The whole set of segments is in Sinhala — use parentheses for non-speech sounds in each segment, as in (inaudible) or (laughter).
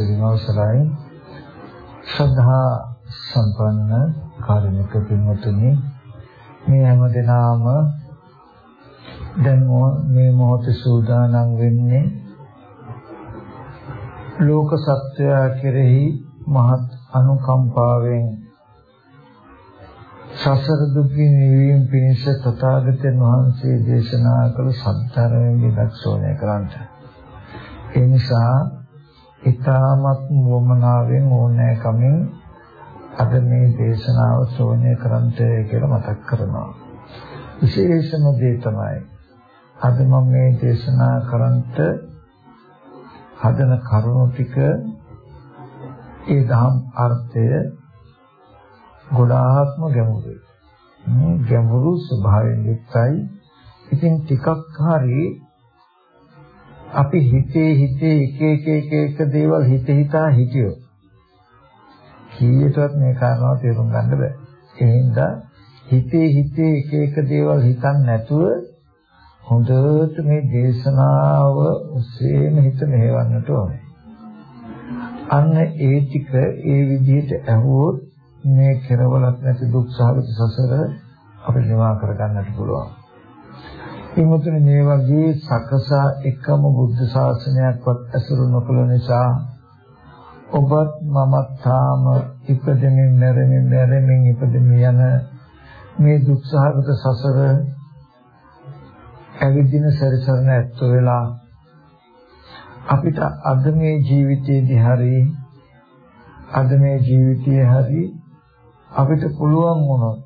ස්වාමීන් අවසරයි ශ්‍රද්ධා සම්පන්න කාරුණික පින්වතුනි මේ හැම දිනාම දැන් මේ මොහොතේ සූදානම් වෙන්නේ ලෝක සත්‍යය කෙරෙහි මහත් අනුකම්පාවෙන් සසර දුකින් නිවීම පිණිස තථාගතයන් වහන්සේ දේශනා කළ සත්‍යයෙන් විදක්ෂෝණය කරන්ට. ඒ නිසා ඊ타මත් වමනාවෙන් ඕනෑකමින් අද මේ දේශනාව ශ්‍රවණය කරන්ට කියලා මතක් කරනවා. විශේෂම දේ තමයි අද මම මේ දේශනා කරන්ට හදන කරුණු ටික ඒ දහම් අර්ථය ගොඩාක්ම ගැඹුරුයි. මේ ගැඹුරු ස්වභාවයෙන් යුක්තයි. ඉතින් ටිකක් හරි අපි හිතේ හිතේ එක එක එක එක දේවල් හිත හිතා හිතියෝ. කීයටවත් මේ කාරණාව තේරුම් ගන්න බෑ. ඒ හින්දා හිතේ හිතේ එක එක දේවල් හිතන්නේ නැතුව හොඳට මේ දේශනාව ඔස්සේම හිත මෙහෙවන්නට ඕනේ. අන්න ඒ ටික ඒ විදිහට ඇහුවොත් මේ කෙරවලක් නැති දුක් සහගත සසර අපිට නිවා කරගන්නට පුළුවන්. ඉමුතුනේ මේ වගේ සකසා එකම බුද්ධ ශාසනයක්වත් ඇසුරු නොකළ නිසා ඔබත් මමත් තාම ඉපදෙමින් මැරෙමින් මැරෙමින් ඉපදෙමින් යන මේ දුක් සහගත සසර ඇවිදින සැරිසරන ඇත්ත වෙලා අපිට අද මේ ජීවිතයේදී හරි අද මේ ජීවිතයේ හරි අපිට පුළුවන් වුණොත්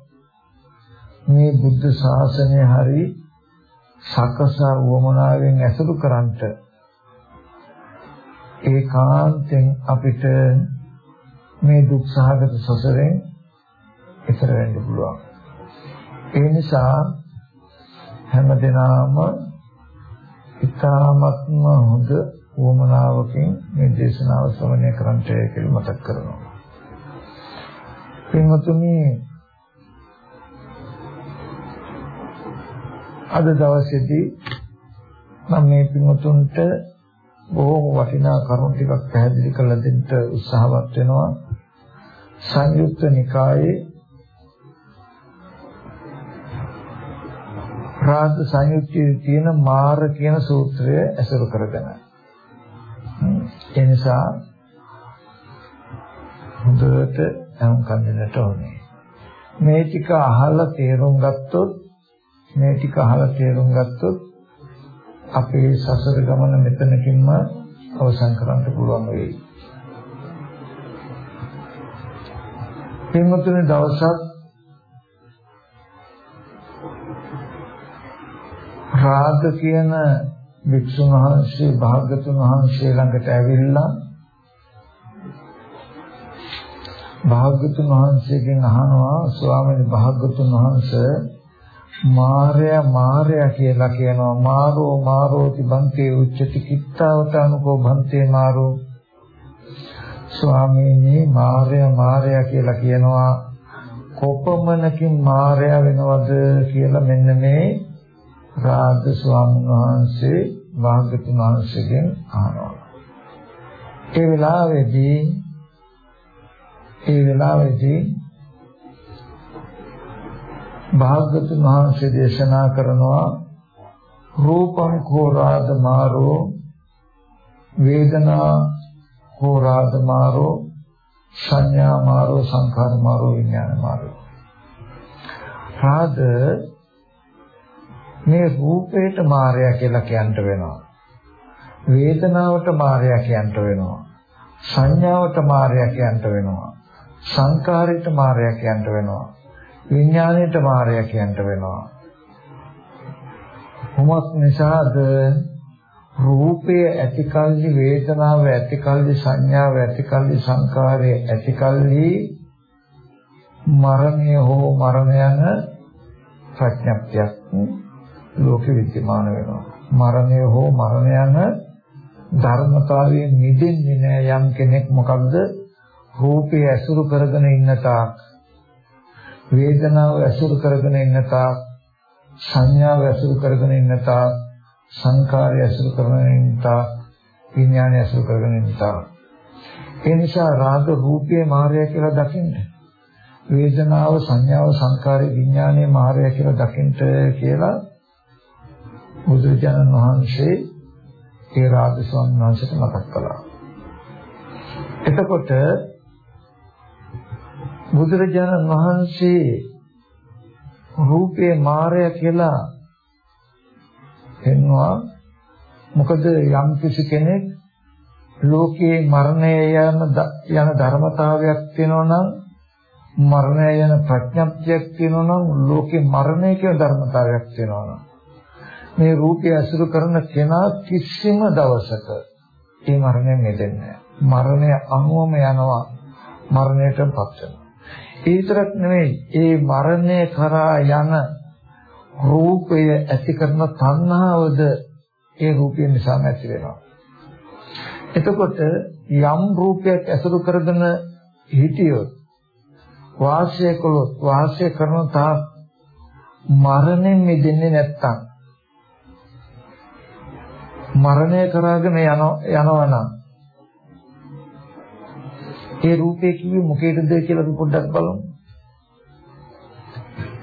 මේ බුද්ධ ශාසනය හරි සකසා වමනාවෙන් ඇසුරු කරන්ට ඒකාන්තෙන් අපිට මේ දුක් සහගත සසරෙන් එතර වෙන්න පුළුවන්. ඒ නිසා හැම දිනම ඉතාමත්ම හොඳ වමනාවකින් මේ දේශනාව ශ්‍රවණය කරන්ට කියලා මතක් කරනවා. පින්වතුනි අද දවසේදී මම මේ පින්වතුන්ට බොහොම වටිනා කරුණු ටිකක් පැහැදිලි කරලා දෙන්න උත්සාහවත් වෙනවා. සංයුක්ත නිකායේ රාග සංයුක්තයේ තියෙන මාර කියන සූත්‍රය ඇසුරු කරගෙන. ඒ නිසා හොඳට නම් කන්නට ඕනේ. මේ ටික අහලා තේරුම් ගත්තොත් මේ ටික අහලා තේරුම් ගත්තොත් අපේ සසර ගමන මෙතනකින්ම අවසන් කරන්න පුළුවන් වෙයි. පින්වතුනි දවසක් රාග කියන වික්ෂුන් වහන්සේ භාගතුන් වහන්සේ ළඟට ඇවිල්ලා භාගතුන් වහන්සේගෙන් අහනවා ස්වාමීන් භාගතුන් වහන්සේ මාරය මාරය කියලා කියනවා. මාරෝ මාරෝති බන්තේ උච්චති කිත්තාවත අනුකෝ බන්තේ මාරෝ. ස්වාමීනි මාරය මාරය කියලා කියනවා. කොපමණකින් මාරය වෙනවද කියලා මෙන්න මේ රාග ස්වාමීන් වහන්සේ භාගතුන් වහන්සේගෙන් අහනවා. ඒ වෙලාවේදී ඒ වෙලාවේදී භාග්‍යතුන් වහන්සේ දේශනා කරනවා රූපං කෝරාද මාරෝ වේදනා කෝරාද මාරෝ සංඥා මාරෝ සංඛාර මාරෝ විඥාන මාරෝ. රාද මේ රූපයට මායя කියලා කියන්න වෙනවා. වේදනාවට මායя කියන්න වෙනවා. සංඥාවට මායя කියන්න වෙනවා. සංකාරයට මායя කියන්න වෙනවා. විඥාණයට මායя කියන්න වෙනවා. මොමත් නිසාද? රූපය ඇතිකල්ලි වේදනාව ඇතිකල්ලි සංඥාව ඇතිකල්ලි සංකාරය ඇතිකල්ලි මරණය හෝ මරණ යන ප්‍රඥප්තියක් ලෝකෙ විද්‍යමාන වෙනවා. මරණය හෝ මරණ යන ධර්මතාවයෙන් නිදෙන්නේ නැහැ යම් කෙනෙක්. මොකද්ද? රූපය ඇසුරු කරගෙන ඉන්න තාක් වේදනාව ඇසුරු කරගෙන ඉන්න තාක් සංඥාව ඇසුරු කරගෙන ඉන්න තාක් සංකාරය ඇසුරු කරගෙන ඉන්න තාක් විඥානය ඇසුරු කරගෙන ඉන්න තාක් ඒ නිසා රාග රූපයේ මායя කියලා දකින්න වේදනාව සංඥාව සංකාරය විඥානයේ මායя කියලා දකින්න කියලා බුදුරජාණන් වහන්සේ ඒ රාග ස්වාමීන් වහන්සේට මතක් කළා. එතකොට බුදුරජාණන් වහන්සේ රූපේ මායя කියලා එන්නවා මොකද යම් කිසි කෙනෙක් ලෝකයේ මරණය යන යන ධර්මතාවයක් තියෙනවා නම් මරණය යන ප්‍රඥප්තියක් තියෙනවා නම් ලෝකේ මරණය කියන ධර්මතාවයක් තියෙනවා නම් මේ රූපය අසුරු කරන කෙනා කිසිම දවසක ඒ මරණයෙන් මිදෙන්නේ මරණය අනුවම යනවා මරණයටපත් වෙනවා. ඒ විතරක් නෙමෙයි ඒ මරණය කරා යන රූපය ඇති කරන තණ්හාවද ඒ රූපය නිසා ඇති වෙනවා. එතකොට යම් රූපයක් ඇසුරු කරගෙන හිටියොත් වාසය කළොත් වාසය කරන තා මරණයෙන් මිදෙන්නේ නැත්තම් මරණය කරාගෙන යන යනවනම් ඒ රූපේ කිව්වේ මොකේද කියලා අපි පොඩ්ඩක් බලමු.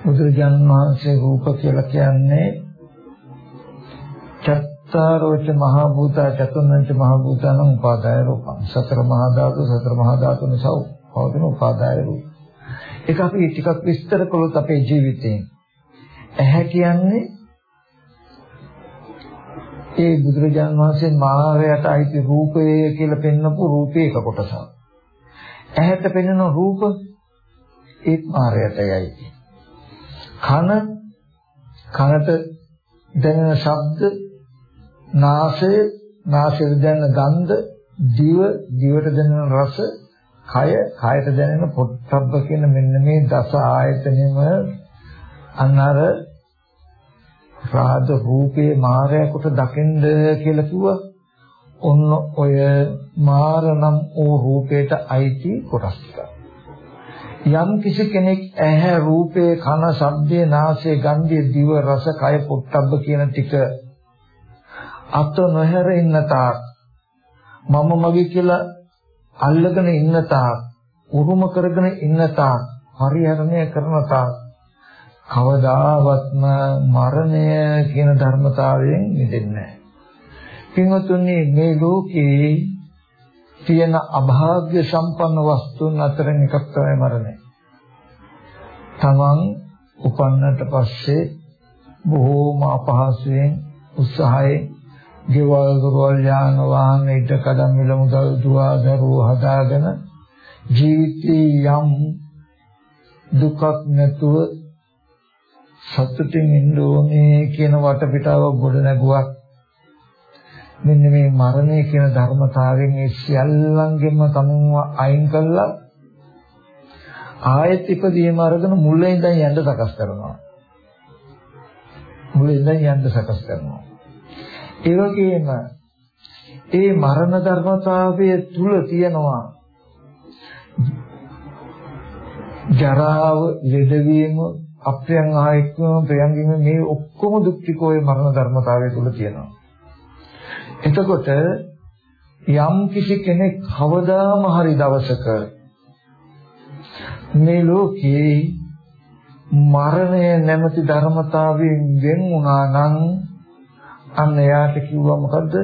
බුදුරජාණන් වහන්සේ රූප කියලා කියන්නේ චත්තාරෝච මහා භූත චතුර්ණංච මහා භූතං උපාදාය රූපං සතර මහා ධාතු සතර මහා ධාතු නිසා පවතින උපාදාය රූප. ඒක අපි ටිකක් විස්තර කළොත් අපේ ජීවිතේ ඇහැ කියන්නේ ඒ බුදුරජාණන් වහන්සේ මායාවට අයිති රූපය කියලා පෙන්නපු රූපේ එක කොටසක්. ඇහැට පෙනෙන රූප ඒත් මායාවටයි. කන කනට දැනෙන ශබ්ද නාසය නාසයට දැනෙන ගන්ධ දිව දිවට දැනෙන රස කය කයට දැනෙන පොට්ටබ්බ කියන මෙන්න මේ දස ආයතනෙම අන්නර රාග රූපේ මායයට දකින්ද කියලා කිව්වා. ඔන්න ඔය මාරනම් ඕ රූපේට අයිති කොටස් ටික. යම් කිසි කෙනෙක් ඇහැ රූපේ කන ශබ්දේ නාසය ගන්ධය දිව රස කය පොට්ටබ්බ කියන ටික අත නොහැර ඉන්න තාක් මම මගේ කියලා අල්ලගෙන ඉන්න තාක් උරුම කරගෙන ඉන්න තාක් පරිහරණය කරන තාක් කවදාවත්ම මරණය කියන ධර්මතාවයෙන් මිදෙන්නේ නැහැ. පින්වතුනි මේ ලෝකේ තියෙන අභාග්‍ය සම්පන්න වස්තුන් අතරින් එකක් තමයි මරණය. තමන් උපන්නට පස්සේ බොහෝම අපහසුයෙන් උත්සාහයෙන් ගෙවල් දොරවල් යාන වාහන ඉදකඩම් මිල මුදල් දුවා දරුවෝ හදාගෙන ජීවිතේ යම් දුකක් නැතුව සතුටින් ඉන්න ඕනේ කියන වටපිටාව ගොඩ නැගුවා. මෙන්න මේ මරණය කියන ධර්මතාවයෙන් ඒ සියල්ලංගෙම තමුන්ව අයින් කළා ආයත ඉපදීම අරගෙන මුලින් ඉඳන් යන්න සකස් කරනවා. මුලින් ඉඳන් යන්න සකස් කරනවා. ඒ වගේම ඒ මරණ ධර්මතාවය තුල තියෙනවා ජරාව, ලෙඩවීම, අප්‍රියන් ආයත්ම ප්‍රයංගිම මේ ඔක්කොම දුක්ඛිකෝයේ මරණ ධර්මතාවය තුල තියෙනවා. එතකොට යම් කිසි කෙනෙක් කවදාම හරි දවසක මේ ලෝකේ මරණය නැමැති ධර්මතාවයෙන් වෙන් වුණා නම් අන්න එයාට කිව්වා මොකද්ද?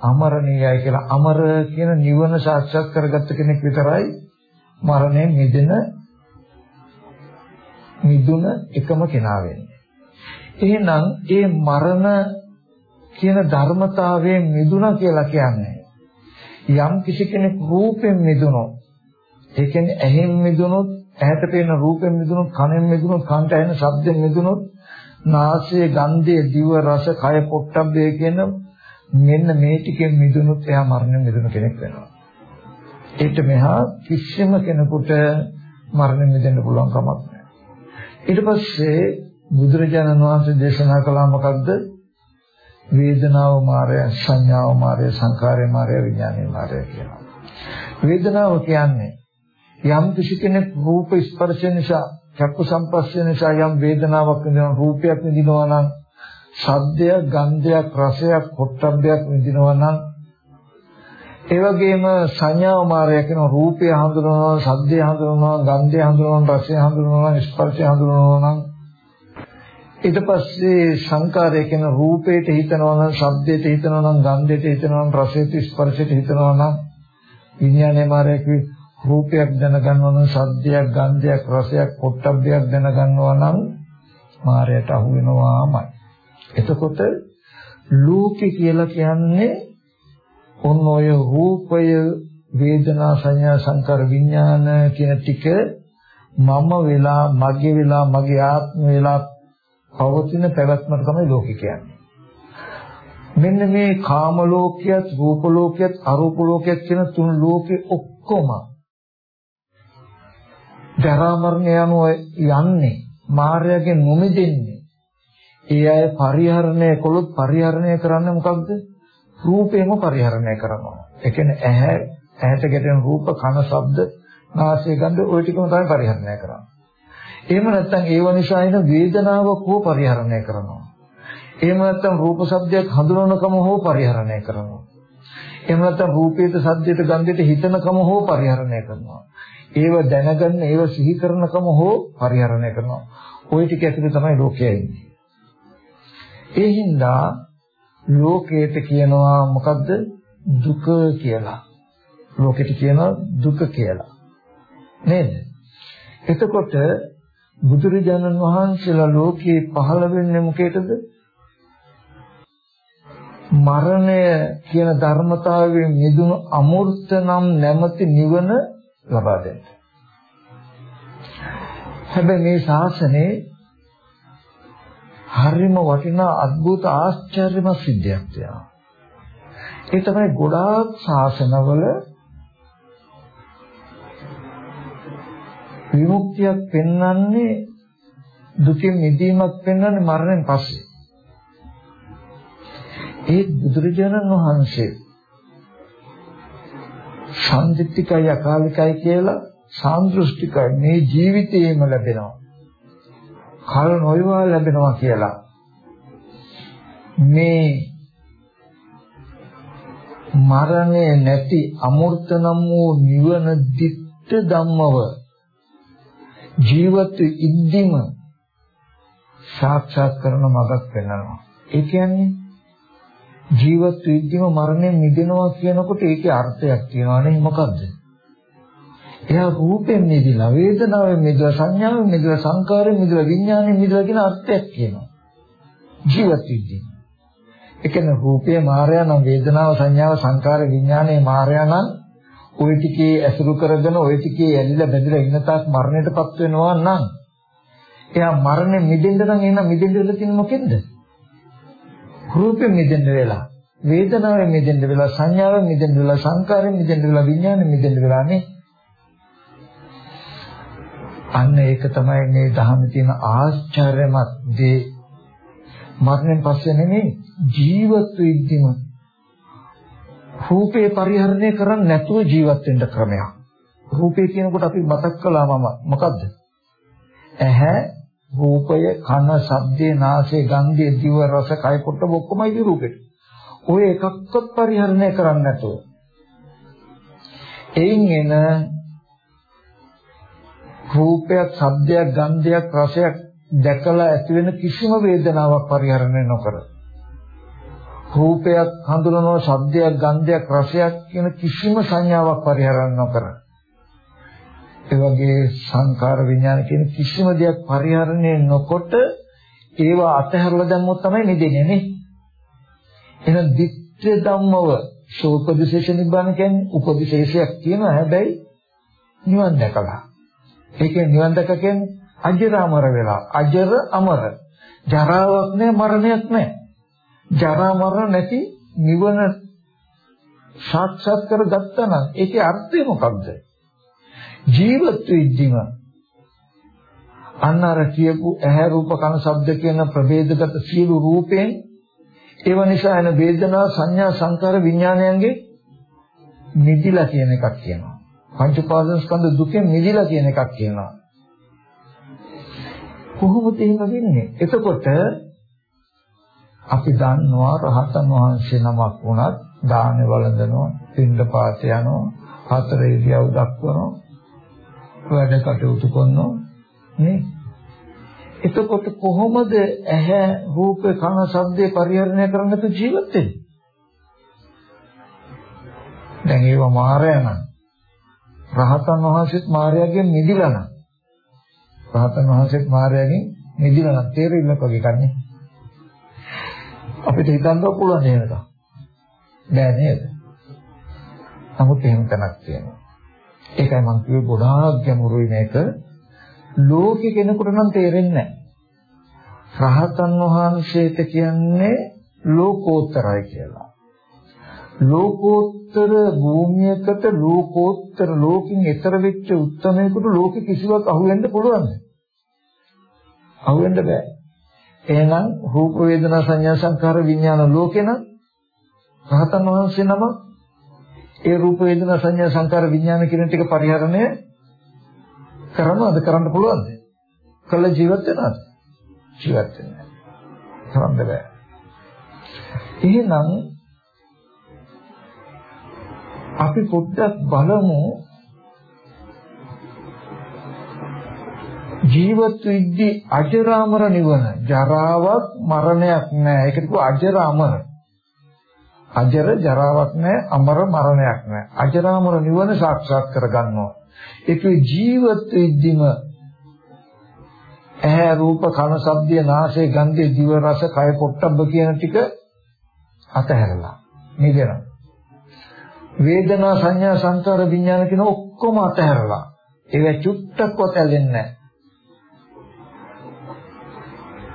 අමරණීයයි කියලා. අමර කියන නිවන සාක්ෂාත් කරගත්ත කෙනෙක් විතරයි මරණයෙන් මිදෙන මිදුන එකම කෙනා වෙන්නේ. එහෙනම් ඒ මරණ කියන ධර්මතාවයෙන් මිදුණා කියලා කියන්නේ යම් කිසි කෙනෙක් රූපෙන් මිදුණොත් ඒ කියන්නේ ඇහෙන් මිදුණොත් ඇහැට පේන රූපෙන් මිදුණොත් කනෙන් මිදුණොත් කනට ඇහෙන ශබ්දෙන් මිදුණොත් නාසයේ ගන්ධයේ දිව රස කය පොට්ටබ්බේ කියන මෙන්න මේ ටිකෙන් මිදුණොත් එයා මරණයෙන් මිදුණු කෙනෙක් වෙනවා. ඒත් මෙහා කිසිම කෙනෙකුට මරණයෙන් මිදෙන්න පුළුවන් කමක් නැහැ. ඊට පස්සේ බුදුරජාණන් වහන්සේ දේශනා කළා මොකද්ද? වේදනාව මායය, සංඥාව මායය, සංකාරය මායය, විඥානය මායය කියලා. වේදනාව කියන්නේ යම් කිසි කෙනෙක් රූප ස්පර්ශ නිසා, චක්කු සම්පස්ස නිසා යම් වේදනාවක් විඳිනවා, රූපයක් විඳිනවා නම්, ශබ්දයක්, ගන්ධයක්, රසයක්, පොට්ටබ්බයක් විඳිනවා නම් ඒ වගේම සංඥාව මායя කියන රූපය හඳුනනවා, ශබ්දය හඳුනනවා, ගන්ධය හඳුනනවා, රසය හඳුනනවා, ස්පර්ශය හඳුනනවා නම් ඊට පස්සේ සංකාරය කියන රූපයට හිතනවා නම්, ශබ්දයට හිතනවා නම්, ගන්ධයට හිතනවා නම්, රසයට ස්පර්ශයට හිතනවා නම් විඥානයේ මායя කිවි රූපයක් දැනගන්නවා නම්, ශබ්දයක්, ගන්ධයක්, රසයක්, පොට්ටබ්බයක් දැනගන්නවා නම් මායයට අහු වෙනවාමයි. එතකොට ලෝකේ කියලා කියන්නේ ඔන්න ඔය රූපය වේදනා සංඥා සංකාර විඥාන කියන ටික මම වෙලා මගේ වෙලා මගේ ආත්ම වෙලා පවතින පැවැත්මට තමයි ලෝකේ කියන්නේ. මෙන්න මේ කාම ලෝකයේත් රූප ලෝකයේත් අරූප ලෝකයේත් කියන තුන් ලෝකේ ඔක්කොම ජරා මරණ යනුව යන්නේ මායාවෙන් නොමිදෙන්නේ. ඒ අය පරිහරණය කළොත් පරිහරණය කරන්නේ මොකක්ද? රූපේම පරිහරණය කරනවා. ඒ කියන්නේ ඇහැ ඇහැට ගැටෙන රූප, කන, ශබ්ද, නාසය, ගන්ධ ওই ටිකම තමයි පරිහරණය කරන්නේ. එහෙම නැත්නම් ඒව නිසා එන වේදනාව කෝ පරිහරණය කරනවා. එහෙම නැත්නම් රූප ශබ්දයක් හඳුනනකම හෝ පරිහරණය කරනවා. එහෙම නැත්නම් රූපේට සද්දයට ගන්ධයට හිතනකම හෝ පරිහරණය කරනවා. ඒව දැනගන්න ඒව සිහි කරනකම හෝ පරිහරණය කරනවා. ওই ටික ඇතුලේ තමයි ලෝකය ඉන්නේ. ඒ හින්දා ලෝකයට කියනවා මොකද්ද දුක කියලා. ලෝකෙට කියනවා දුක කියලා. නේද? එතකොට බුදුරජාණන් වහන්සේලා ලෝකේ පහළ වෙන්නේ මොකේද? මරණය කියන ධර්මතාවයෙන් මිදුණු අමූර්ත නම් නැමැති නිවන ලබා දෙන්න. හැබැයි මේ ශාසනයේ හරිම වටිනා අద్భుත ආශ්චර්යමත් සිද්ධියක් තියෙනවා. ඒ තමයි ගොඩාක් ශාසනවල විමුක්තියක් පෙන්වන්නේ දුකින් මිදීමක් පෙන්වන්නේ මරණයෙන් පස්සේ. ඒ බුදුරජාණන් වහන්සේ සම්දිත්තිකයි අකාලිකයි කියලා සාන්දෘෂ්ටිකයි මේ ජීවිතේම ලැබෙනවා. කල නොයවා ලැබෙනවා කියලා. මේ මරණය නැති අමෘත නම් වූ නිවන දිත්ත ධම්මව ජීවත් ඉද්දිම සාක්ෂාත් කරන මඟක් වෙනවා. ඒ කියන්නේ ජීවත් වෙද්දිම මරණයෙන් මිදෙනවා කියනකොට ඒකේ අර්ථයක් තියෙනවා නේ මොකද්ද? එයා රූපයෙන් මිදලා වේදනාවෙන් මිදලා සංඥාවෙන් මිදලා සංකාරයෙන් මිදලා විඥාණයෙන් මිදලා කියන අර්ථයක් කියනවා. ජීවත් වෙද්දී. ඒ කියන්නේ රූපේ මායя නම් වේදනාව සංඥාව සංකාර විඥානයේ මායя නම් ওই ටිකේ ඇසුරු කරගෙන ওই ටිකේ ඇලිලා බැඳලා ඉන්න තාක් මරණයටපත් වෙනවා නම් එයා මරණය මිදෙන්න නම් එහෙනම් මිදෙන්න වෙලා තියෙන මොකෙන්ද? රූපෙන් මිදෙන්න වෙලා වේදනාවෙන් මිදෙන්න වෙලා සංඥාවෙන් මිදෙන්න වෙලා සංකාරයෙන් මිදෙන්න වෙලා විඥාණයෙන් මිදෙන්න වෙලා නේ අන්න ඒක තමයි මේ ධහමේ තියෙන ආශ්චර්යමත් දේ මරණයෙන් පස්සේ නෙමෙයි ජීවත් වෙද්දිම රූපේ පරිහරණය කරන්නේ නැතුව ජීවත් වෙන්න ක්‍රමයක්. රූපේ කියනකොට අපි මතක් කළා මම මොකද්ද? ඇහැ, රූපය, කන, ශබ්දේ, නාසය, ගන්ධය, දිව, රස, කය පොට්ටබ ඔක්කොමයි රූපෙට. ඔය එකක්වත් පරිහරණය කරන්නේ නැතුව. එයින් එන රූපයක්, ශබ්දයක්, ගන්ධයක්, රසයක් දැකලා ඇති වෙන කිසිම වේදනාවක් පරිහරණය නොකර රූපයක් හඳුනනවා ශබ්දයක් ගන්ධයක් රසයක් කියන කිසිම සංඥාවක් පරිහරණය නොකර. ඒ වගේ සංකාර විඥාන කියන කිසිම දෙයක් පරිහරණය නොකොට ඒවා අතහැරලා දැම්මොත් තමයි නිදෙන්නේ නේ. එහෙනම් දිත්‍ය ධම්මව සෝපදිශේෂ නිබ්බාන කියන්නේ උපදිශේෂයක් කියනවා හැබැයි නිවන් දැකලා. ඒකේ නිවන් දැක කියන්නේ අජර අමර වෙලා අජර අමර. ජරාවක් නැහැ මරණයක් නැහැ ජරා මරණ නැති නිවන සාක්ෂාත් කරගත්තා නම් ඒකේ අර්ථය මොකක්ද? ජීවත් වෙද්දිම අන්න අර කියපු ඇහැ රූප කන ශබ්ද කියන ප්‍රභේදගත සියලු රූපයෙන් ඒව නිසා එන වේදනා සංඥා සංකාර විඥානයන්ගේ නිදිලා කියන එකක් කියනවා. පංච උපාදාන ස්කන්ධ දුකෙන් නිදිලා කියන එකක් කියනවා. කොහොමද එහෙම වෙන්නේ? එතකොට අපි දන්නවා රහතන් වහන්සේ නමක් වුණත් දාන වළඳනවා, පින්ඩ පාත යනවා, හතර ඉරියව් දක්වනවා, වැඩ කටයුතු කරනවා නේ? එතකොට කොහොමද ඇහැ රූප කන ශබ්දේ පරිහරණය කරන්නට ජීවත් වෙන්නේ? දැන් ඒව මායя නම් රහතන් වහන්සේත් මායයෙන් මිදිලා නම් රහතන් වහන්සේත් මායයෙන් මිදිලා නම් තේරෙන්නක වගේ කන්නේ අපිට හිතන්න පුළුවන් නේද? බෑ නේද? නමුත් එහෙම තැනක් තියෙනවා. ඒකයි මම කිව්වේ ගොඩාක් ගැඹුරුයි මේක. ලෝකෙ කෙනෙකුට නම් තේරෙන්නේ නැහැ. රහතන් වහන්සේට කියන්නේ ලෝකෝත්තරයි කියලා. ලෝකෝත්තර භූමියකට ලෝකෝත්තර ලෝකින් ඈතර වෙච්ච උත්තරමයකට ලෝකෙ කිසිවක් අහුවෙන්න පුළුවන්ද? අහුවෙන්න බෑ. එහෙනම් රූප වේදනා සංඥා සංකාර විඥාන ලෝකේන රහතන් වහන්සේ නම ඒ රූප වේදනා සංඥා සංකාර විඥාන කියන ටික පරිහරණය කරනවද කරන්න පුළුවන්ද? කළ ජීවත් වෙනවද? ජීවත් වෙන්නේ නැහැ. කරන්න බෑ. එහෙනම් අපි පොඩ්ඩක් බලමු ජීවත් වෙද්දී අජරාමර නිවන. ජරාවක් මරණයක් නෑ. ඒකට කිව්ව අජරාමර. අජර ජරාවක් නෑ අමර මරණයක් නෑ. අජරාමර නිවන සාක්ෂාත් කරගන්නවා. ඒක ජීවත් වෙද්දිම ඇහැ රූප කන ශබ්දය නාසය ගන්ධය දිව රස කය පොට්ටබ්බ කියන ටික අතහැරලා නිදෙනවා වේදනා සංඥා සංකාර විඥාන කියන ඔක්කොම අතහැරලා. ඒවා චුට්ටක්වත් ඇලෙන්නේ නැහැ.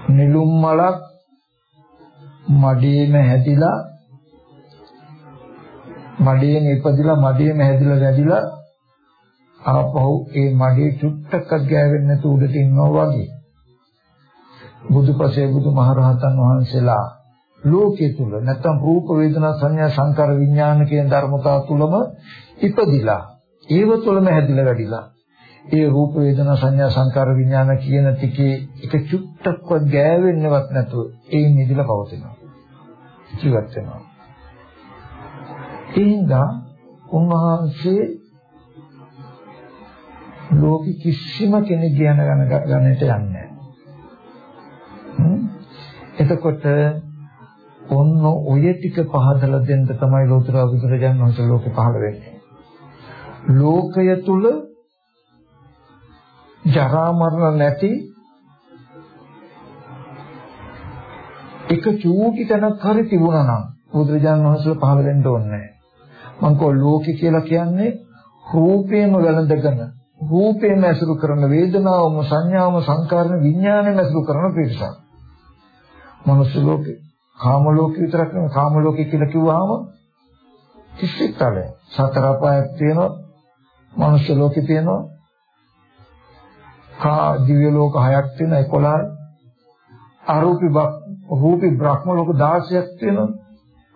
නිලුම් මලක් මඩේම හැදිලා මඩේම ඉපදිලා මඩේම හැදිලා වැඩිලා ආපහු ඒ මඩේ චුට්ටක්වත් ගෑවෙන්නේ නැතු උඩට ඉන්නවා වගේ. බුදුපසේ බුදුමහරහතන් වහන්සේලා ලෝකයේ තුල නැත්නම් රූප වේදනා සංඥා සංකාර විඥාන කියන ධර්මතා තුලම ඉපදිලා ඒව තුලම හැදිලා වැඩිලා ඒ රූප වේදනා සංඥා සංකාර විඥාන කියන ටිකේ එක චුට්ටක්වත් ගෑවෙන්නවත් නැතුව ඒ නිදිලා පවතිනවා. ජීවත් වෙනවා. ඒඳා උන්වහන්සේ ලෝක කිසිම කෙනෙක් ගැන ගණනට යන්නේ නැහැ. එතකොට ඔන්න ඔය ටික පහදලා දෙන්න තමයි ලෝතර බුදුරජාණන් වහන්සේ ලෝකේ පහළ වෙන්නේ. ලෝකය තුල ජරා මරණ නැති එක චූටි තැනක් හරි තිබුණා නම් බුදුරජාණන් වහන්සේ පහළ වෙන්න ඕනේ නැහැ. මං කෝ ලෝකෙ කියලා කියන්නේ රූපේම වැළඳගෙන රූපේම ඇසුරු කරන වේදනාවම සංඥාවම සංකාරණ විඥානයම ඇසුරු කරන පිරිසක්. මනුස්ස ලෝකේ කාම ලෝකේ විතරක් නෙවෙයි කාම ලෝකේ කියලා කිව්වහම කිසිත් තලය සතර අපායක් තියෙනවා මනුෂ්‍ය ලෝකේ තියෙනවා කා දිව්‍ය ලෝක හයක් තියෙනවා 11 අරූපී රූපී බ්‍රහ්ම ලෝක 16ක් තියෙනවා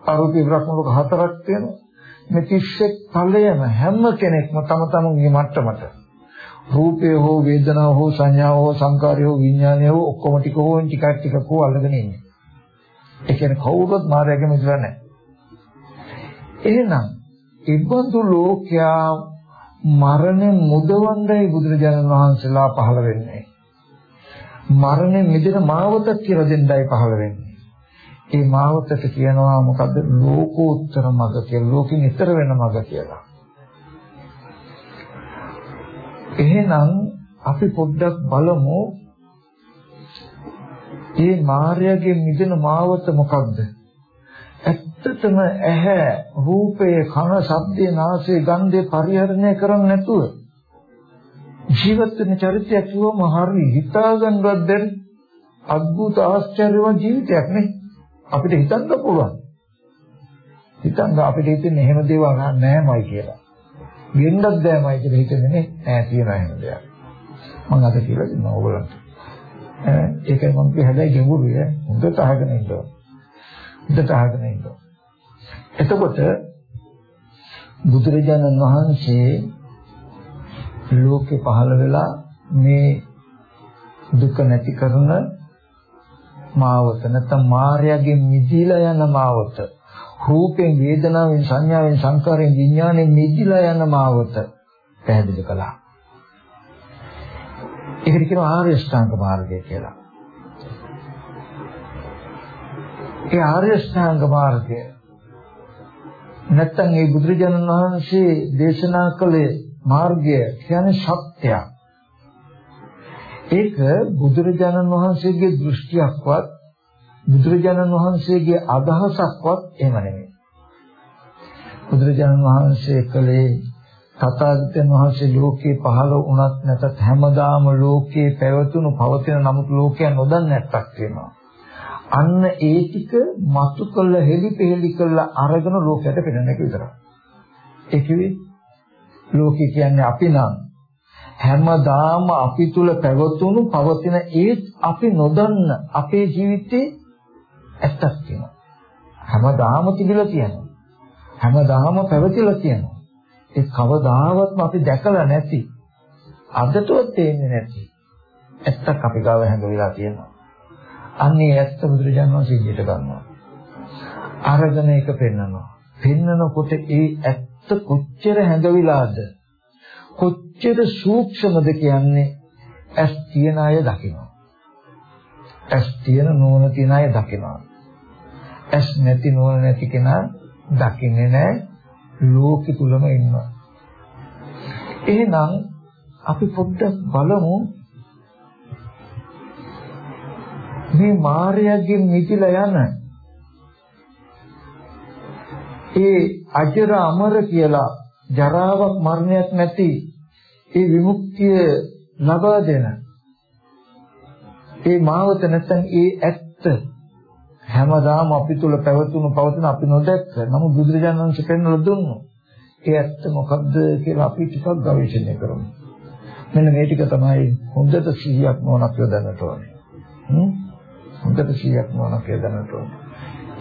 අරූපී බ්‍රහ්ම ලෝක හතරක් තියෙනවා මේ 31 තලයම හැම කෙනෙක්ම තම තමන්ගේ මට්ටමට රූපය හෝ වේදනාව හෝ සංඥාව හෝ සංකාරය හෝ විඥානය හෝ ඔක්කොම ටික හෝ ටිකක් ටිකක් හෝ අල්ලගෙන ඉන්නේ ඒ කියන්නේ කවුරුත් මායාවේ මිදලා නැහැ. එහෙනම් ඉබ්බන්තු ලෝකයා මරණ මුදවන්නයි බුදුරජාණන් වහන්සේලා පහළ වෙන්නේ. මරණය මිදෙන මාවත කියලා දෙන්නයි පහළ වෙන්නේ. ඒ මාවතට කියනවා මොකද්ද ලෝකෝත්තර මඟ කියලා. ලෝකෙන් ඈතර වෙන මඟ කියලා. එහෙනම් අපි පොඩ්ඩක් බලමු ඒ මායාවේ මිදෙන මාවත මොකක්ද? ඇත්තටම ඇහැ, රූපය, කන, ශබ්දේ, නාසය, ගන්ධේ පරිහරණය කරන්නේ නැතුව ජීවත් වෙන චරිතයක් කිව්වම හරි හිතාගන්නවත් බැරි අద్భుත ආශ්චර්යවත් ජීවිතයක් නේ අපිට හිතන්න පුළුවන් හිතන්න අපිට හිතෙන්නේ එහෙම දේවල් නැහැමයි කියලා. ගෙන්නත් බෑමයි කියලා හිතන්නේ නෑ තියෙන එහෙම දෙයක්. මම අද කියලා දෙනවා ඕගොල්ලන්ට. ඈ ඒකයි මම කිය හැබැයි ගැඹුරුයි ඈ. හොඳට අහගෙන ඉන්න ඕන. හොඳට අහගෙන ඉන්න ඕන. එතකොට බුදුරජාණන් වහන්සේ ලෝකේ පහළ වෙලා මේ දුක නැති කරන මාවත නැත්නම් මායාවෙන් මිදිලා යන මාවත රූපෙන් වේදනාවෙන් සංඥාවෙන් සංකාරයෙන් විඥාණයෙන් මිදිලා යන මාවත පැහැදිලි කළා. ඒකට කියනවා ආර්ය ශ්‍රාංග මාර්ගය කියලා. ඒ ආර්ය ශ්‍රාංග මාර්ගය නැත්නම් ඒ බුදුරජාණන් වහන්සේ දේශනා කළේ මාර්ගය කියන්නේ සත්‍යයක්. ඒක බුදුරජාණන් වහන්සේගේ දෘෂ්ටියක්වත් බුදුරජාණන් වහන්සේගේ අදහසක්වත් එහෙම නෙමෙයි. බුදුරජාණන් වහන්සේ කලේ තථාගතයන් වහන්සේ ලෝකේ පහළ වුණත් නැතත් හැමදාම ලෝකේ පැවතුණු පවතින නමුත් ලෝකයන් නොදන්නේ නැත්තක් වෙනවා. අන්න ඒ ටික මතු කළ හෙලි පෙහෙලි කළ අරගෙන ලෝකයට පෙනෙන එක විතරයි. ඒ කිව්වේ ලෝකේ කියන්නේ අපි නම් හැමදාම අපි තුල පැවතුණු පවතින ඒ අපි නොදන්න අපේ ජීවිතේ ඇත්තක් තියෙනවා. හැමදාම තිබිලා තියෙනවා. හැමදාම පැවතිලා තියෙනවා. ඒ කවදාවත්ම අපි දැකලා නැති අදටවත් තේන්නේ නැති ඇත්තක් අපි ගාව හැඟවිලා තියෙනවා. අන්නේ ඇත්ත බුදුරජාණන් වහන්සේ ඉදිරියට ගන්නවා. අරගෙන ඒක පෙන්නනවා. පෙන්නනකොට ඒ ඇත්ත කොච්චර හැඟවිලාද කොච්චර සූක්ෂමද කියන්නේ ඇස් තියන අය දකිනවා. ඇස් තියෙන නෝන තියන අය දකිනවා. ඇස් නැති නෝන නැති කෙනා දකින්නේ නැහැ. ලෝකෙ තුලම ඉන්නවා. එහෙනම් අපි පොඩ්ඩක් බලමු මේ මායාවෙන් මිදිලා යන ඒ අජර අමර කියලා ජරාවක් මරණයක් නැති ඒ විමුක්තිය ලබා දෙන ඒ මාවත නැත්නම් ඒ ඇත්ත හැමදාම අපි තුල පැවතුණු පවතින අපි නොදැක්ක. නමුත් බුදුරජාණන් වහන්සේ පෙන්වලා දුන්නු. ඒ ඇත්ත මොකක්ද කියලා අපි ටිකක් ගවේෂණය කරමු. මෙන්න මේ ටික තමයි හොඳට 100ක් මොනක් යොදන්නට ඕනේ. හොඳට 100ක් මොනක් යොදන්නට ඕනේ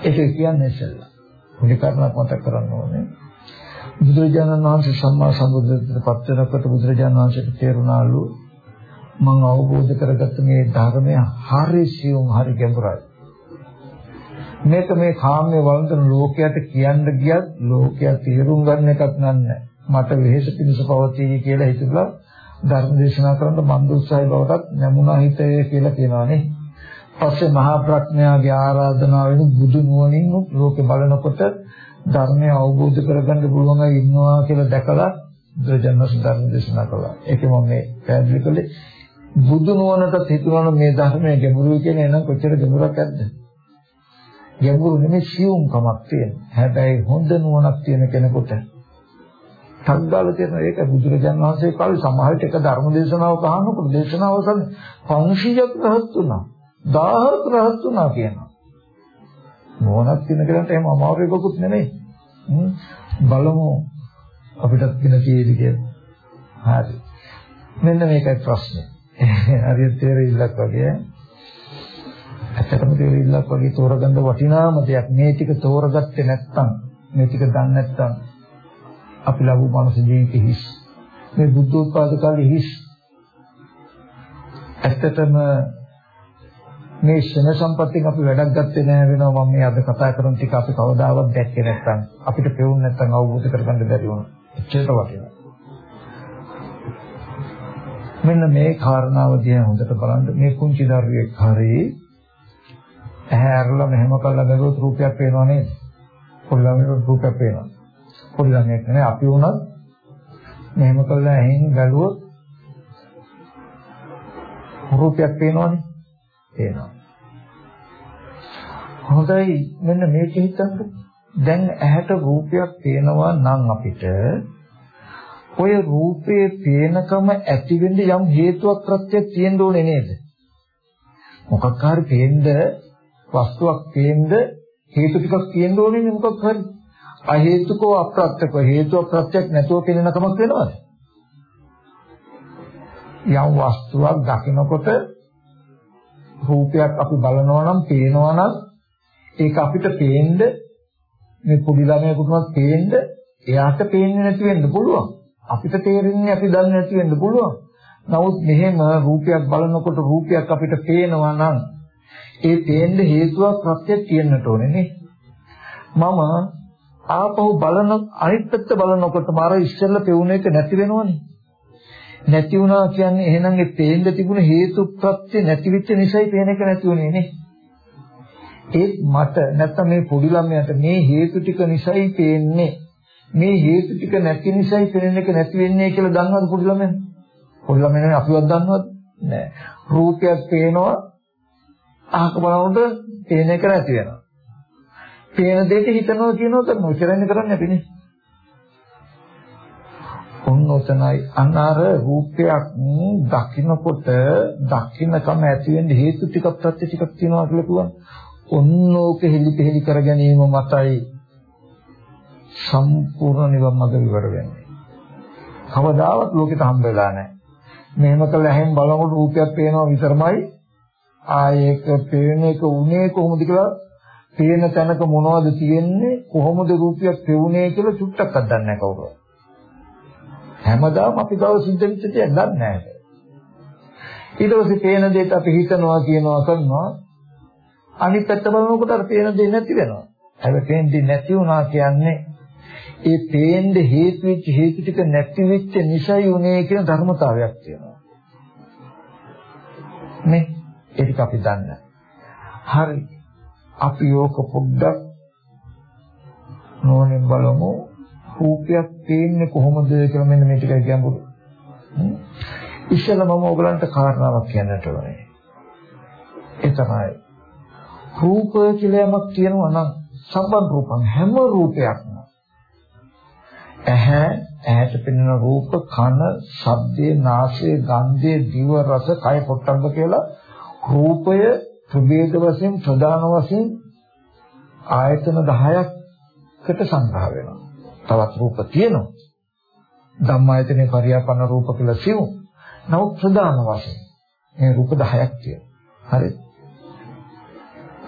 ඒක කියන්නේ ඉස්සෙල්ලා පොඩි කාරණාවක් මතක් කරගන්න ඕනේ. බුදුරජාණන් වහන්සේ සම්මා සම්බුද්ධත්වයට පත් වෙනකොට බුදුරජාණන් වහන්සේට තේරුණාලු මම අවබෝධ කරගත්ත මේ ධර්මය හරි සියුම් හරි ගැඹුරයි. මේක මේ කාමයේ වළඳන ලෝකයට කියන්න ගියත් ලෝකයා තේරුම් ගන්න එකක් නෑ. මට වෙහෙස පිණිස පවතී කියලා හිතලා ධර්ම දේශනා කරන්න මන්ද උත්සාහය බවටත් නැමුණා හිතේ කියලා කියනවානේ. පස්සේ මහා ප්‍රඥාගේ ආරාධනාවෙන් බුදු නුවණින් ලෝකේ බලනකොට ධර්මය අවබෝධ කරගන්න පුළුවන් අය ඉන්නවා කියලා දැකලා දෙජනස් ධර්ම දේශනා කළා. ඒක මම මේ පැහැදිලි කළේ බුදු නුවණටත් හිතුණා මේ ධර්මයේ ගැඹුරුයි කියන එනම් කොච්චර ගැඹුරක් ඇද්ද? ගැඹුරු නෙමෙයි සියුම් කමක් තියෙන. හැබැයි හොඳ නුවණක් තියෙන කෙනෙකුට සම්දාල තියෙන ඒක බුදුරජාණන් වහන්සේ කාලේ සමහරට එක ධර්ම දේශනාවක් අහනකොට දේශනාව සල් 500ක් රහත් වුණා. 1000ක් රහත් වුණා කියනවා. මොනක් කියන කෙනාට එහෙම අමාරු එකකුත් නෙමෙයි. බලමු අපිටත් වෙන තියෙදි කියලා. හරි. මෙන්න මේකයි ප්‍රශ්නේ. (laughs) හරියට තේරෙILLක් වගේ. ඇත්තටම තේරෙILLක් වගේ තෝරගන්න වටිනාම දෙයක්. මේ ටික තෝරගත්තේ නැත්නම් මේ ටික දන්නේ නැත්නම් අපි ලැබු මනස ජීවිතේ හිස්. මේ බුද්ධ උත්පාද කාලේ හිස්. ඇත්තටම මේ ෂණ සම්පත්තියෙන් අපි වැඩක් ගත්තේ නැහැ වෙනවා මම මේ අද කතා කරන ටික අපි කවදාවත් දැක්කේ නැත්නම් අපිට පෙවුන්නේ නැත්නම් අවබෝධ කරගන්න බැරි වුණා. එච්චරට වටිනවා. මෙන්න මේ කාරණාව දිහා හොඳට බලන්න මේ කුංචි දරුවෙක් හරි ඇහැ අරලා මෙහෙම කළා බැලුවොත් රූපයක් පේනව නේද? පොඩි ළමයෙකුට රූපයක් පේනවා. පොඩි ළමයෙක් නෙවෙයි අපි වුණත් මෙහෙම කළා ඇහෙන් බැලුවොත් රූපයක් පේනවනේ. පේනවා. හොඳයි මෙන්න මේක හිතන්න. දැන් ඇහැට රූපයක් පේනවා නම් අපිට ඔය රූපේ පේනකම ඇති වෙන්න යම් හේතුවක් ප්‍රත්‍යක් තියෙන්න ඕනේ නේද? මොකක් හරි පේන්න වස්තුවක් පේන්න හේතු ටිකක් තියෙන්න ඕනේ නේ මොකක් හරි. අහේතුකෝ අප්‍රත්‍යකෝ හේතුව ප්‍රත්‍යක් නැතුව පෙනෙන කමක් වෙනවද? යම් වස්තුවක් දකිනකොට රූපයක් අපි බලනවා නම් පේනවා නම් ඒක අපිට පේන්න මේ පොඩි ළමයෙකුටවත් පේන්න එයාට පේන්නේ නැති වෙන්න පුළුවන්. අපිට තේරෙන්නේ අපි දන්නේ නැති වෙන්න පුළුවන්. නමුත් මෙහෙම රූපයක් බලනකොට රූපයක් අපිට පේනවා නම් ඒ පේන්න හේතුවක් ප්‍රත්‍යක් තියෙන්නට ඕනේ නේ. මම ආපහු බලන අනිත් පැත්ත බලනකොට මාර ඉස්සෙල්ලා පෙවුන එක නැති වෙනවනේ. නැති වුණා කියන්නේ එහෙනම් ඒ පේන්න තිබුණ හේතු ප්‍රත්‍ය නැති වෙච්ච නිසායි පේන එක නැති වුණේ නේ. ඒත් මට නැත්තම් මේ පොඩි ළමයාට මේ හේතු ටික නිසායි පේන්නේ. මේ හේතු ටික නැති නිසායි පේන එක නැති වෙන්නේ කියලා දන්නවද පොඩි ළමයා? පොඩි ළමයා නෙවෙයි අපිවත් දන්නවද? නෑ. රූපයක් පේනවා අහක බලනකොට පේන එක නැති වෙනවා. පේන දෙයට හිතනවා කියනවා කරනවා. ඉතරන්නේ කරන්නේ නැතිනේ. ඔන්න ඔතනයි අනාර රූපයක් දකින්නකොට දකින්නකම ඇති වෙන්න හේතු ටිකක් ප්‍රත්‍ය ටිකක් තියෙනවා කියලා කියනවා. ඔන්න ඕක හෙලි පෙහෙලි කර ගැනීම මතයි සම්පූර්ණ නිවන් මඟ විවර වෙන්නේ. කවදාවත් ලෝකෙට හම්බ වෙලා නැහැ. මෙහෙම කළ ඇහෙන් බලනකොට රූපයක් පේනවා විතරමයි ආයේක පේන එක උනේ කොහොමද කියලා පේන තැනක මොනවද තියෙන්නේ කොහොමද රූපයක් පෙවුනේ කියලා චුට්ටක් අදන්නේ නැහැ කවුරුත්. හැමදාම අපි ගාව සිද්ධ වෙච්ච දේ දන්නේ නැහැ. ඊට පස්සේ පේන දෙයට අපි හිතනවා කියනවා කරනවා අනිත් පැත්ත බලනකොට අර පේන දේ නැති වෙනවා. හැබැයි පේන්නේ නැති වුණා කියන්නේ ඒ පේන්න හේතු වෙච්ච හේතු ටික නැති වෙච්ච නිසයි උනේ කියන ධර්මතාවයක් තියෙනවා. නේ ඒක අපි දන්න. හරි. අපි යෝක පොඩ්ඩක් නෝනෙන් බලමු රූපයක් පේන්නේ කොහොමද කියලා මෙන්න මේ ටිකයි ගැඹුරු. ඉස්සෙල්ලා මම ඔයගලන්ට කාරණාවක් කියන්නට ඕනේ. ඒ තමයි රූප කියලා යමක් තියෙනවා නම් සම්බන්ධ රූපං හැම රූපයක්ම ඇහැ ඇහැට පෙනෙන රූප කන ශබ්දේ නාසය ගන්ධය දිව රස කය පොට්ටබ්බ කියලා රූපය ප්‍රභේද වශයෙන් ප්‍රධාන වශයෙන් ආයතන 10කට සංග්‍රහ වෙනවා. තවත් රූප තියෙනවා. ධම්මායතනේ පරියාපන්න රූප කියලා සිව්. නමුත් ප්‍රධාන වශයෙන් මේ රූප 10ක් තියෙනවා. හරි.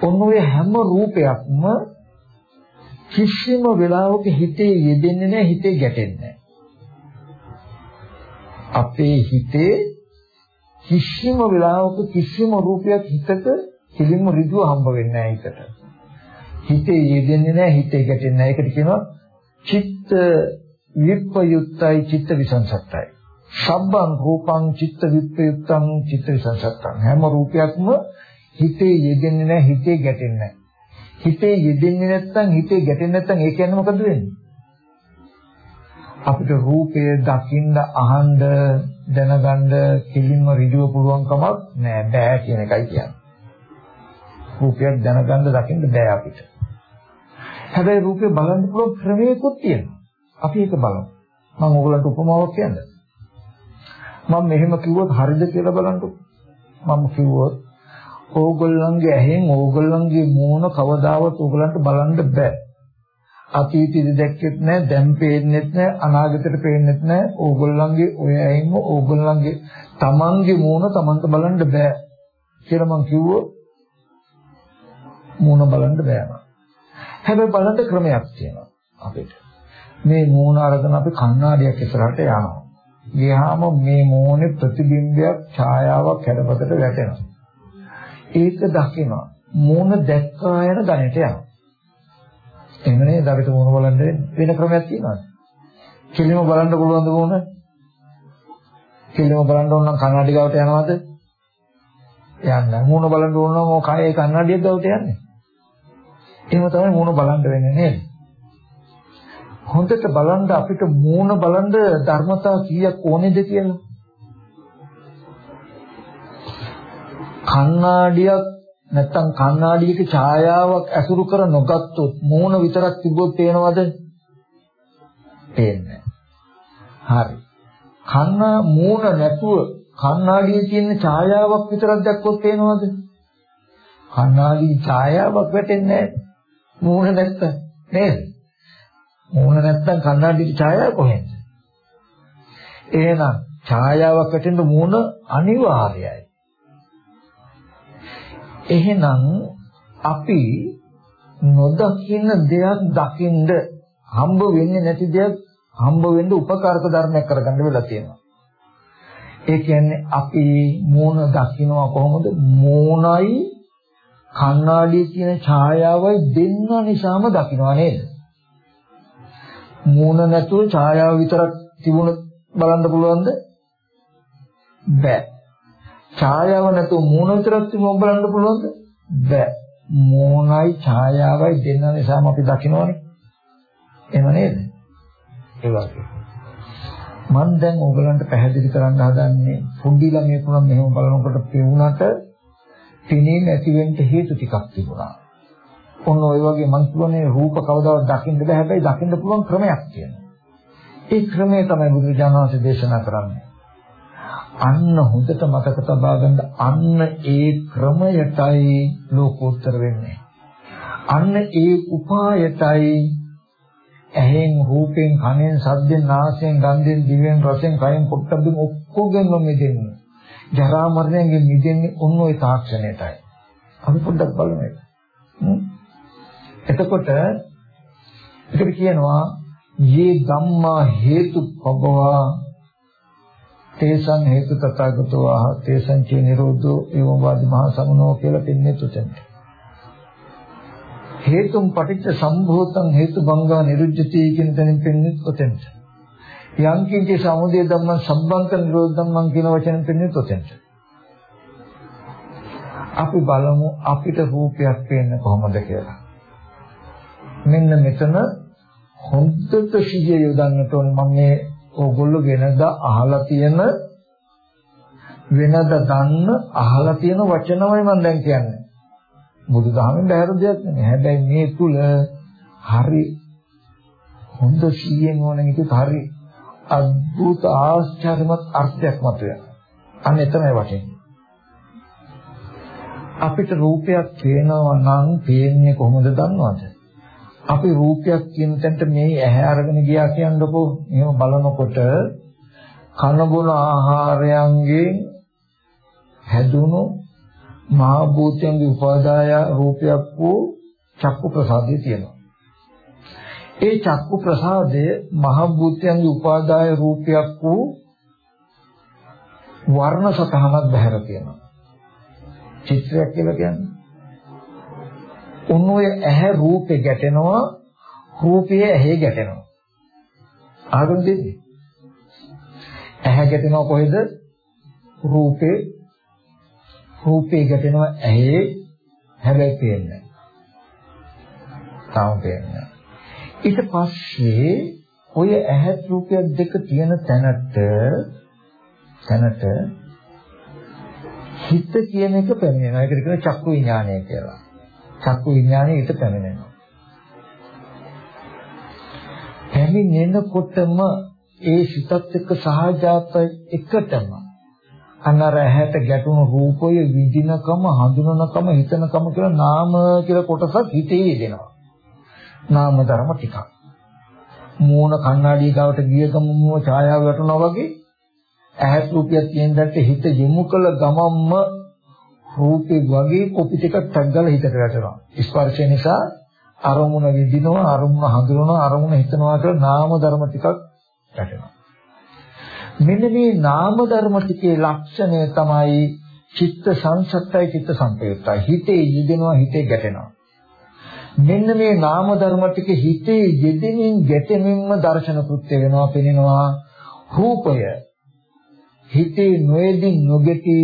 ඔන්න ඔය හැම රූපයක්ම කිසිම වෙලාවක හිතේ යෙදෙන්නේ නැහැ හිතේ ගැටෙන්නේ අපේ හිතේ කිසිම වෙලාවක කිසිම රූපයක් හිතට කිලින්ම ඍජුව හම්බ වෙන්නේ නැහැ හිතට. හිතේ යෙදෙන්නේ නැහැ හිතේ ගැටෙන්නේ නැහැ. ඒකට කියනවා චිත්ත විප්පයුත්තයි චිත්ත විසංසත්තයි. සබ්බං රූපං චිත්ත විප්පයුත්තං චිත්ත විසංසත්තං. හැම රූපයක්ම හිතේ යෙදෙන්නේ නැහැ හිතේ ගැටෙන්නේ නැහැ. හිතේ යෙදෙන්නේ නැත්නම් හිතේ ගැටෙන්නේ නැත්නම් ඒ කියන්නේ මොකද වෙන්නේ? අපිට රූපය දකින්න අහන්න දැනගන්න කිලින්ම ඍජුව පුළුවන් කමක් නෑ බෑ කියන එකයි කියන්නේ. රූපයක් දැනගන්න දකින්න බෑ අපිට. හැබැයි රූපේ බලන්න පුළුවන් ක්‍රමයකුත් තියෙනවා. අපි ඒක බලමු. මම ඕගලන්ට උපමාවක් කියන්න. මම මෙහෙම කිව්වොත් හරිද කියලා බලන්නකො. මම කිව්වොත් ඕගොල්ලන්ගේ ඇහෙන් ඕගොල්ලන්ගේ මූණ කවදාවත් ඕගලන්ට බලන්න බෑ. අතීතෙදි දැක්කෙත් නැහැ, දැන් පේන්නෙත් නැහැ, අනාගතෙට පේන්නෙත් නැහැ. ඕගොල්ලන්ගේ ඔය ඇහෙන්ම ඕගොල්ලන්ගේ තමන්ගේ මූණ තමන්ට බලන්න බෑ කියලා මං කිව්වොත් මූණ බලන්න බෑ නේද? හැබැයි බලන්න ක්‍රමයක් තියෙනවා අපිට. මේ මූණ අරගෙන අපි කණ්ණාඩියක් ඉස්සරහට යනවා. ගියාම මේ මූණේ ප්‍රතිබිම්බයක් ඡායාවක් හැඩපතට වැටෙනවා. ඒක දකිනවා. මූණ දැක්කා යන ගණයට යනවා. එහෙම නේද අපිට මූණ බලන්න වෙන ක්‍රමයක් තියෙනවද? කෙලිම බලන්න පුළුවන්ද මූණ? කෙලිම බලන්න ඕන නම් කන්නඩි ගාවට යනවද? යන්න. මූණ බලන්න ඕන නම් ඔය කයේ කන්නඩියක් ගාවට යන්නේ. එහෙම තමයි මූණ බලන්න වෙන්නේ නේද? හොඳට බලන්න අපිට මූණ බලන්න ධර්මතා කීයක් ඕනේද කියලා. කණ්ණාඩියක් නැත්තම් කණ්ණාඩියක ඡායාවක් ඇසුරු කර නොගත්තොත් මූණ විතරක් තිබ්බොත් පේනවද? පේන්නේ හරි. කන්න මූණ නැතුව කණ්ණාඩියේ තියෙන ඡායාවක් විතරක් දැක්කොත් පේනවද? කණ්ණාඩියේ ඡායාවක් වැටෙන්නේ නැහැ. මූණ නැත්ත නේද? මූණ නැත්තම් කන්නඩියේ ඡායාව කොහෙන්ද? එහෙනම් ඡායාවකට මූණ අනිවාර්යයි. එහෙනම් අපි නොදකින්න දෙයක් දකින්න හම්බ වෙන්නේ නැති දෙයක් හම්බ වෙන්න උපකාරක ධර්මයක් කරගන්න වෙලා තියෙනවා. ඒ කියන්නේ අපි මූණ දකින්නවා කොහොමද? මූණයි කණ්ණාඩියේ තියෙන ඡායාවයි දෙන්න නිසාම දකින්නවා නේද? මූණ නැතුව ඡායාව විතරක් තිබුණ බලන්න පුළුවන්ද? බෑ. ඡායාව නැතුව මූණ විතරක් තිබුණ බලන්න පුළුවන්ද? බෑ. මූණයි ඡායාවයි දෙන්න නිසාම අපි දකින්නවනේ. එහෙම නේද? ඒ වගේ. මම දැන් ඕගලන්ට පැහැදිලි කරන්න හදන්නේ පොඩි ළමයෙක් වුණා මෙහෙම බලනකොට පෙවුනට පෙනේ නැති වෙන්න හේතු ටිකක් තිබුණා. ඔන්න ඔය වගේ මං කියන්නේ රූප කවදාවත් දකින්න බෑ හැබැයි දකින්න පුළුවන් ක්‍රමයක් තියෙනවා. ඒ ක්‍රමය තමයි බුදුරජාණන් වහන්සේ දේශනා කරන්නේ. අන්න හොඳට මතක තබා ගන්න අන්න ඒ ක්‍රමයටයි ලෝකෝත්තර වෙන්නේ. අන්න ඒ උපායතයි ඇහෙන් රූපෙන් කනෙන් සද්දෙන් නාසයෙන් ගන්ධෙන් දිවෙන් රසෙන් කයෙන් පොට්ටබ්බෙන් ඔක්කොගෙම මිදෙන්නේ. ජරා මරණයෙන් මිදෙන්නේ ඔන්න ඔය තාක්ෂණයටයි. අපි පොඩ්ඩක් බලමු ඒක. එතකොට ඒකට කියනවා යේ ධම්මා හේතු පබවා තේසං හේතු තථාගතෝ ආහ තේසං චේ නිරෝධෝ එවං වාදි මහා සමනෝ කියලා දෙන්නේ තුතෙන්ට. හේතුම් පටිච්ච සම්භූතං හේතු බංගා නිරුද්ධති කියන තැනින් පෙන්නේ උතෙන්ට. යම් කිංචි සමුදය ධම්ම සම්බන්ත නිරෝධ ධම්මං කියන වචනෙන් පෙන්නේ උතෙන්ට. අපි බලමු අපිට රූපයක් පේන්නේ කොහොමද කියලා. මෙන්න මෙතන හොඳට සිහිය යොදන්නට ඕනේ මම මේ ඕගොල්ලෝ වෙනදා අහලා තියෙන වෙනදා දන්න අහලා තියෙන වචනමයි මම දැන් කියන්නේ. බුදුදහමෙන් බැහැර දෙයක් නෙමෙයි. හැබැයි මේ තුල හරි හොඳ සිහියෙන් ඕන නිකුත් හරි අద్భుත ආශ්චර්යමත් අර්ථයක් මතුවේ. අන්න එතනයි වටින්නේ. අපිට රූපයක් පේනවා නම් පේන්නේ කොහොමද දන්නවද? අපි රූපයක් කියන තැනට මේ ඇහැ අරගෙන ගියා කියන්නකෝ එහෙම බලනකොට කන බොන ආහාරයන්ගෙන් හැදුණු මහා භූතයන්ගේ උපාදාය රූපයක් වූ චක්කු ප්‍රසාදය තියෙනවා. ඒ චක්කු ප්‍රසාදය මහා භූතයන්ගේ උපාදාය රූපයක් වූ වර්ණ සතහනක් බහැර තියෙනවා. චිත්‍රයක් කියලා කියන්නේ. උන් ඔය ඇහැ රූපේ ගැටෙනවා රූපය ඇහි ගැටෙනවා. ආගම දෙන්නේ. ඇහැ ගැටෙනවා කොහෙද? රූපේ. රූපේ ගැටෙනවා ඇහි. හැබැයි පේන්නේ තාම පේන්නේ ඊට පස්සේ ඔය ඇහත් රූපයක් දෙක තියෙන තැනට තැනට හිත කියන එක පැමිණෙනවා. ඒකට කියන චක්කු විඥානය කියලා. චක්කු විඥානය ඊට පැමිණෙනවා. පැමිණෙනකොටම ඒ සිතත් එක්ක සහජාත එකටම අනර ඇහැට ගැටුණු රූපය විදිනකම හඳුනනකම හිතනකම කියලා නාම කියලා කොටසක් හිතේ යෙදෙනවා. නාම ධර්ම ටිකක්. මූණ කණ්ණාඩිය ගාවට ගිය ගමම ඡායාව වැටුණා වගේ ඇහැ රූපයක් තියෙන දැක්ක හිත යොමු කළ ගමම්ම රූපේ වගේ කොපි ටිකක් ටග්ගල හිතට වැටෙනවා. ස්පර්ශය නිසා අරමුණ විඳිනවා, අරමුණ හඳුනනවා, අරමුණ හිතනවා කියලා නාම ධර්ම ටිකක් වැටෙනවා. මෙන්න මේ නාම ධර්ම ටිකේ ලක්ෂණය තමයි චිත්ත සංසත්තයි චිත්ත සංපයුත්තයි. හිතේ යෙදෙනවා, හිතේ ගැටෙනවා. මෙන්න මේ නාම ධර්ම ටික හිතේ යෙදෙමින් ගැටෙමින්ම දර්ශන කෘත්‍ය වෙනවා, පෙනෙනවා. රූපය හිතේ නොයෙදී නොගෙටි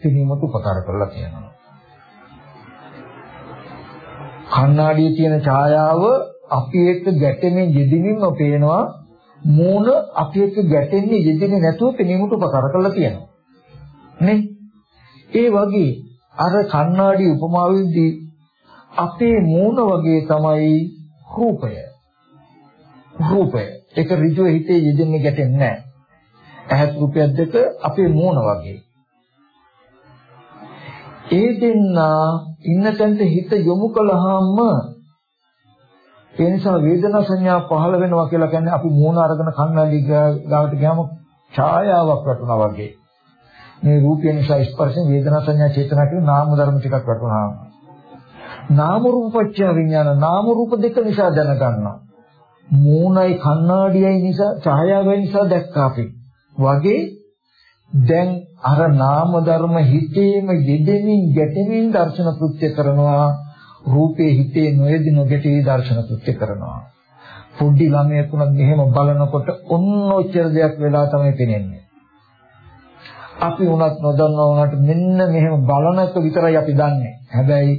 පෙනීමට උපකාර කරලා තියෙනවා. කණ්ණාඩියේ තියෙන ඡායාව අපි එක්ක ගැටෙමින් යෙදෙමින්ම පේනවා මූණ අපි එක්ක ගැටෙන්නේ යෙදෙන්නේ නැතුව පෙනීමට උපකාර කරලා තියෙනවා. නේ? ඒ වගේ අර කණ්ණාඩි උපමාවෙදී අපේ මූණ වගේ තමයි රූපය. රූපය. ඒක ඍජුව හිතේ යෙදෙන්නේ ගැටෙන්නේ නැහැ. ඇහත් රූපයක් දෙක අපේ මූණ වගේ. ඒ දෙන්නා ඉන්න තැනට හිත යොමු කළාම ඒ නිසා වේදනා සංඥා පහළ වෙනවා කියලා කියන්නේ අපි මූණ අරගෙන කන්නල්ලි ගාවට ගියාම ඡායාවක් වටුණා වගේ. මේ රූපය නිසා ස්පර්ශයෙන් වේදනා සංඥා චේතනා කියන නාම ධර්ම ටිකක් වටුණා. නාම රූපච්ඡ විඥාන නාම රූප දෙක නිසා දැනගන්නවා. මූණයි කණ්ණාඩියයි නිසා ඡායාවයි නිසා දැක්කා අපි. වගේ දැන් අර නාම ධර්ම හිතේම යෙදෙමින් ගැටෙමින් දර්ශන කෘත්‍ය කරනවා රූපේ හිතේ නොයෙදි නොගැටි දර්ශන කෘත්‍ය කරනවා පොඩි ළමයෙක් උනත් මෙහෙම බලනකොට ඔන්න ඔච්චර දෙයක් වෙලා තමයි පේන්නේ අපි උනත් නොදන්නවා උනට මෙන්න මෙහෙම බලනක විතරයි අපි දන්නේ හැබැයි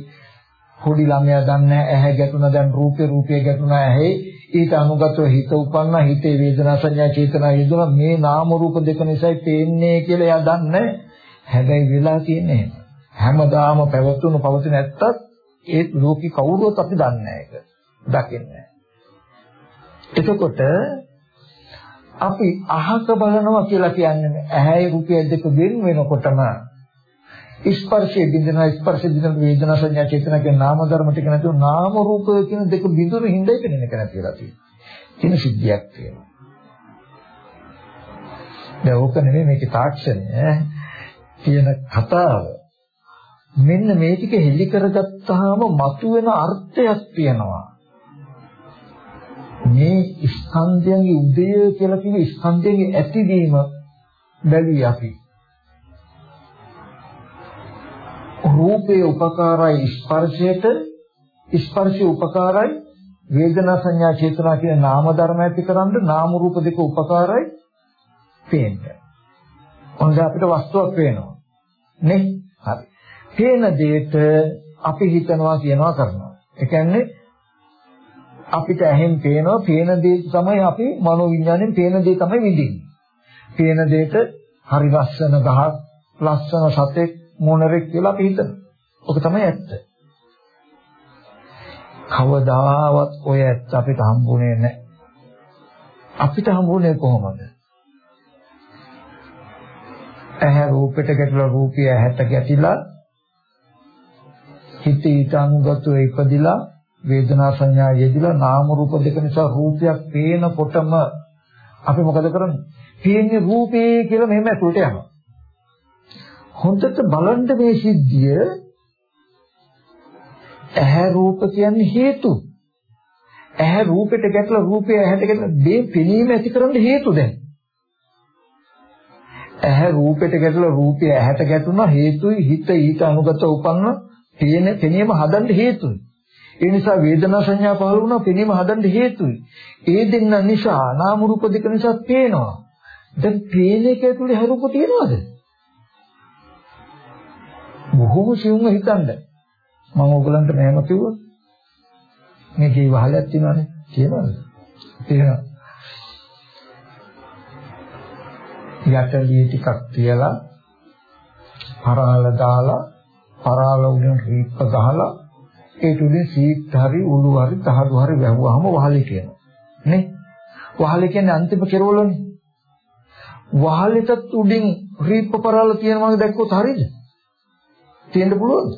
පොඩි ළමයා දන්නේ ඇහැ ගැටුණ දැන් රූපේ රූපේ ගැටුණ ඇහි. ඊට අනුගතව හිත උපන්න හිතේ වේදනා සංඥා චේතනා යෙදුණා. මේ නාම රූප දෙක නිසායි පේන්නේ කියලා එයා දන්නේ හැබැයි වෙලා තියෙන්නේ හැමදාම පැවතුණු පවතින ඇත්තත් ඒ ලෝකේ කවුරුවත් අපි දන්නේ ඒක. දකින්නේ එතකොට අපි අහක බලනවා කියලා කියන්නේ ඇහැයි රූපය දෙක වෙන වෙනකොටම ස්පර්ශයේ බින්දනා ස්පර්ශ බින්දන වේදනා සංඥා චේතනා කියන නාම ධර්ම ටික නැතුව නාම රූප කියන දෙක බිඳුන හිඳයි පෙනෙන එක නැතිලා තියෙනවා. කියන සිද්ධියක් තියෙනවා. දැන් ඕක නෙමෙයි මේකේ තාක්ෂණය කියන කතාව. මෙන්න මේ ටික හෙලි කරගත්තාම මතුවෙන අර්ථයක් තියෙනවා. මේ ස්කන්ධයන්ගේ උදය කියලා කියන ස්කන්ධයන්ගේ ඇතිවීම බැලී අපි රූපේ උපකාරයි ස්පර්ශයට ස්පර්ශය උපකාරයි වේදනා සංඥා චේතනා කියන නාම ධර්ම ඇතිකරන්න නාම රූප දෙක උපකාරයි පේන්න. ඔන්න අපිට වස්තුවක් පේනවා. නේ? හරි. පේන දෙයට අපි හිතනවා කියනවා කරනවා. ඒ කියන්නේ අපිට ඇහෙන් පේනවා පේන දේ තමයි අපි මනෝ විඥාණයෙන් පේන දේ තමයි විඳින්නේ. පේන දෙයට හරි ලස්සන ගහක්, ලස්සන සතෙක්, මොනරෙක් කියලා අපි හිතනවා. ඔක තමයි ඇත්ත. කවදාවත් ඔය ඇත්ත අපිට හම්බුනේ නැහැ. අපිට හම්බුනේ කොහොමද? ඇහැ රූපෙට ගැටලා රූපය ඇහැට ගැටිලා හිත ඊට අනුගතව ඉපදිලා වේදනා සංඥා යෙදිලා නාම රූප දෙක නිසා රූපයක් පේනකොටම අපි මොකද කරන්නේ? පේන්නේ රූපේ කියලා මෙහෙම ඇතුළට යනවා. හොඳට බලන්න මේ සිද්ධිය ඇහැ රූප කියන්නේ හේතු. ඇහැ රූපෙට ගැටලා රූපය ඇහැට ගැටලා මේ පෙනීම ඇති කරන්න හේතු දැන්. ඇහැ රූපෙට ගැටලා රූපය ඇහැට ගැටුණා හේතුයි හිත ඊට අනුගත උපන්න පේන පෙනීම හදන්න හේතුයි. ඒ නිසා වේදනා සංඥා පහළ වුණා පෙනීම හදන්න හේතුයි. ඒ දෙන්න නිසා නාම රූප දෙක නිසා පේනවා. දැන් පේන එක ඇතුලේ හරුප තියනවද? බොහෝම සියුම්ව හිතන්න. මම ඕගලන්ට මෙහෙම කිව්වොත් මේකේ වහලක් තියෙනවනේ කියනවද? තියෙනවා. යටලිය ටිකක් තියලා පරාල දාලා පරාල උඩින් රීප්ප ගහලා ඒ තුලින් සීත් හරි උළු හරි තහඩු හරි වැහුවාම වහලේ කියනවා. නේ? වහලේ කියන්නේ අන්තිම කෙරවලනේ. වහලෙටත් උඩින් රීප්ප පරාල තියෙනවා දැක්කොත් හරියද? තියෙන්න පුළුවන්ද?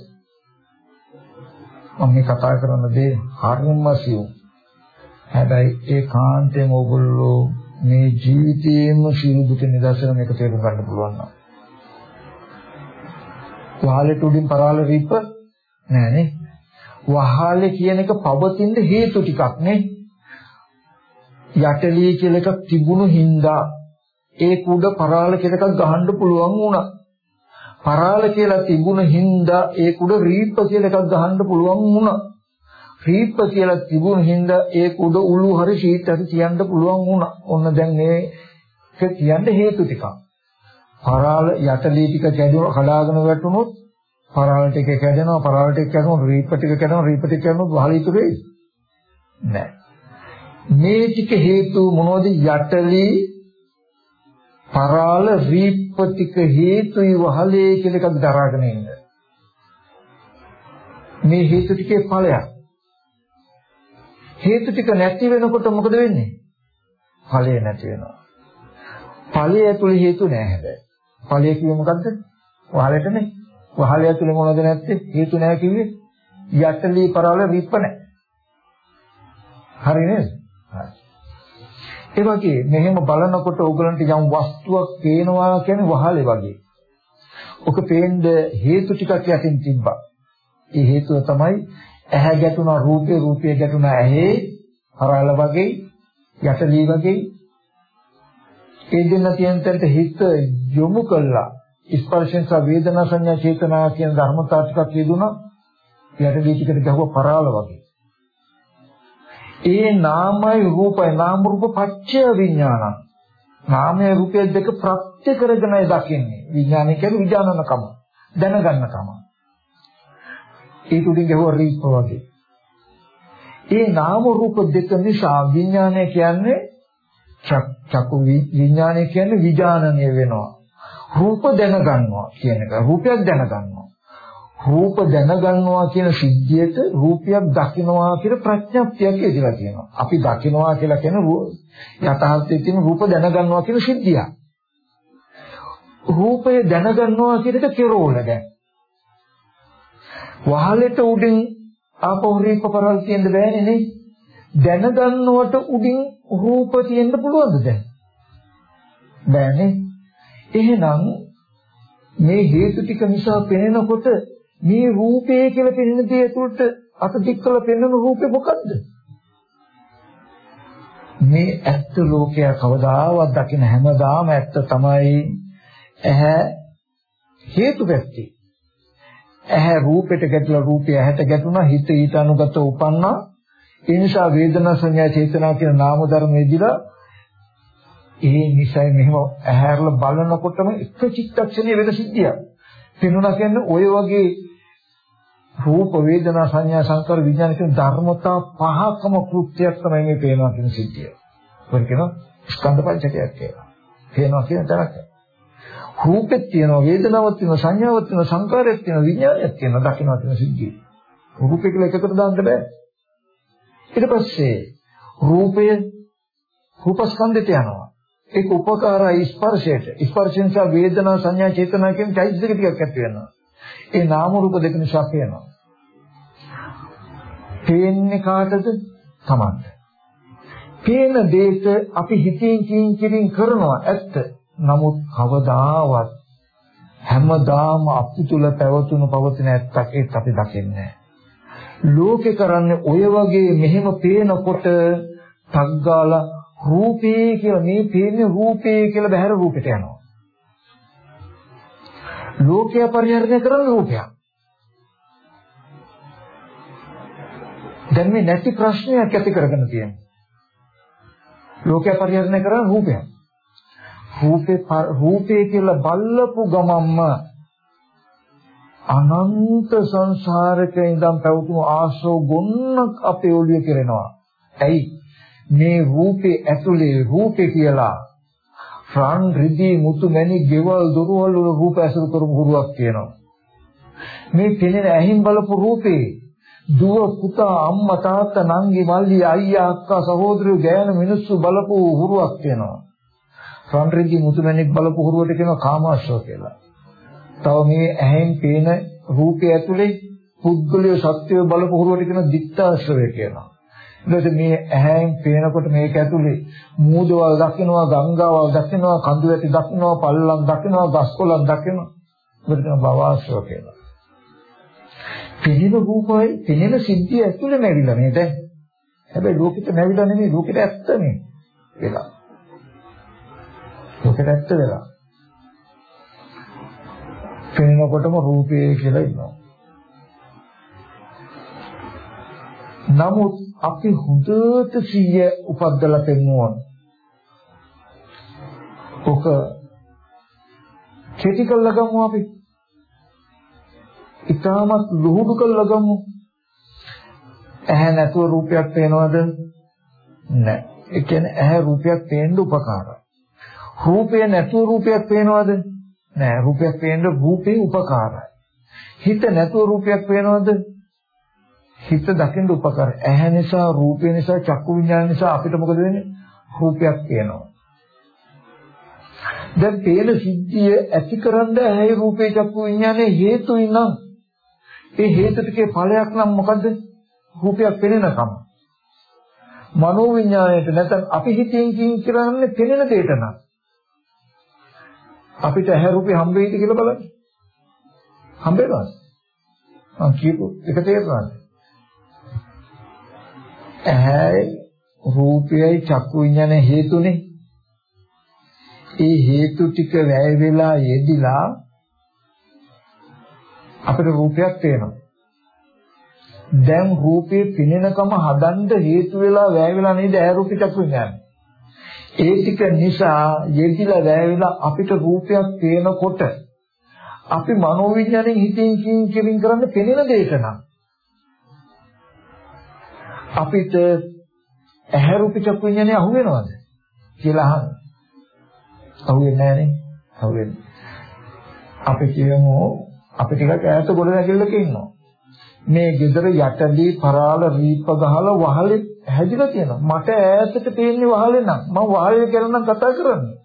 මම මේ කතා කරන දේ හරියම සියුම්. හැබැයි ඒ කාන්තෙන් ඕගොල්ලෝ මේ ජීවිතේම සියලු දුක නිදර්ශන මේක තේරුම් ගන්න පුළුවන් නම්. වහලෙට උඩින් පරාල රීප්ප නෑනේ. වහලේ කියන එක පවතින හේතු ටිකක් නේ. යටලිය කියලා එකක් තිබුණු හින්දා ඒ කුඩ පරාල කියලා එකක් ගහන්න පුළුවන් වුණා. පරාල කියලා තිබුණ හින්දා ඒ කුඩ රීප්ප කියලා එකක් ගහන්න පුළුවන් වුණා. රීප්ප කියලා තිබුණ හින්දා ඒ කුඩ උළු හරි ෂීට් හරි තියන්න පුළුවන් වුණා. ඔන්න දැන් මේක කියන්න හේතු ටිකක්. පරාල යටලී ටික කැඩුන කඩාගෙන වැටුනොත් පරාල ටික කැඩෙනවා පරාල ටික කැඩුනොත් රීප්ප ටික කැඩෙනවා රීප්ප ටික කැඩුනොත් වහල ඉතුරු වෙයි. නෑ. මේ ටික හේතු මොනවද යටලී පරාල රීප්පතික හේතුයි වහලේ කියලා එකක් දරාගෙන ඉන්න. මේ හේතු ටිකේ ඵලයක්. හේතු ටික නැති වෙනකොට මොකද වෙන්නේ? ඵලය නැති වෙනවා. ඵලය ඇතුලේ හේතු නැහැ හැබැයි. ඵලය කිව්වේ මොකද්ද? වහලෙටනේ. වහලය ඇතුලේ මොනවද නැත්තේ? හේතු නැහැ කිව්වේ යටලී පරාල රීප්ප නැහැ. හරි නේද? හරි. ඒ වගේ මෙහෙම බලනකොට ඕගලන්ට යම් වස්තුවක් පේනවා කියන්නේ වහලේ වගේ. ඔක පේන්න හේතු ටිකක් යටින් තිබ්බා. ඒ හේතුව තමයි ඇහැ ගැටුණා රූපේ රූපේ ගැටුණා ඇහි හරාල වගේ යටලී වගේ ඒ දෙන්න තියෙන තැනට හිත යොමු කළා ස්පර්ශෙන් සහ වේදනා සංඥා චේතනා කියන ධර්මතා ටිකක් යෙදුණා යටලී ටිකට ගහුව පරාල වගේ ඒ නාමයි රූපයි නාම රූප පච්චය විඥානං. නාමය රූපය දෙක ප්‍රත්‍ය කරගෙනයි දකින්නේ. විඥානය කියන්නේ විඥානනකම දැනගන්නකම. ඒක උඩින් ගහුව රීප වගේ. ඒ නාම රූප දෙක නිසා විඥානය කියන්නේ චක්කු විඥානය කියන්නේ විඥානනය වෙනවා. රූප දැනගන්නවා කියන එක. රූපයක් දැනගන්නවා. රූප දැනගන්නවා කියන සිද්ධියට රූපයක් දකින්නවා කියන ප්‍රඥප්තියක් ඉදලා තියෙනවා. අපි දකින්නවා කියලා කියන යථාර්ථයේ තියෙන රූප දැනගන්නවා කියන සිද්ධිය. රූපය දැනගන්නවා කියන එක කෙරෝල දැන්. වහලෙට උඩින් ආපහු රීප පරල් තියෙන්න බෑනේ නේ. දැනගන්නවට උඩින් රූප තියෙන්න පුළුවන්ද දැන්? බෑනේ. එහෙනම් මේ හේතු ටික නිසා පෙනෙනකොට මේ රූපය කියලා පෙනෙන දේ ඇතුළට අත දික් කරලා පෙනෙන රූපේ මොකද්ද? මේ ඇත්ත ලෝකය කවදාවත් දකින හැමදාම ඇත්ත තමයි ඇහැ හේතු පැත්තේ. ඇහැ රූපෙට ගැටලා රූපය ඇහැට ගැටුණා හිත ඊට අනුගත උපන්නා ඒ නිසා වේදනා සංඥා චේතනා කියන නාම ධර්ම එදිලා ඒ නිසා මෙහෙම ඇහැරලා බලනකොටම එක චිත්තක්ෂණයේ වෙන සිද්ධියක්. පෙනුණා කියන්නේ ඔය වගේ රූප වේදනා සංඥා සංකාර විඥාන කියන ධර්මතා පහකම කෘත්‍යයක් තමයි මේ පේනවා කියන සිද්ධිය. මොකද කියනවා ස්කන්ධ පංචකයක් කියලා. පේනවා කියන තරක. රූපෙත් තියෙනවා වේදනාවක් තියෙනවා සංඥාවක් තියෙනවා සංකාරයක් තියෙනවා විඥානයක් තියෙනවා දකින්නවා කියන සිද්ධිය. රූපේ කියලා එකකට දාන්න බෑ. ඊට පස්සේ රූපය රූපස්කන්ධයට යනවා. ඒක උපකාරයි ස්පර්ශයට. ස්පර්ශෙන් සා වේදනා සංඥා චේතනා කියන චෛතසික ටිකක් ඇති වෙනවා. ඒ නාම රූප දෙක නිසා පේනවා. පේන්නේ කාටද? Tamanට. පේන දෙයට අපි හිතින් කිංකිරින් කරනවා ඇත්ත. නමුත් කවදාවත් හැමදාම අපු තුල පැවතුණු පවතින ඇත්තක් ඒත් අපි දකින්නේ ලෝකේ කරන්නේ ඔය වගේ මෙහෙම පේනකොට තග්ගාලා රූපේ කියලා මේ පේන්නේ රූපේ කියලා බහැර රූපෙට යනවා. ලෝකය පරිහරණය කරන රූපයක්. දැන් මේ නැති ප්‍රශ්නයක් ඇති කරගෙන තියෙනවා. ලෝකය පරිහරණය කරන රූපයක්. රූපේ රූපේ කියලා බල්ලපු ගමම්ම අනන්ත සංසාරක ඉඳන් පැවතුණු ආශ්‍රව ගොන්නක් අපේ ඔළුවේ කෙරෙනවා. ඇයි? මේ රූපේ ඇතුලේ රූපේ කියලා රන් රිදී මුතු මැණි ගෙවල් දොරවල් වල රූප ඇසුරු කරමු හුරුවක් තියෙනවා. මේ පෙනෙන ඇහින් බලපු රූපේ දුව පුතා අම්මා තාත්තා නංගි මල්ලි අයියා අක්කා සහෝදරයෝ ගෑනු මිනිස්සු බලපු හුරුවක් තියෙනවා. රන් රිදී මුතු මැණික් බලපු හුරුවට කියනවා කාමාශ්‍රව කියලා. තව මේ ඇහෙන් පේන රූපය ඇතුලේ පුද්ගලය සත්‍යය බලපු හුරුවට කියනවා දික්තාශ්‍රවය කියලා. ඊට මේ ඇහැෙන් පේනකොට මේක ඇතුලේ මූදවල් දකින්නවා ගංගාවල් දකින්නවා කඳු වැටි දකින්නවා පල්ලම් දකින්නවා ගස්කොලන් දකින්නවා ඒකට කියන භවආශ්‍රව කියලා. පිළිම රූපයි පිළිම සිද්ධිය ඇතුලේ නැවිලා නේද? හැබැයි ලෝකෙට නැවිලා නෙමෙයි ලෝකෙට ඇත්ත නේ. වෙලා. ලෝකෙට ඇත්ත වෙලා. පෙනෙනකොටම රූපේ කියලා ඉන්නවා. නමුත් අපි හොඳට සිහිය උපද්දලා පෙන්නුවා. ඔක කෙටි කළා ගමු අපි. ඊටමත් ලුහුඩු කළා ගමු. ඇහැ නැතුව රූපයක් පේනවද? නැහැ. ඒ කියන්නේ ඇහැ රූපයක් පේන්න උපකාරයි. රූපය නැතුව රූපයක් පේනවද? නැහැ. රූපයක් පේන්න රූපේ උපකාරයි. හිත නැතුව රූපයක් පේනවද? හිත දකින්න උපකාර. ඇහැ නිසා, රූපය නිසා, චක්කු විඤ්ඤාණ නිසා අපිට මොකද වෙන්නේ? රූපයක් පේනවා. දැන් පේන සිද්ධිය ඇතිකරන්න ඇහැයි රූපේ චක්කු විඤ්ඤාණය හේතුයි නම් ඒ හේතු ටිකේ ඵලයක් නම් මොකද්ද? රූපයක් පෙනෙනකම. මනෝ විඥාණයට නැත්නම් අපි හිතින් කින් කරන්නේ පෙනෙන දෙයට නම් අපිට ඇහැ රූපේ හම්බ වෙයිද කියලා බලන්න. හම්බ වෙනවද? මං කියපු එක තේරුණාද? ඇහැයි රූපයයි චක්කු විඥාන හේතුනේ. ඒ හේතු ටික වැය වෙලා යෙදිලා අපිට රූපයක් පේනවා. දැන් රූපේ පිනෙනකම හදන්න හේතු වෙලා වැය වෙලා නේද ඇහැ රූප චක්කු විඥාන. ඒ ටික නිසා යෙදිලා වැය වෙලා අපිට රූපයක් පේනකොට අපි මනෝවිඥාණයෙන් හිතින් කින් කින් කරන්නේ පෙනෙන දෙයක නම් අපිට ඇහැ රූප චක්කු විඥානේ අහු වෙනවද කියලා අහන්න. අහු වෙන්නේ නැහනේ. අහු වෙන්නේ. අපි කියමු අපි ටිකක් ඈත ගොඩ නැගිල්ලක ඉන්නවා. මේ ගෙදර යටදී පරාල රීප ගහලා වහලේ හැදිලා තියෙනවා. මට ඈතට පේන්නේ වහලේ නම් මම වහලේ ගැන නම් කතා කරන්නේ.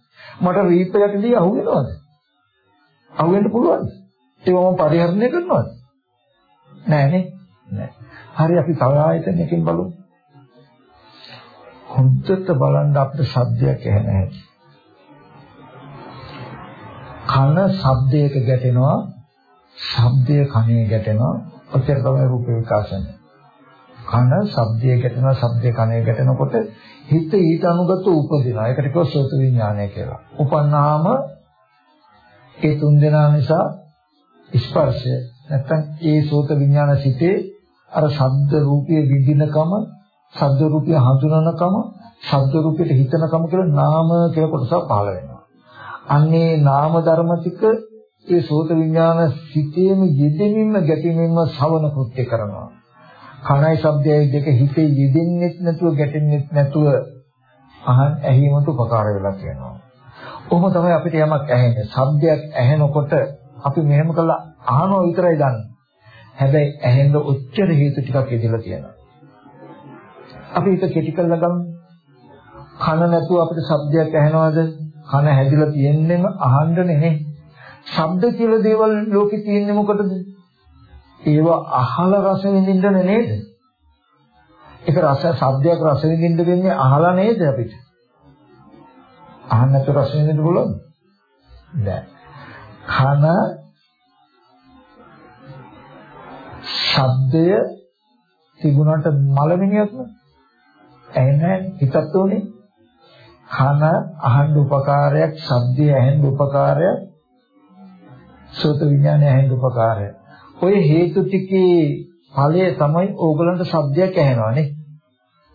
මට රීප යටදී අහු වෙනවද? අහු වෙන්න පුළුවන්ද? ඒක මම පරිහරණය කරනවද? නෑනේ. නෑ. හරි අපි තව ආයතනයකින් බලමු. හොඳට බලන්න අපිට ශබ්දයක් ඇහෙන හැටි. කන ශබ්දයක ගැටෙනවා ශබ්දය කනේ ගැටෙනවා ඔච්චර තමයි රූප විකාශනය. කන ශබ්දය ගැටෙනවා ශබ්දය කනේ ගැටෙනකොට හිත ඊට අනුගත උපදිනවා. ඒකට කියව සෝත විඥානය කියලා. උපන්නාම ඒ තුන් දෙනා නිසා ස්පර්ශය නැත්තම් ඒ සෝත විඥාන සිතේ අර ශබ්ද රූපයේ විඳිනකම ශබ්ද රූපය හඳුනනකම ශබ්ද රූපයට හිතනකම කියලා නාම කියලා කොටසක් පහළ වෙනවා. අන්නේ නාම ධර්ම ටික ඒ සෝත විඥාන සිතේම යෙදෙමින්ම ගැටෙමින්ම ශ්‍රවණ කෘත්‍ය කරනවා. කණයි ශබ්දයයි දෙක හිතේ යෙදෙන්නෙත් නැතුව ගැටෙන්නෙත් නැතුව අහන් ඇහිමට උපකාර වෙලා කියනවා. කොහොම තමයි අපිට යමක් ඇහෙන්නේ. ශබ්දයක් ඇහෙනකොට අපි මෙහෙම කළා අහනවා විතරයි දන්නේ. හැබැයි ඇහෙන්න ඔච්චර හේතු ටිකක් ඉදලා තියෙනවා. අපි ඒක කෙටි කරලා ගමු. කන නැතුව අපිට ශබ්දයක් ඇහෙනවද? කන හැදිලා තියෙන්නේම අහන්න නෙමෙයි. ශබ්ද කියලා දේවල් ලෝකේ තියෙන්නේ මොකටද? ඒව අහලා රස විඳින්න නේද? ඒක රස ශබ්දයක් රස විඳින්න වෙන්නේ අහලා නේද අපිට? අහන්න නැතුව රස විඳින්න පුළුවන්ද? බෑ. කන ශබ්දය තිබුණාට මලමිනියක් නේ ඇහෙන හිතත් උනේ කන අහන්න උපකාරයක් ශබ්දය ඇහෙන්න උපකාරයක් සෝත විඥානය ඇහෙන්න උපකාරයක්. ඔය හේතු ටිකේ ඵලය තමයි ඕගලන්ට ශබ්දයක් ඇහෙනවානේ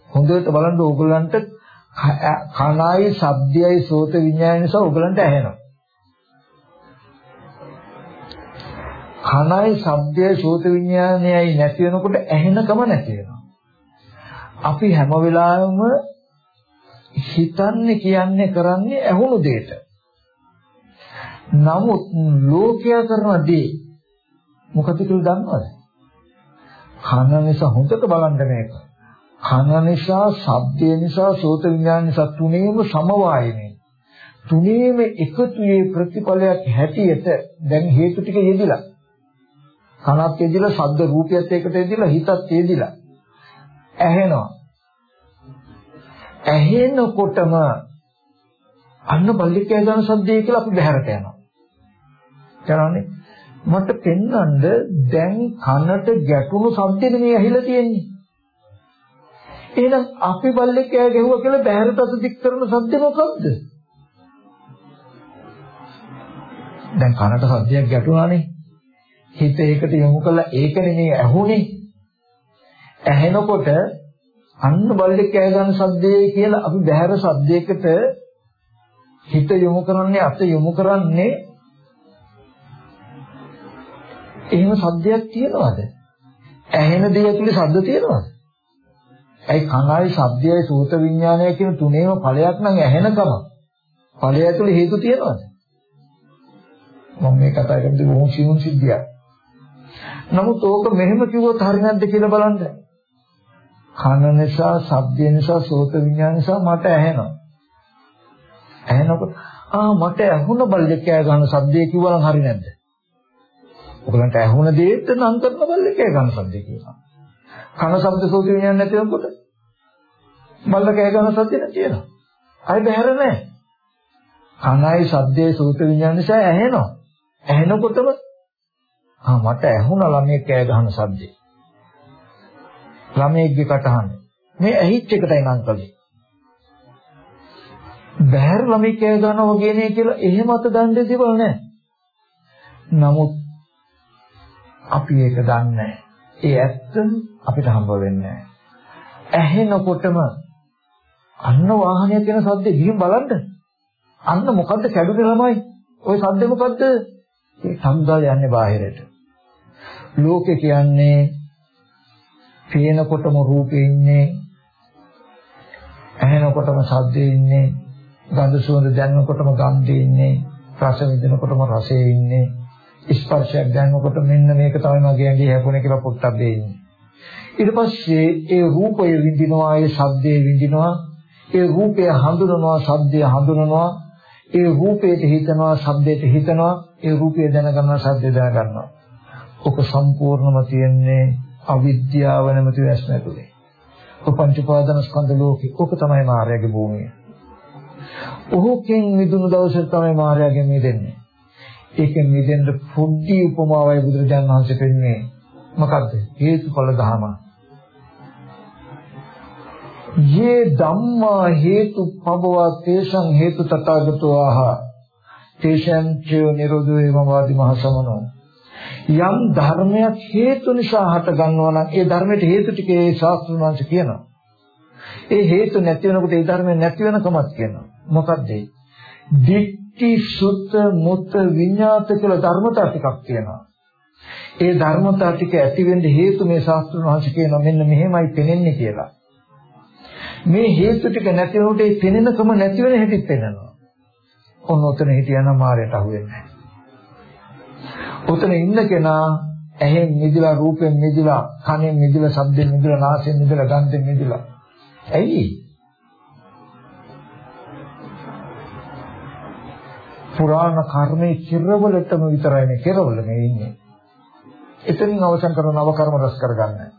හොඳට බලන්න ඕගලන්ට කනයි ශබ්දයයි සෝත විඥානය නිසා ඕගලන්ට ඇහෙනවා. කනයි ශබ්දයයි සෝත විඥානයයි නැති වෙනකොට ඇහෙනකම නැති වෙනවා අපි හැම වෙලාවෙම හිතන්නේ කියන්නේ කරන්නේ ඇහුණු දෙයට. නමුත් ලෝකයා කරන දේ මොකද කියලා දන්නවද? කන නිසා හොඳට බලන්න මේක. කන නිසා, ශබ්දය නිසා, සෝත විඥාන නිසා තුනේම සමவாயනේ. තුනේම එකතුයේ ප්‍රතිඵලයක් හැටියට දැන් හේතු ටික යෙදිලා. කනත් යෙදිලා, ශබ්ද රූපයත් එකට යෙදිලා, හිතත් යෙදිලා. ඇහෙනවා. ඇහෙනකොටම අන්න බල්ලෙක් කෑ ගන්න සද්දේ කියලා අපි බහැරට යනවා. කරන්නේ මට පෙන්වන්න දැන් කනට ගැටුණු සද්දෙද මේ ඇහිලා තියෙන්නේ. එහෙනම් අපි බල්ලෙක් කෑ ගැහුවා කියලා බහැරට අත දික් කරන සද්ද මොකක්ද? දැන් කනට සද්දයක් ගැටුණානේ. හිත ඒකට යොමු කළා ඒකනේ මේ ඇහුනේ. ඇහෙනකොට අන්න බල්ලෙක් කෑ ගන්න සද්දේ කියලා අපි බහැර සද්දයකට හිත යොමු කරන්නේ අත යොමු කරන්නේ එහෙම සද්දයක් තියනවද? ඇහෙන දේ ඇතුලේ සද්ද තියනවද? ඇයි කනයි ශබ්දයයි සූත විඥානය කියන තුනේම ඵලයක් නම් ඇහෙනකම ඵලය ඇතුලේ හේතු තියනවද? මම මේ කතා කරන්නේ බොහොම සියුම් සිද්ධියක්. නමුත් ඕක මෙහෙම කිව්වොත් හරි නැද්ද කියලා බලන්න. කන නිසා, ශබ්දය නිසා, සෝත විඥාන නිසා මට ඇහෙනවා. ඇහෙනකොට ආ මට ඇහුණ බල්ලෙක් කෑ ගන්න ශබ්දය කිව්වනම් හරි නැද්ද? ඔයගලන්ට ඇහුණ දෙයට නම් කරන බල්ලෙක් කෑ ගන්න ශබ්දය කියනවා. කන ශබ්ද සෝත විඥාන නැති වෙනකොට බල්ල කෑ ගන්න සද්දෙ තියෙනවා. අය බහැර නැහැ. කනයි සද්දේ සූත විඥාන නිසා ඇහෙනවා. ඇහෙනකොටම ආ මට ඇහුණා ළමයෙක් කෑ ගහන සද්දේ. ළමයෙක්ගේ කටහඬ. මේ ඇහිච්ච එකටයි නම් කළේ. බහැර ළමයි කෑ ගන්නවා වගේ නේ කියලා එහෙම අත දන්නේ දේවල් නැහැ. නමුත් අපි ඒක දන්නේ ඒ ඇත්ත අපිට හම්බ වෙන්නේ ඇහෙනකොටම අන්න වාහනයක් යන සද්දේ ගිහින් බලන්න. අන්න මොකද්ද කැඩුනේ ළමයි? ওই සද්දේ මොකද්ද? ඒ සම්දා යන්නේ බාහිරට. ලෝකේ කියන්නේ පේනකොටම රූපේ ඉන්නේ ඇහෙනකොටම සද්දේ ඉන්නේ ගඳ සුවඳ දැනෙනකොටම ගන්ධේ ඉන්නේ රස විඳිනකොටම රසයේ ඉන්නේ ස්පර්ශයක් දැනෙනකොට මෙන්න මේක තමයි මගේ ඇඟේ හැපුණේ කියලා පොට්ටක් දෙන්නේ. ඊට පස්සේ ඒ රූපය විඳිනවා ඒ ශබ්දේ විඳිනවා ඒ රූපය හඳුනනවා ශබ්දය හඳුනනවා ඒ රූපයට හිතනවා ශබ්දයට හිතනවා ඒ රූපය දැනගන්නවා ශබ්දය දැනගන්නවා. ඔක සම්පූර්ණම තියෙන්නේ අවිද්‍යාව නැමැති වැස්ම ඇතුලේ ඔක පංච උපාදාන ස්කන්ධ ලෝකේ ඔක තමයි මායාවේ භූමිය. ඔහුකින් මිදුණු දවසේ තමයි මායාවෙන් මිදෙන්නේ. ඒකෙන් මිදෙන්න පොඩි උපමාවයි බුදුරජාණන් වහන්සේ පෙන්නේ. මොකද්ද? හේතුඵල ධහම. යේ ධම්මා හේතු පබවා තේසං හේතු තථාගතෝ ආහ තේසං ච නිරෝධෝ එවං වාදි මහසමනෝ. යම් ධර්මයක් හේතු නිසා හට ගන්නවා නම් ඒ ධර්මයට හේතු ටිකේ ශාස්ත්‍රඥ වංශ කියනවා. ඒ හේතු නැති වෙනකොට ඒ ධර්මය නැති වෙනකමත් කියනවා. මොකද්ද දික්ටි සුත්ත මුත්ත විඤ්ඤාත කියලා ධර්මතා ටිකක් තියෙනවා. ඒ ධර්මතා ටික ඇති වෙන්න හේතු මේ ශාස්ත්‍රඥ වංශ කියනවා මෙන්න මෙහෙමයි පෙනෙන්නේ කියලා. මේ හේතු ටික නැති වුණොත් ඒ පෙනෙනකම නැති වෙන හැටිත් පෙනෙනවා. ඔන්න ඔතන හිටියනම් මායයට අහු වෙන්නේ නැහැ. ඔතන ඉන්න කෙනා ඇහෙන් මිදලා රූපෙන් මිදලා කනෙන් මිදලා ශබ්දෙන් මිදලා නාසයෙන් මිදලා ගන්ධෙන් මිදලා. ඇයි? පුරාණ කර්මයේ කෙරවලටම විතරයි මේ කෙරවල මේ ඉන්නේ. එතනින් අවසන් කරන නව කර්ම රැස් කරගන්නේ.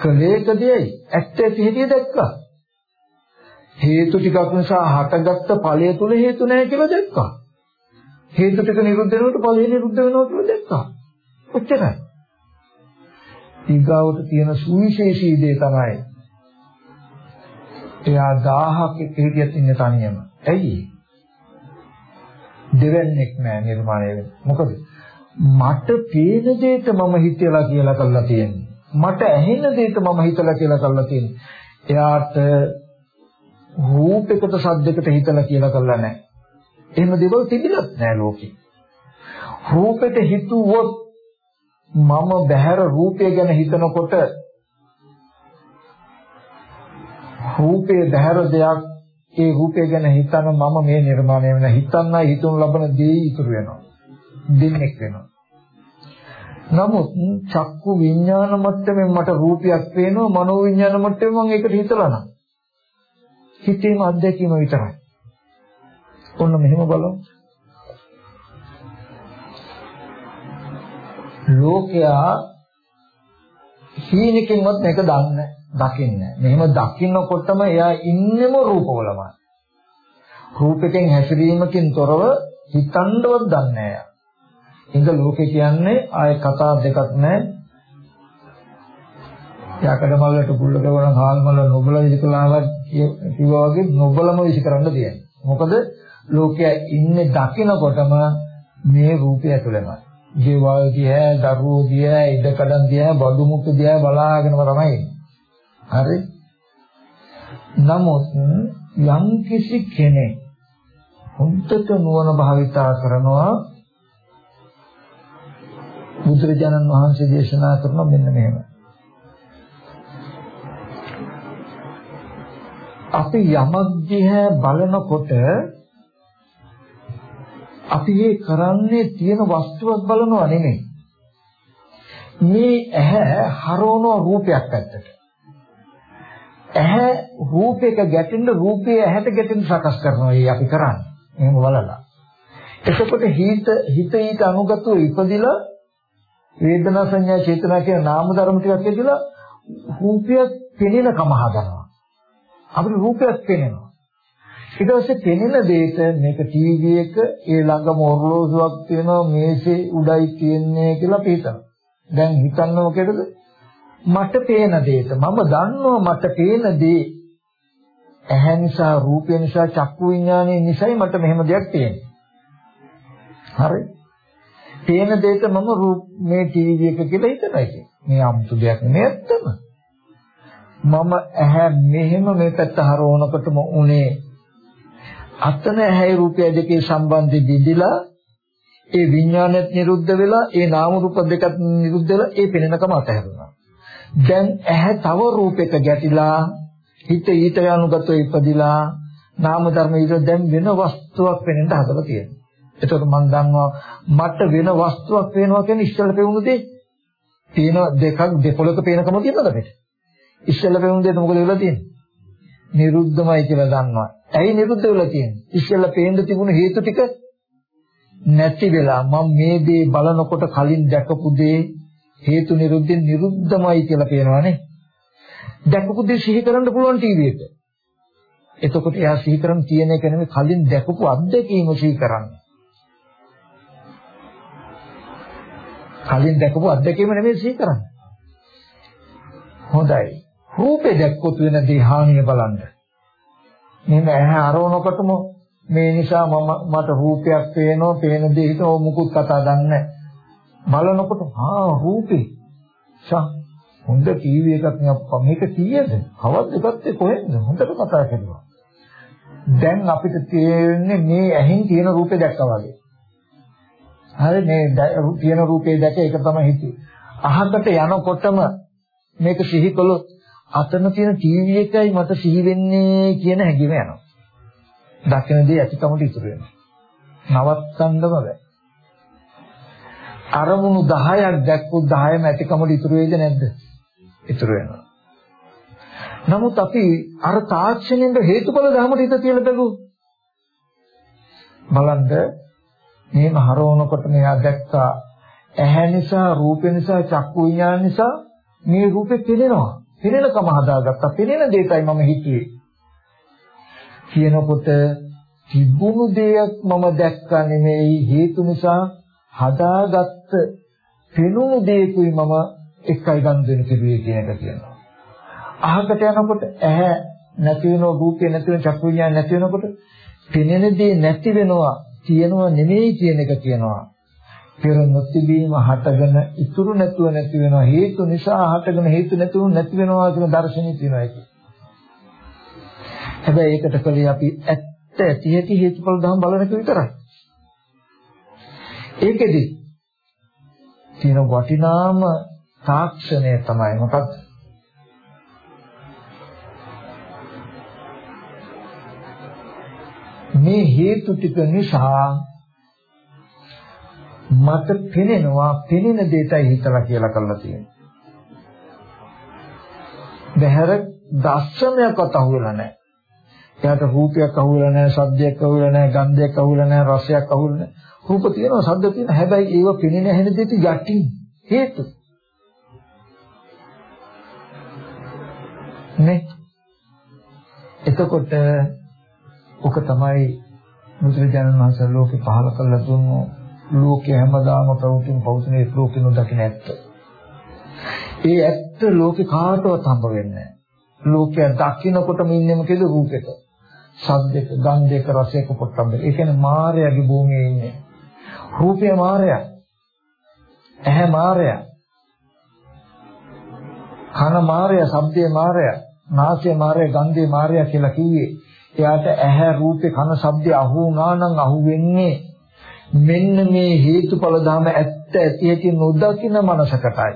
කලේකදීයි ඇත්ත ඇති හැටි දැක්කා. හේතු ටිකක් නිසා හටගත්ත ඵලය තුල හේතු නැහැ කියලා දැක්කා. හේතු ටික නිරුද්ධ වෙනකොට ඵලය නිරුද්ධ වෙනවා කියලා දැක්කා. ඔච්චරයි. ඊගාවට තියෙන සුවිශේෂී දේ තමයි එයා 1000ක හිටියත් ඉන්නේ තනියම. ඇයි? දෙවන්නේක් නෑ නිර්මාණය වෙන්නේ. මොකද මට පේන දෙයට මම හිතලා කියලා කරලා තියෙන්නේ. මට ඇහෙන දෙයක මම හිතලා කියලා කරලා තියෙන්නේ. එයාට රූපයකට සද්දයකට හිතලා කියලා කරලා නැහැ. එහෙම දේවල් තිබිලත් නැහැ ලෝකේ. රූපෙට හිතුවොත් මම බහැර රූපය ගැන හිතනකොට රූපේ බහැර දෙයක් ඒ රූපය ගැන හිතන මම මේ නිර්මාණය වෙන හිතන්නයි හිතුණු ලබන දේ ඉතුරු වෙනවා. දෙන්නෙක් වෙනවා. නමුත් චක්කු විඥාන මට්ටමින් මට රූපයක් පේනවා මනෝ විඥාන මට්ටමින් මම ඒකට හිතලා නම් හිතේම අත්දැකීම විතරයි. ඔන්න මෙහෙම බලමු. ලෝකයා හීනකින්වත් මේක දන්නේ දකින්නේ මෙහෙම දකින්නකොටම එයා ඉන්නෙම රූපවලමයි. රූපයෙන් හැසිරීමකින් තොරව හිතන්නවත් දන්නේ නැහැ. ඉඳ ලෝකේ කියන්නේ ආය කතා දෙකක් නැහැ. යකඩ මල්ලට පුල්ල ගවන හාල් මල්ල නොබල විසිකලාවක් කිව්වා වගේ නොබලම විසිකරන්න තියෙනවා. මොකද ලෝකයා ඉන්නේ දකිනකොටම මේ රූපය ඇතුළෙමයි. ජීවල් දිහා, දරුවෝ දිහා, ඉඩකඩම් දිහා, බඩු මුට්ටු දිහා බලාගෙනම තමයි හරි? නමුත් යම් කිසි කෙනෙක් හොඳට නුවණ භාවිතා කරනවා බුදුරජාණන් වහන්සේ දේශනා කරන මෙන්න මෙහෙම. අපි යමක් දිහා බලනකොට අපි මේ කරන්නේ තියෙන වස්තුවක් බලනවා නෙමෙයි. මේ ඇහැ හරවන රූපයක් ඇත්තට. ඇහැ රූපයක ගැටෙන්න රූපයේ ඇහැට ගැටෙන්න සකස් කරනවා. ඒ අපි කරන්නේ. එහෙම බලලා. එතකොට හිත හිත ඊට අනුගතව ඉපදිලා වේදනා සංඥා චේතනා කියන නාම ධර්ම ටිකක් ඇදලා රූපය පෙනෙන කම හදනවා. අපිට රූපයක් පේනවා. ඊට පස්සේ පෙනෙන දෙයට මේක ටීවී එක ඒ ළඟම ඔරලෝසුවක් තියෙනවා මේසේ උඩයි තියන්නේ කියලා අපි හිතනවා. දැන් හිතන්න මොකේද? මට පේන දෙයට මම දන්නවා මට පේන දේ ඇහැ නිසා රූපය නිසා චක්කු විඥානය නිසායි මට මෙහෙම දෙයක් තියෙන්නේ. හරි? පේන දෙයට මම රූප මේ ටීවී එක කියලා හිතනවා කියන්නේ. මේ 아무තු දෙයක් නෙමෙයි ඇත්තම. මම ඇහැ මෙහෙම මේ පැත්ත හරවනකොටම උනේ අතන ඇහැයි රූපය දෙකේ සම්බන්ධය දිදිලා ඒ විඥානයත් නිරුද්ධ වෙලා ඒ නාම රූප දෙකත් නිරුද්ධ වෙලා ඒ පෙනෙනකම අතහැරුණා. දැන් ඇහැ තව රූපයක ගැටිලා හිත ඊට අනුගතව ඉපදිලා නාම ධර්ම ඊට දැන් වෙන වස්තුවක් වෙනෙන්න හදලා තියෙනවා. එතකොට මම දන්නවා මට වෙන වස්තුවක් පේනවා කියන්නේ ඉස්සෙල්ලා පෙවුණු දේ. තියෙන දෙකක් දෙපොලක පේනකම තියෙනවද අපිට? ඉස්සෙල්ලා පෙවුණු දෙයට මොකද වෙලා තියෙන්නේ? නිරුද්ධමයි කියලා දන්නවා. ඇයි නිරුද්ධ වෙලා තියෙන්නේ? ඉස්සෙල්ලා පේන්න තිබුණු හේතු ටික නැති වෙලා මම මේ දේ බලනකොට කලින් දැකපු දේ හේතු නිරුද්ධෙන් නිරුද්ධමයි කියලා පේනවානේ. දැකපු දේ සිහි කරන්න පුළුවන් ටීවී එක. එතකොට එයා සිහි කරන් තියෙන එක නෙමෙයි කලින් දැකපු අත්දැකීම සිහි කරන්නේ. කලින් දැකපු අත්දැකීම නෙමෙයි සිහි කරන්නේ. හොඳයි. රූපේ දැක්කොත් වෙන දේ හානිය බලන්න. මෙන්න ඇහැ අරවනකොටම මේ නිසා මම මට රූපයක් පේනවා, පේන දේ හිතෝ මුකුත් කතා දන්නේ බලනකොට ආ රූපේ. ෂා හොඳ ටීවී එකක් නේ අප්පා මේක කීයද? කවද්ද ගත්තේ කොහෙන්ද? හොඳට කතා කරනවා. දැන් අපිට තේරෙන්නේ මේ ඇහෙන් තියෙන රූපේ දැක්කා වගේ. හරි මේ තියෙන රූපේ දැක ඒක තමයි හිතේ. අහකට යනකොටම මේක සිහි කළොත් අතන තියෙන ටීවී එකයි මට සිහි වෙන්නේ කියන හැඟීම යනවා. දකින දේ ඇතිකමට ඉතුරු වෙනවා. නවත්තන්නම බෑ. අරමුණු 10ක් දැක්කොත් 10ම ඇතිකමට ඉතුරු වෙයිද නැද්ද? ඉතුරු වෙනවා. නමුත් අපි අර තාක්ෂණයෙන් හේතුඵල ධර්මයට හිත තියලා බැලුවොත් බලන්න මේක හරවනකොට මෙයා දැක්කා ඇහැ නිසා රූප නිසා චක්කු විඥාන නිසා මේ රූපේ පෙනෙනවා පෙනෙනකම හදාගත්තා. පෙනෙන දෙයටයි මම හිතුවේ. කියනකොට තිබුණු දෙයක් මම දැක්කා නෙමෙයි. හේතු නිසා හදාගත්ත පෙනුණු දෙයකුයි මම එකයි ගන්න කෙරුවේ කියන එක කියනවා. අහකට යනකොට ඇහැ නැති වෙනවා රූපේ නැති වෙන චක්කු විඥාන නැති වෙනකොට පෙනෙන දේ නැති වෙනවා තියෙනව නෙමෙයි කියන එක කියනවා. පෙර නොතිබීම හටගෙන ඉතුරු නැතුව නැති වෙනවා හේතු නිසා හටගෙන හේතු නැතුව නැති වෙනවා කියන දර්ශනය තියෙනවා ඒක. හැබැයි ඒකට කලින් අපි ඇත්ත ඇති ඇති හේතුඵල ධම් බලන එක විතරයි. ඒකෙදි තියෙන වටිනාම තාක්ෂණය තමයි මොකක්ද? මේ හේතු ටික නිසා මට පෙනෙනවා පෙනෙන දෙයටයි හිතලා කියලා කරලා තියෙනවා. බහැර දර්ශනයක්වත් අහුවෙලා නැහැ. එයාට රූපයක් අහුවෙලා නැහැ, ශබ්දයක් අහුවෙලා නැහැ, ගන්ධයක් අහුවෙලා නැහැ, රසයක් අහුවෙලා නැහැ. රූප තියෙනවා, ශබ්ද තියෙනවා. හැබැයි ඒව පෙනෙන හැෙන දෙයට යටින් හේතු. නේ? එතකොට ඔක තමයි බුදුරජාණන් වහන්සේ ලෝකේ පහල කළ දුන්නු ලෝකේ හැමදාම ප්‍රවෘත්තින් පෞසනේ ලෝකේ නොදකින ඇත්ත. ඒ ඇත්ත ලෝකේ කාටවත් හම්බ වෙන්නේ නැහැ. ලෝකය දකින්නකොටම ඉන්නේ මොකේද රූපෙක. ශබ්දයක, ගන්ධයක, රසයක පොට්ටම්බේ. ඒ කියන්නේ මායගේ භූමියේ ඉන්නේ. රූපය මායය. ඇහැ මායය. කන මායය, ශබ්දේ මායය, නාසය මායය, ගන්ධේ මායය කියලා කිව්වේ. එයාට ඇහැ රූපේ කන ශබ්දේ අහු වුණා නම් අහු වෙන්නේ මෙන්න මේ හේතුඵල ධම ඇත්ත ඇති ඇති නොදකින මනසකටයි.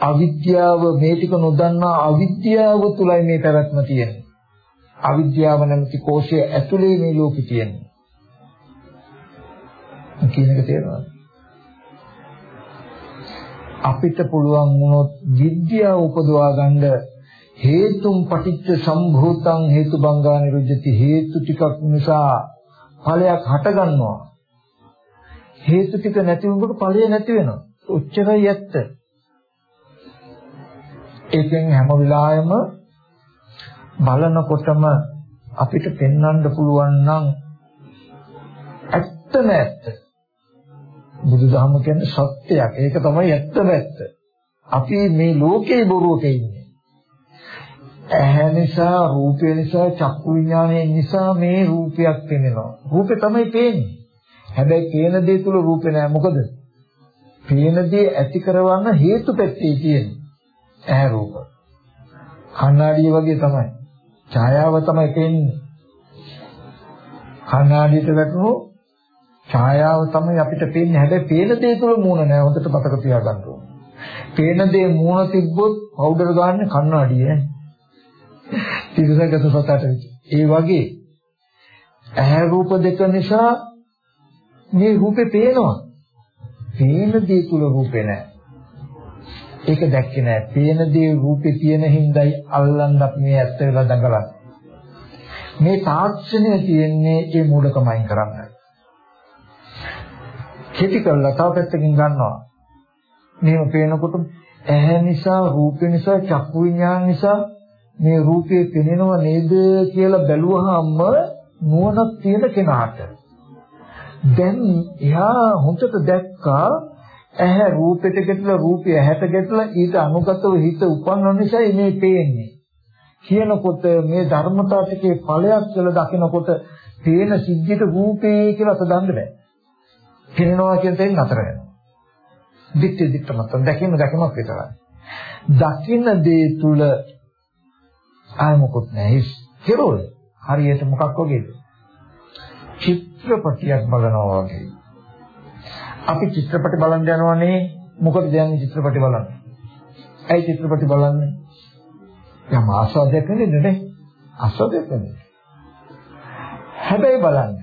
අවිද්‍යාව මේ ටික නොදන්නා අවිද්‍යාව තුලයි මේ පැවැත්ම තියෙන්නේ. අවිද්‍යාව නැමැති කෝෂය ඇතුලේ මේ ලෝකෙ තියෙන්නේ. කියන එක තේරෙනවද? අපිට පුළුවන් වුණොත් විද්‍යාව උපදවා ගන්න හේතුම් පටිච්ච සම්භූතං හේතු බංගා නිරුද්ධති හේතු ටිකක් නිසා ඵලයක් හට ගන්නවා හේතු ටික නැති වුණොත් ඵලය නැති වෙනවා උච්චරයි ඇත්ත ඒකෙන් හැම වෙලාවෙම බලනකොටම අපිට පෙන්වන්න පුළුවන් නම් ඇත්තම ඇත්ත. බුදුදහම කියන්නේ සත්‍යයක්. ඒක තමයි ඇත්තම ඇත්ත. අපි මේ ලෝකේ බොරුවක ඉන්නේ. ඇහැ නිසා, රූපය නිසා, චක්කු විඥානය නිසා මේ රූපයක් පෙනෙනවා. රූපේ තමයි පේන්නේ. හැබැයි පේන දේ තුල රූපේ නෑ. මොකද? පේන දේ ඇති කරවන්න හේතු පැත්තේ තියෙන්නේ. ඇහැ රූප. කණ්ණාඩිය වගේ තමයි. ඡායාව තමයි පේන්නේ. කණ්ණාඩියට වැටුණොත් ඡායාව තමයි අපිට පේන්නේ. හැබැයි පේන දේ තුල මූණ නෑ. හොඳට මතක තියාගන්න ඕනේ. පේන දේ මූණ තිබ්බොත් පවුඩර් ගන්න කණ්ණාඩිය ඈ. තිරසගත සතට ඒ වගේ ඇහැ රූප දෙක නිසා මේ රූපේ පේනවා. පේන දේ තුල රූපේ නෑ. ඒක දැක්කේ නෑ. පේන දේ රූපේ තියෙන හිඳයි අල්ලන්න අපි මේ ඇත්ත වෙලා දඟලන්නේ. මේ තාක්ෂණය තියෙන්නේ ඒ මූලකමයින් කරන්න. කෙටි කරලා තව පැත්තකින් ගන්නවා. මේව පේනකොට ඇහැ නිසා, රූපේ නිසා, චක්කු විඥාන නිසා මේ රූපේ පෙනෙනව නේද කියලා බැලුවාම නුවණක් තියෙන කෙනාට දැන් එයා හොඳට දැක්කා ඇහැ රූපෙට ගැටලා රූපය ඇහැට ගැටලා ඊට අනුගතව හිත උපන්න නිසා මේ පේන්නේ කියනකොට මේ ධර්මතාව ටිකේ ඵලයක් කියලා දකිනකොට පේන සිද්ධියට රූපේ කියලා අතදන්න බෑ. පේනවා කියන තැනින් නතර වෙනවා. දික්ටි දික්ට මත දැකීම දැකීමක් විතරයි. දකින්න දේ තුල ආය මොකුත් නැහැ. කෙරෝල. හරියට මොකක් වගේද? චිත්‍රපටියක් බලනවා වගේ. අපි චිත්‍රපට බලන්න යනවනේ මොකද යන්නේ චිත්‍රපට බලන්න? ඇයි චිත්‍රපට බලන්නේ? යම් ආස්වාදයක් වෙන්නේ නේ. ආස්වාදයක් වෙන්නේ. හැබැයි බලන්න.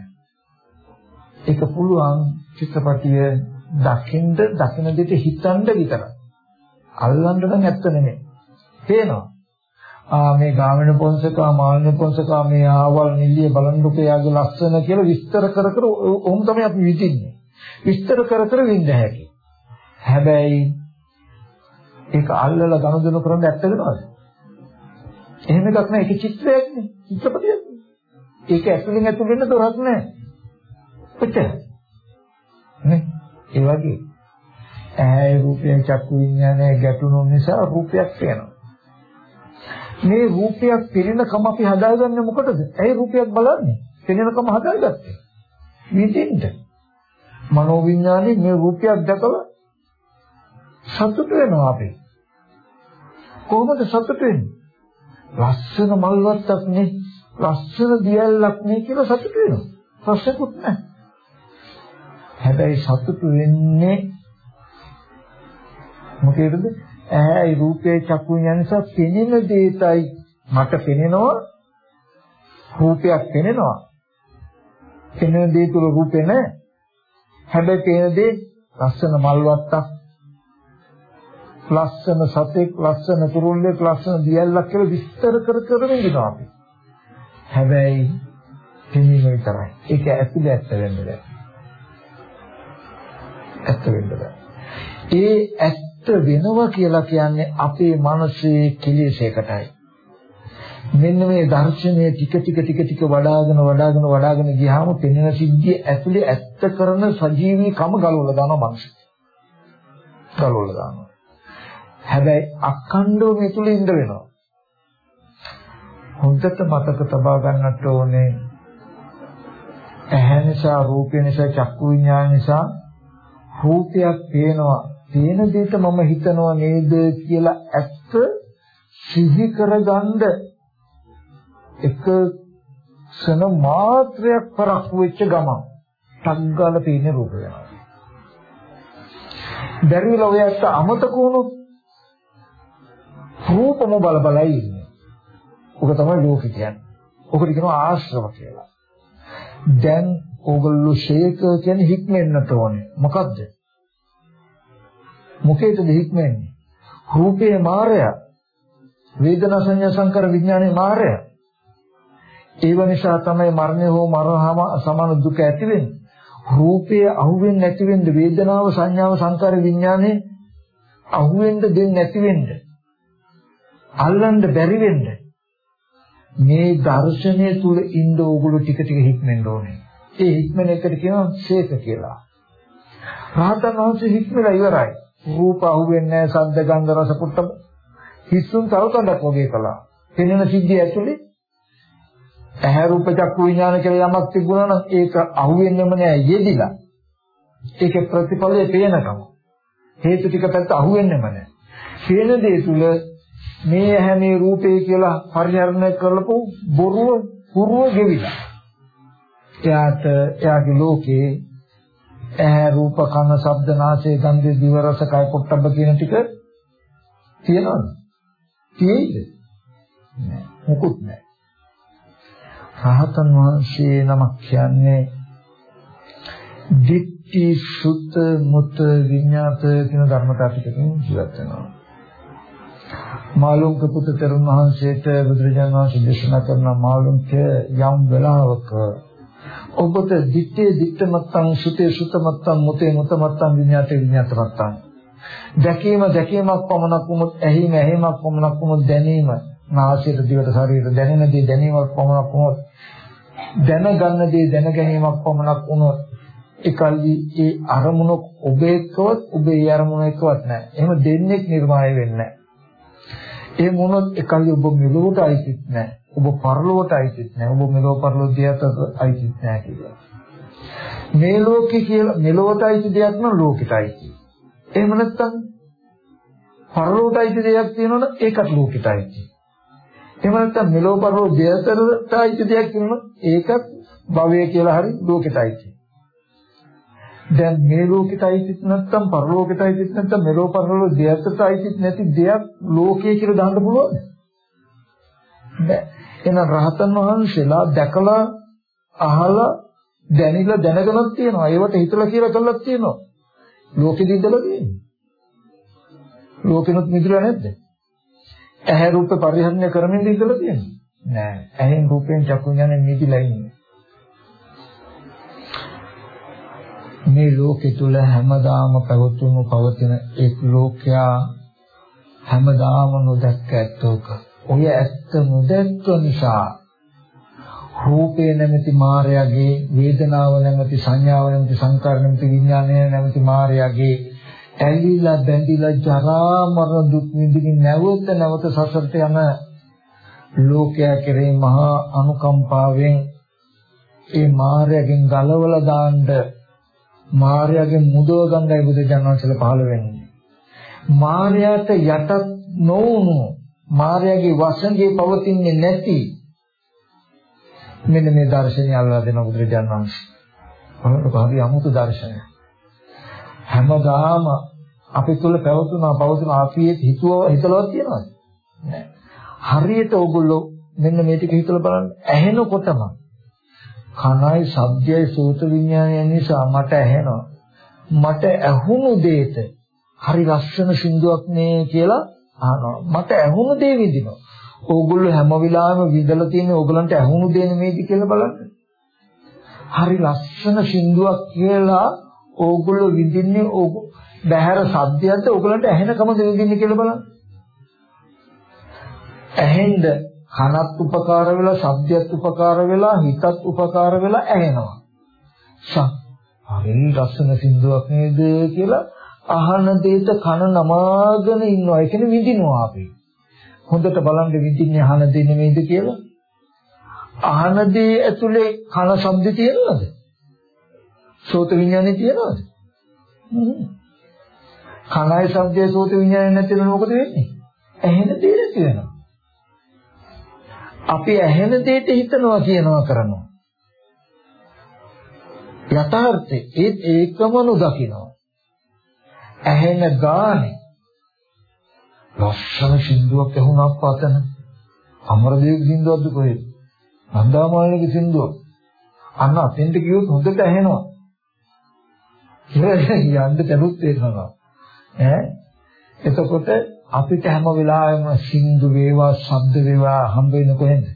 ඒක පුළුවන් චිත්‍රපටිය දකින්ද දකින දෙට හිතන්න විතරයි. අල්ලන්න නම් ඇත්ත නෙමෙයි. පේනවා. ආ මේ ගාමිණ පොන්සකා මාළින පොන්සකා මේ ආවල් නිල්ලිය බලන්නකෝ යාගේ ලස්සන කියලා විස්තර කර කර ඔහොම තමයි අපි විඳින්නේ. විස්තර කර කර විඳ හැකි. හැබැයි ඒක අල්ලලා ගනුදෙනු කරන්න ඇත්ත වෙනවද? එහෙම එකක් නෑ. ඒක චිත්‍රයක්නේ චිත්‍රපටයක් ඒක ඇතුලෙන් ඇතුල් වෙන්න දොරක් නෑ. ඔච්චර නේ? ඒ වගේ. ඇහැ රූපයෙන් චක්කු විඥානය ගැටුණු නිසා රූපයක් වෙනවා මේ රූපයක් පිළිනකම අපි හදාගන්නේ මොකටද ඇයි රූපයක් බලන්නේ පිළිනකම හදාගත්තේ විඳින්න මනෝ විඥානේ මේ රූපයක් දැකලා සතුට වෙනවා අපි කොහොමද සතුට වෙන්නේ ලස්සන මල්වත්තක් නේ ලස්සන දියැලක් නේ කියලා සතුටු වෙනවා. ප්‍රශ්නකුත් නැහැ. හැබැයි සතුටු වෙන්නේ මොකේද? ඇහැයි රූපේ චක්කු නිසා පෙනෙන දේතයි මට පෙනෙනවා රූපයක් පෙනෙනවා. පෙනෙන දේ තුල රූපේ නැහැ. හැබැයි පෙනෙන දේ ලස්සන මල්වත්තක් ලස්සන සතෙක්, ලස්සන කුරුල්ලෙක්, ලස්සන දියැලක් කියලා විස්තර කර කර ඉඳිනවා අපි. හැබැයි තේමීම විතරයි. ඒක ඇතුලේ ඇත්ත වෙන්න බෑ. ඇත්ත වෙන්න බෑ. ඒ ඇත්ත විමුක්ත වෙනවා කියලා කියන්නේ අපේ මනසේ කෙලෙසයකටයි. මෙන්න මේ දර්ශනය ටික ටික ටික ටික වඩාගෙන වඩාගෙන වඩාගෙන ගියාම පෙනෙන සිද්ධිය ඇතුලේ ඇත්ත කරන සජීවී කම ගලවලා දානවා මනසට. ගලවලා දානවා. හැබැයි අඛණ්ඩව මේ තුල ඉඳ වෙනවා. හොඳට මතක තබා ගන්නට ඕනේ ඇහැ නිසා රූපය නිසා චක්කු විඥාන නිසා රූපයක් පේනවා පේන දෙයට මම හිතනවා නේද කියලා ඇත්ත සිහි කරගන්න එක සන මාත්‍රයක් පරක් වෙච්ච ගමන් ටග්ගාල පේන රූපය වෙනවා. බැරිලා ඔය ඇත්ත අමතක වුණොත් රූපම බල බලයි ඉන්නේ. ඔක තමයි ලෝකෙ කියන්නේ. ඔකට කියනවා ආශ්‍රව කියලා. දැන් ඕගොල්ලෝ ශේක කියන්නේ හික්මෙන්නට ඕනේ. මොකද්ද? මොකේද හික්මෙන්නේ? රූපේ මායය. වේදනා සංඥා සංකාර විඥානේ මායය. ඒව නිසා තමයි මරණය හෝ මරණහම සමාන දුක ඇති වෙන්නේ. රූපය අහුවෙන්නේ නැති වෙන්න වේදනාව සංඥාව සංකාර විඥානේ අහුවෙන්න දෙන්නේ නැති වෙන්න අල්ලන්න බැරි වෙන්න මේ දර්ශනය තුල ඉන්න ඕගොල්ලෝ ටික ටික හික්මෙන්න ඕනේ. ඒ හික්මන එකට කියනවා ශේක කියලා. රහතන් වහන්සේ හික්මලා ඉවරයි. රූප අහුවෙන්නේ නැහැ, ශබ්ද ගන්ධ රස පුට්ටම. හිස්සුන් තවකඩක් වගේ කළා. පෙනෙන සිද්ධිය ඇතුලේ ඇහැ රූප චක්කු විඥාන කියලා යමක් තිබුණා නම් ඒක අහුවෙන්නෙම නෑ යෙදිලා. ඒකේ ප්‍රතිඵලය පේනකම. හේතු ටික පැත්ත අහුවෙන්නෙම නෑ. පේන දේ තුල මේ ඇහැ මේ රූපේ කියලා පරිහරණය කරලපො බොරුව පුරුව ගෙවිලා. එයාට එයාගේ ලෝකේ ඇහැ රූප කන ශබ්ද නාසය ගන්ධ දිව රස කය පොට්ටබ්බ කියන ටික තියෙනවද? තියෙයිද? නෑ. මොකුත් නෑ. රහතන් වහන්සේ නමක් කියන්නේ දිට්ඨි සුත මුත විඤ්ඤාත කියන ධර්මතා ටිකකින් ජීවත් වෙනවා. මාළුන්ක පුත තරුණ වහන්සේට බුදුරජාණන් වහන්සේ දේශනා කරන මාළුන්ක යම් වෙලාවක ඔබට දිත්තේ දිත්තමත්තං සුතේ සුතමත්තං මුතේ මුතමත්තං විඤ්ඤාතේ විඤ්ඤාතමත්තං දැකීම දැකීමක් පමණක් වුමුත් ඇහිම ඇහිමක් පමණක් වුමුත් දැනීම නාසයට දිවට ශරීරයට දැනෙන දේ දැනීමක් පමණක් වුණොත් දැනගන්න දේ දැන ගැනීමක් පමණක් වුණොත් ඒකල්ලි ඒ අරමුණ ඔබ එක්කවත් ඔබ ඒ අරමුණ එක්කවත් නැහැ. එහෙම දෙන්නේ නිර්මාණය වෙන්නේ නැහැ. ඒ මොනොත් එකල්ලි ඔබ මෙලොවට අයිතිත් නැහැ. ඔබ පරලොවට අයිතිත් නැහැ. ඔබ මෙලොව පරලොව දෙයට අයිතිත් නැහැ කියලා. මේ ලෝකේ කියලා මෙලොවට අයිති දෙයක් නම් ලෝකෙට අයිති. එහෙම නැත්නම් පරලොවට අයිති දෙයක් තියෙනවනම් ඒකත් ලෝකෙට අයිති. එහෙම නැත්නම් මෙලොව පරලොව දෙයතරට අයිති දෙයක් තියෙනවනම් ඒකත් භවය කියලා හරි ලෝකෙට අයිති. දැන් මේ ලෝකෙට අයිතිත් නැත්නම් පරලෝකෙට අයිතිත් නැත්නම් මෙලෝ පරලෝ දෙයකට අයිතිත් නැති දෙයක් ලෝකයේ කියලා දාන්න පුළුවන්ද? බෑ. එහෙනම් රහතන් වහන්සේලා දැකලා අහලා දැනিলা දැනගෙනත් තියෙනවා. ඒවට හිතලා කියලා කළාත් තියෙනවා. ලෝකෙදි ඉඳලා තියෙනවා. ලෝකෙනොත් මිදලා නැද්ද? ඇහැ රූප පරිහරණය කරමින් ඉඳලා තියෙනවා. නෑ. ඇහෙන් රූපෙන් චක්කු ඥානෙ මිදිලා ඉන්නේ. මේ ලෝකෙ තුල හැමදාම පැවතුණු පවතින එක් ලෝකයා හැමදාම නොදැක්ක ඇත්තෝක. ඔය ඇත්ත නොදැක්ක නිසා රූපේ නැමැති මායяගේ වේදනාව නැමැති සංඥාව නැමැති සංකාර නැමැති විඥානය නැමැති මායяගේ ඇලිලා බැඳිලා ජරා මරණ දුක් විඳින්න නැවත නැවත සසරට යන ලෝකයා කෙරේ මහා අනුකම්පාවෙන් ඒ මායයෙන් ගලවලා දාන්න මාර්යාගෙන් මුදව ගන්නයි බුදු ජානකසල පහළ වෙන්නේ. මාර්යාට යටත් නොවුණු මාර්යාගේ වසඟේ පවතින්නේ නැති මෙන්න මේ දර්ශනය අල්ලා දෙන බුදුරජාණන් වහන්සේ. බලන්න කොහොමද අමුතු දර්ශනය. හැමදාම අපි තුල පැවතුනා පවතුන ආපියේ හිතුව හිතලවත් තියනවද? නැහැ. හරියට ඕගොල්ලෝ මෙන්න මේ ටික හිතලා බලන්න ඇහෙනකොටම කනයි ශබ්දයයි සෝත විඥානය නිසා මට ඇහෙනවා. මට ඇහුණු දෙයට හරි ලස්සන සින්දුවක් නේ කියලා අහනවා. මට ඇහුණු දේ විඳිනවා. ඕගොල්ලෝ හැම වෙලාවෙම විඳලා තියෙන ඕගලන්ට ඇහුණු දේ නෙමෙයිද කියලා බලන්න. හරි ලස්සන සින්දුවක් කියලා ඕගොල්ලෝ විඳින්නේ ඕග බහැර සද්දයන්ට ඕගලන්ට ඇහෙනකමද විඳින්නේ කියලා බලන්න. ඇහෙන්ද කනත් උපකාර වෙලා, ශබ්දයක් උපකාර වෙලා, හිතත් උපකාර වෙලා ඇහෙනවා. සා හරි ලස්සන සින්දුවක් නේද කියලා අහන දෙයට කන නමාගෙන ඉන්නවා. ඒ කියන්නේ විඳිනවා අපි. හොඳට බලන්න විඳින්නේ අහන දේ නෙමෙයිද කියලා. අහන දේ ඇතුලේ කන ශබ්ද තියෙනවද? සෝත විඥානේ තියෙනවද? කනයි ශබ්දයේ සෝත විඥානේ නැතිනම් මොකද වෙන්නේ? ඇහෙන දේ නැති වෙනවා. අපි ඇහෙන දෙයට හිතනවා කියනවා කරනවා. යථාර්ථේ ඒත් ඒකම නොදකිනවා. ඇහෙන ගානේ ලස්සන සින්දුවක් ඇහුණා පතන අමරදේව සින්දුවක්ද කොහෙද? නන්දාමාලිගේ සින්දුවක්. අන්න අතෙන්ට ගියොත් හොඳට ඇහෙනවා. කියලා (laughs) යන්න තැනුත් තේරෙනවා. ඈ එතකොට අපිට හැම වෙලාවෙම සින්දු වේවා ශබ්ද වේවා හම්බ වෙන්නේ කොහෙන්ද?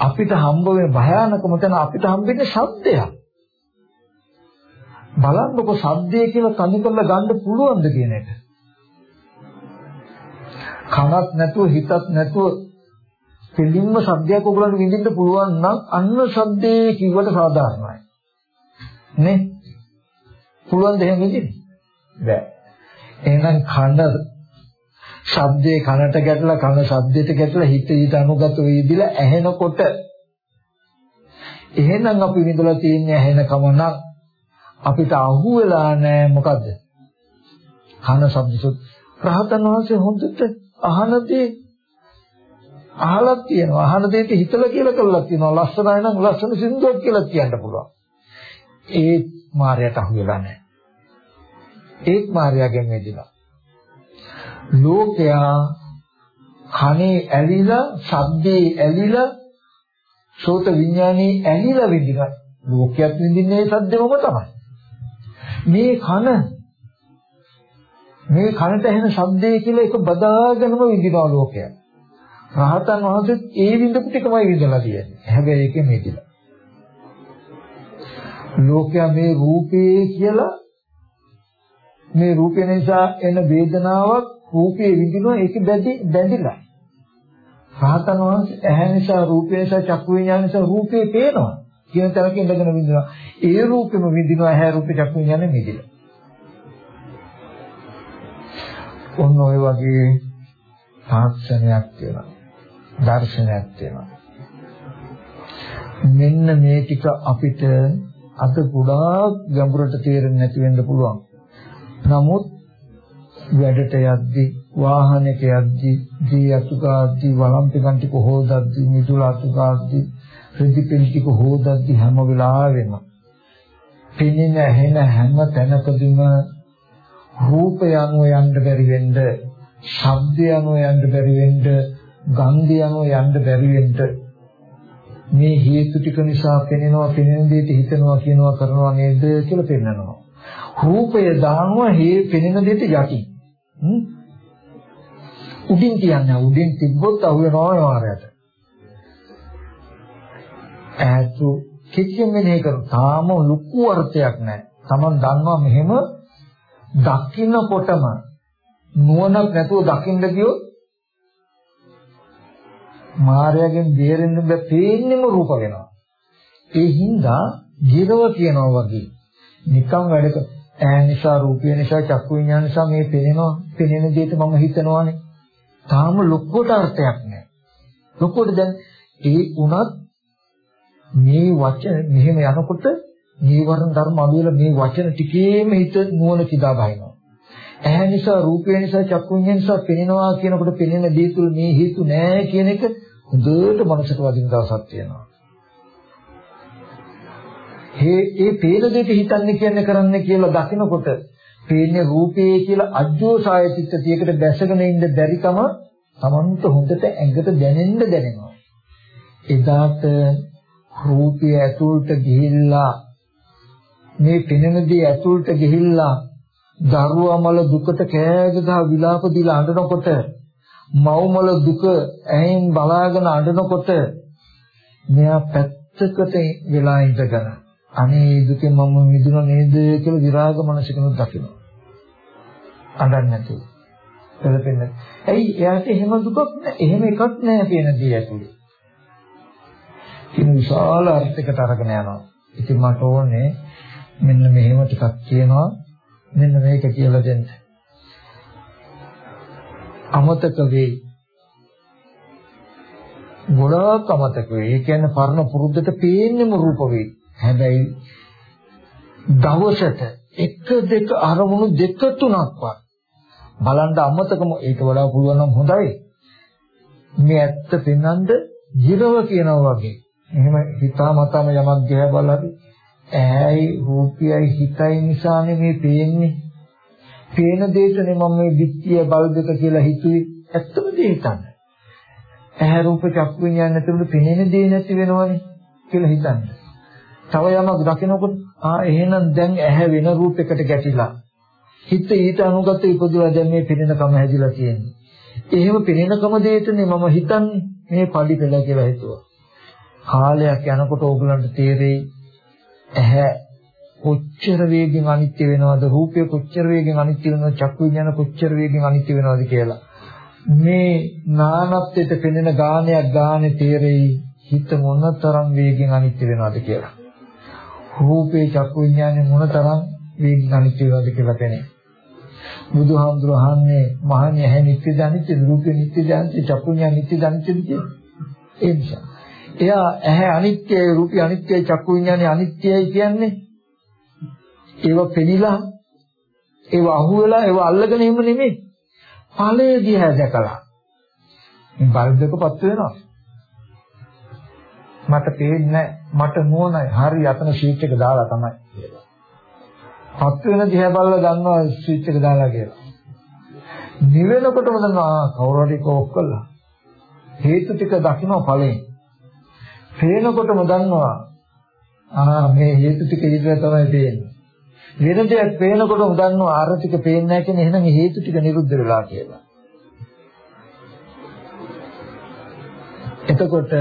අපිට හම්බ වෙන භයානකම තැන අපිට හම්බෙන්නේ ශබ්දයක්. බලන්නකො ශබ්දය කියලා තනි කරලා ගන්න පුළුවන්ද කියන එක. කනක් නැතුව හිතක් නැතුව පිළිම්ම සද්දයක් ඔයගලන්ට විඳින්න පුළුවන් නම් අන්න සද්දේ කිව්වට සාධාරණයි. නේ? පුළුවන් දෙයක් විඳින්න? බෑ. එහෙනම් කන ශබ්දේ කනට ගැටලා කන ශබ්දෙට ගැටලා හිත ඊට අනුගත වේදිලා ඇහෙනකොට එහෙනම් අපි විඳලා තියෙන්නේ ඇහෙනකම නම් අපිට අහු වෙලා නැහැ මොකද්ද? කන ශබ්දසුත් රහතන් වහන්සේ හොඳට අහන දේ අහලා තියෙනවා. අහන දෙයට හිතලා කියලා කළා තියෙනවා. ලස්සනයි නම් ලස්සන සින්දුවක් කියලා කියන්න පුළුවන්. ඒත් මායයට අහු වෙලා නැහැ. ඒත් මායාවෙන් මිදිලා. ලෝකයා කනේ ඇලිලා, ශබ්දේ ඇලිලා, සෝත විඥානේ ඇලිලා විඳිනවා. ලෝකයක් විඳින්නේ සද්දෙමම තමයි. මේ කන මේ කනට ඇහෙන ශබ්දය කියලා එක බදාගෙනම විඳිනවා ලෝකයා. රහතන් වහන්සේ ඒ විඳපු ටිකමයි විඳලා තියෙන්නේ. හැබැයි ඒකෙ මේකලා. ලෝකයා මේ රූපේ කියලා මේ රූපේ නිසා එන වේදනාවක් රූපේ විඳිනවා ඒක බැඳි බැඳිලා. රහතන් වහන්සේ ඇහැ නිසා රූපේ නිසා චක්කු විඤ්ඤාණ නිසා රූපේ පේනවා. කියන තරක ඉඳගෙන විඳිනවා. ඒ රූපෙම විඳිනවා ඇහැ රූපේ චක්කු විඤ්ඤාණය මිදිලා. ඔන්න ඔය වගේ තාක්ෂණයක් තියෙනවා. දර්ශනයක් තියෙනවා. මෙන්න මේ ටික අපිට අද ගොඩාක් ගැඹුරට තේරෙන්නේ නැති වෙන්න පුළුවන්. නමුත් වැඩට යද්දි වාහනයක යද්දි දී අතුගාද්දි වළම්පිකන් ටික හොදද්දි මිදුල අතුගාද්දි රිදි පින් ටික හොදද්දි හැම වෙලාවෙම පෙනෙන හැන හැම තැනකදීම රූපය අනුව යන්න බැරි වෙන්න ශබ්දය අනුව යන්න බැරි වෙන්න ගන්ධය අනුව යන්න බැරි වෙන්න මේ හේතු ටික නිසා පෙනෙනවා පෙනෙන දෙයට හිතනවා කියනවා කරනවා නේද කියලා පෙන්නනවා. රූපය දානවා හේ පෙනෙන දෙයට යටි. උඩින් කියන්නේ උඩින් තිබ්බොත් අහු වෙනවා වාරයට. ඈතු කිසිම මෙහෙ කර තාම ලুকু අර්ථයක් නැහැ. Taman දන්නවා මෙහෙම දකින්නකොටම නුවණක් නැතුව දකින්න ගියොත් මායාවෙන් බේරෙන්න බෑ පේන්නේම රූප වෙනවා. ඒ හින්දා ගිරව කියනවා වගේ නිකම් වැඩක ඈ නිසා රූපය නිසා චක්කු විඤ්ඤාණ නිසා මේ පෙනෙනවා පෙනෙන දෙයට මම හිතනවානේ. තාම ලොක්කොට අර්ථයක් නැහැ. ලොක්කොට දැන් ඒ උනත් මේ වචන මෙහෙම යනකොට නීවරණ ධර්ම අනුවල මේ වචන ටිකේම හිත නුවණ කිදා බහිනවා. ඇහැ නිසා රූපය නිසා චක්කු විඤ්ඤාණ නිසා පෙනෙනවා කියනකොට පෙනෙන දේ තුල මේ හේතු නැහැ කියන එක හොඳට මනසට වදින දවසක් තියෙනවා. මේ ඒ පේන දෙයට හිතන්නේ කියන්නේ කරන්නේ කියලා දකිනකොට පේන්නේ රූපේ කියලා අජ්ජෝසායතිත්ත තියකට බැසගෙන ඉන්න බැරිකම Tamanට හොඳට ඇඟට දැනෙන්න දැනෙනවා. එදාට රූපය ඇතුළට ගිහිල්ලා මේ පෙනෙන දේ ඇතුළට ගිහිල්ලා දරුවමල දුකට කෑග ගහ විලාප දීලා අඬනකොට මව්මල දුක ඇහෙන් බලාගෙන අඬනකොට මෙයා පැත්තකට වෙලා ඉඳගෙන අනේ දුකෙන් මම මිදුණා නේද කියලා විරාග මනසකිනුත් දකිනවා. අඬන්නේ නැතුව. පෙළපෙන්නේ. ඇයි එයාට එහෙම දුකක් නැහැ. එහෙම එකක් නැහැ කියන දේ ඇතුලේ. කිනු විශාල අර්ථයකට අරගෙන යනවා. ඉතින් මට ඕනේ මෙන්න මෙහෙම ටිකක් කියනවා. මෙන්න මේක කියලා දෙන්න. අමතක වෙයි. ගොඩාක් අමතක වෙයි. ඒ කියන්නේ පරණ පුරුද්දට පේන්නේම රූප වෙයි. හැබැයි දවසට එක දෙක අරමුණු දෙක තුනක්වත් බලන්න අමතකම ඒක වඩා පුළුවන් නම් හොඳයි. මේ ඇත්ත පෙන්වන්න ජීරව කියනවා වගේ. එහෙම හිතාමතාම යමක් ගෑ බලලා ඇයි රූපයයි හිතයි නිසානේ මේ පේන්නේ. පේන දෙයකනේ මම මේ විත්‍ය බල්බක කියලා හිතුවේ. ඇත්තම දේ හිතන්න. ඇහැ රූප චක්කු විඤ්ඤාණ නැතුළු පෙනෙන දේ නැති වෙනවනේ කියලා හිතන්න. තව යමක් දකිනකොට ආ එහෙනම් දැන් ඇහැ වෙන රූපයකට ගැටිලා හිත ඊට අනුගත ඉපදුවා දැන් මේ පෙනෙනකම හැදිලා තියෙන්නේ. එහෙම පෙනෙනකම දෙයටනේ මම හිතන්නේ මේ pali පෙළ කියලා හිතුවා. කාලයක් යනකොට ඕගලන්ට තේරෙයි ඇහැ කොච්චර වේගෙන් අනිත්‍ය වෙනවද රූපය කොච්චර වේගෙන් අනිත්‍ය වෙනවද චක්කු විඥාන කොච්චර වේගෙන් අනිත්‍ය වෙනවද කියලා මේ නානත්වයට පෙනෙන ගානයක් ගානේ තේරෙයි හිත මොනතරම් වේගෙන් අනිත්‍ය වෙනවද කියලා. රූපේ චක්කු විඥානේ මොනතරම් වේගෙන් අනිත්‍ය වෙනවද කියලා පෙනේ. බුදුහාමුදුර අහන්නේ මහන්නේ ඇහැ නිත්‍ය දනිත්‍ය රූපේ නිත්‍ය දනිත්‍ය චක්කු විඥාන නිත්‍ය දනිත්‍යද කියලා. ඒ නිසා එයා ඇහැ අනිත්‍යයි රූපය අනිත්‍යයි චක්කු විඥානේ අනිත්‍යයි කියන්නේ ඒව පෙනිලා ඒව අහුවෙලා ඒව අල්ලගෙන ඉන්න නෙමෙයි ඵලයේ දිහා දැකලා මේ බල්බකපත් වෙනවා මට පේන්නේ මට නුවණයි හරි අතන ස්විච් එක දාලා තමයි කියලා. පත් වෙන දිහා බලලා දන්නවා ස්විච් එක දාලා කියලා. නිවෙනකොටම දන්නවා කවුරු හරි කෝක් කළා. හේතු ටික දකින්න ඵලයෙන්. පේනකොටම දන්නවා ආ මේ හේතු ටික ඉඳලා තමයි පේන්නේ. වෙන දෙයක් පේනකොටම දන්නවා අර ටික පේන්නේ නැහැ කියන්නේ එහෙනම් හේතු ටික නිරුද්ධ වෙලා කියලා. එතකොට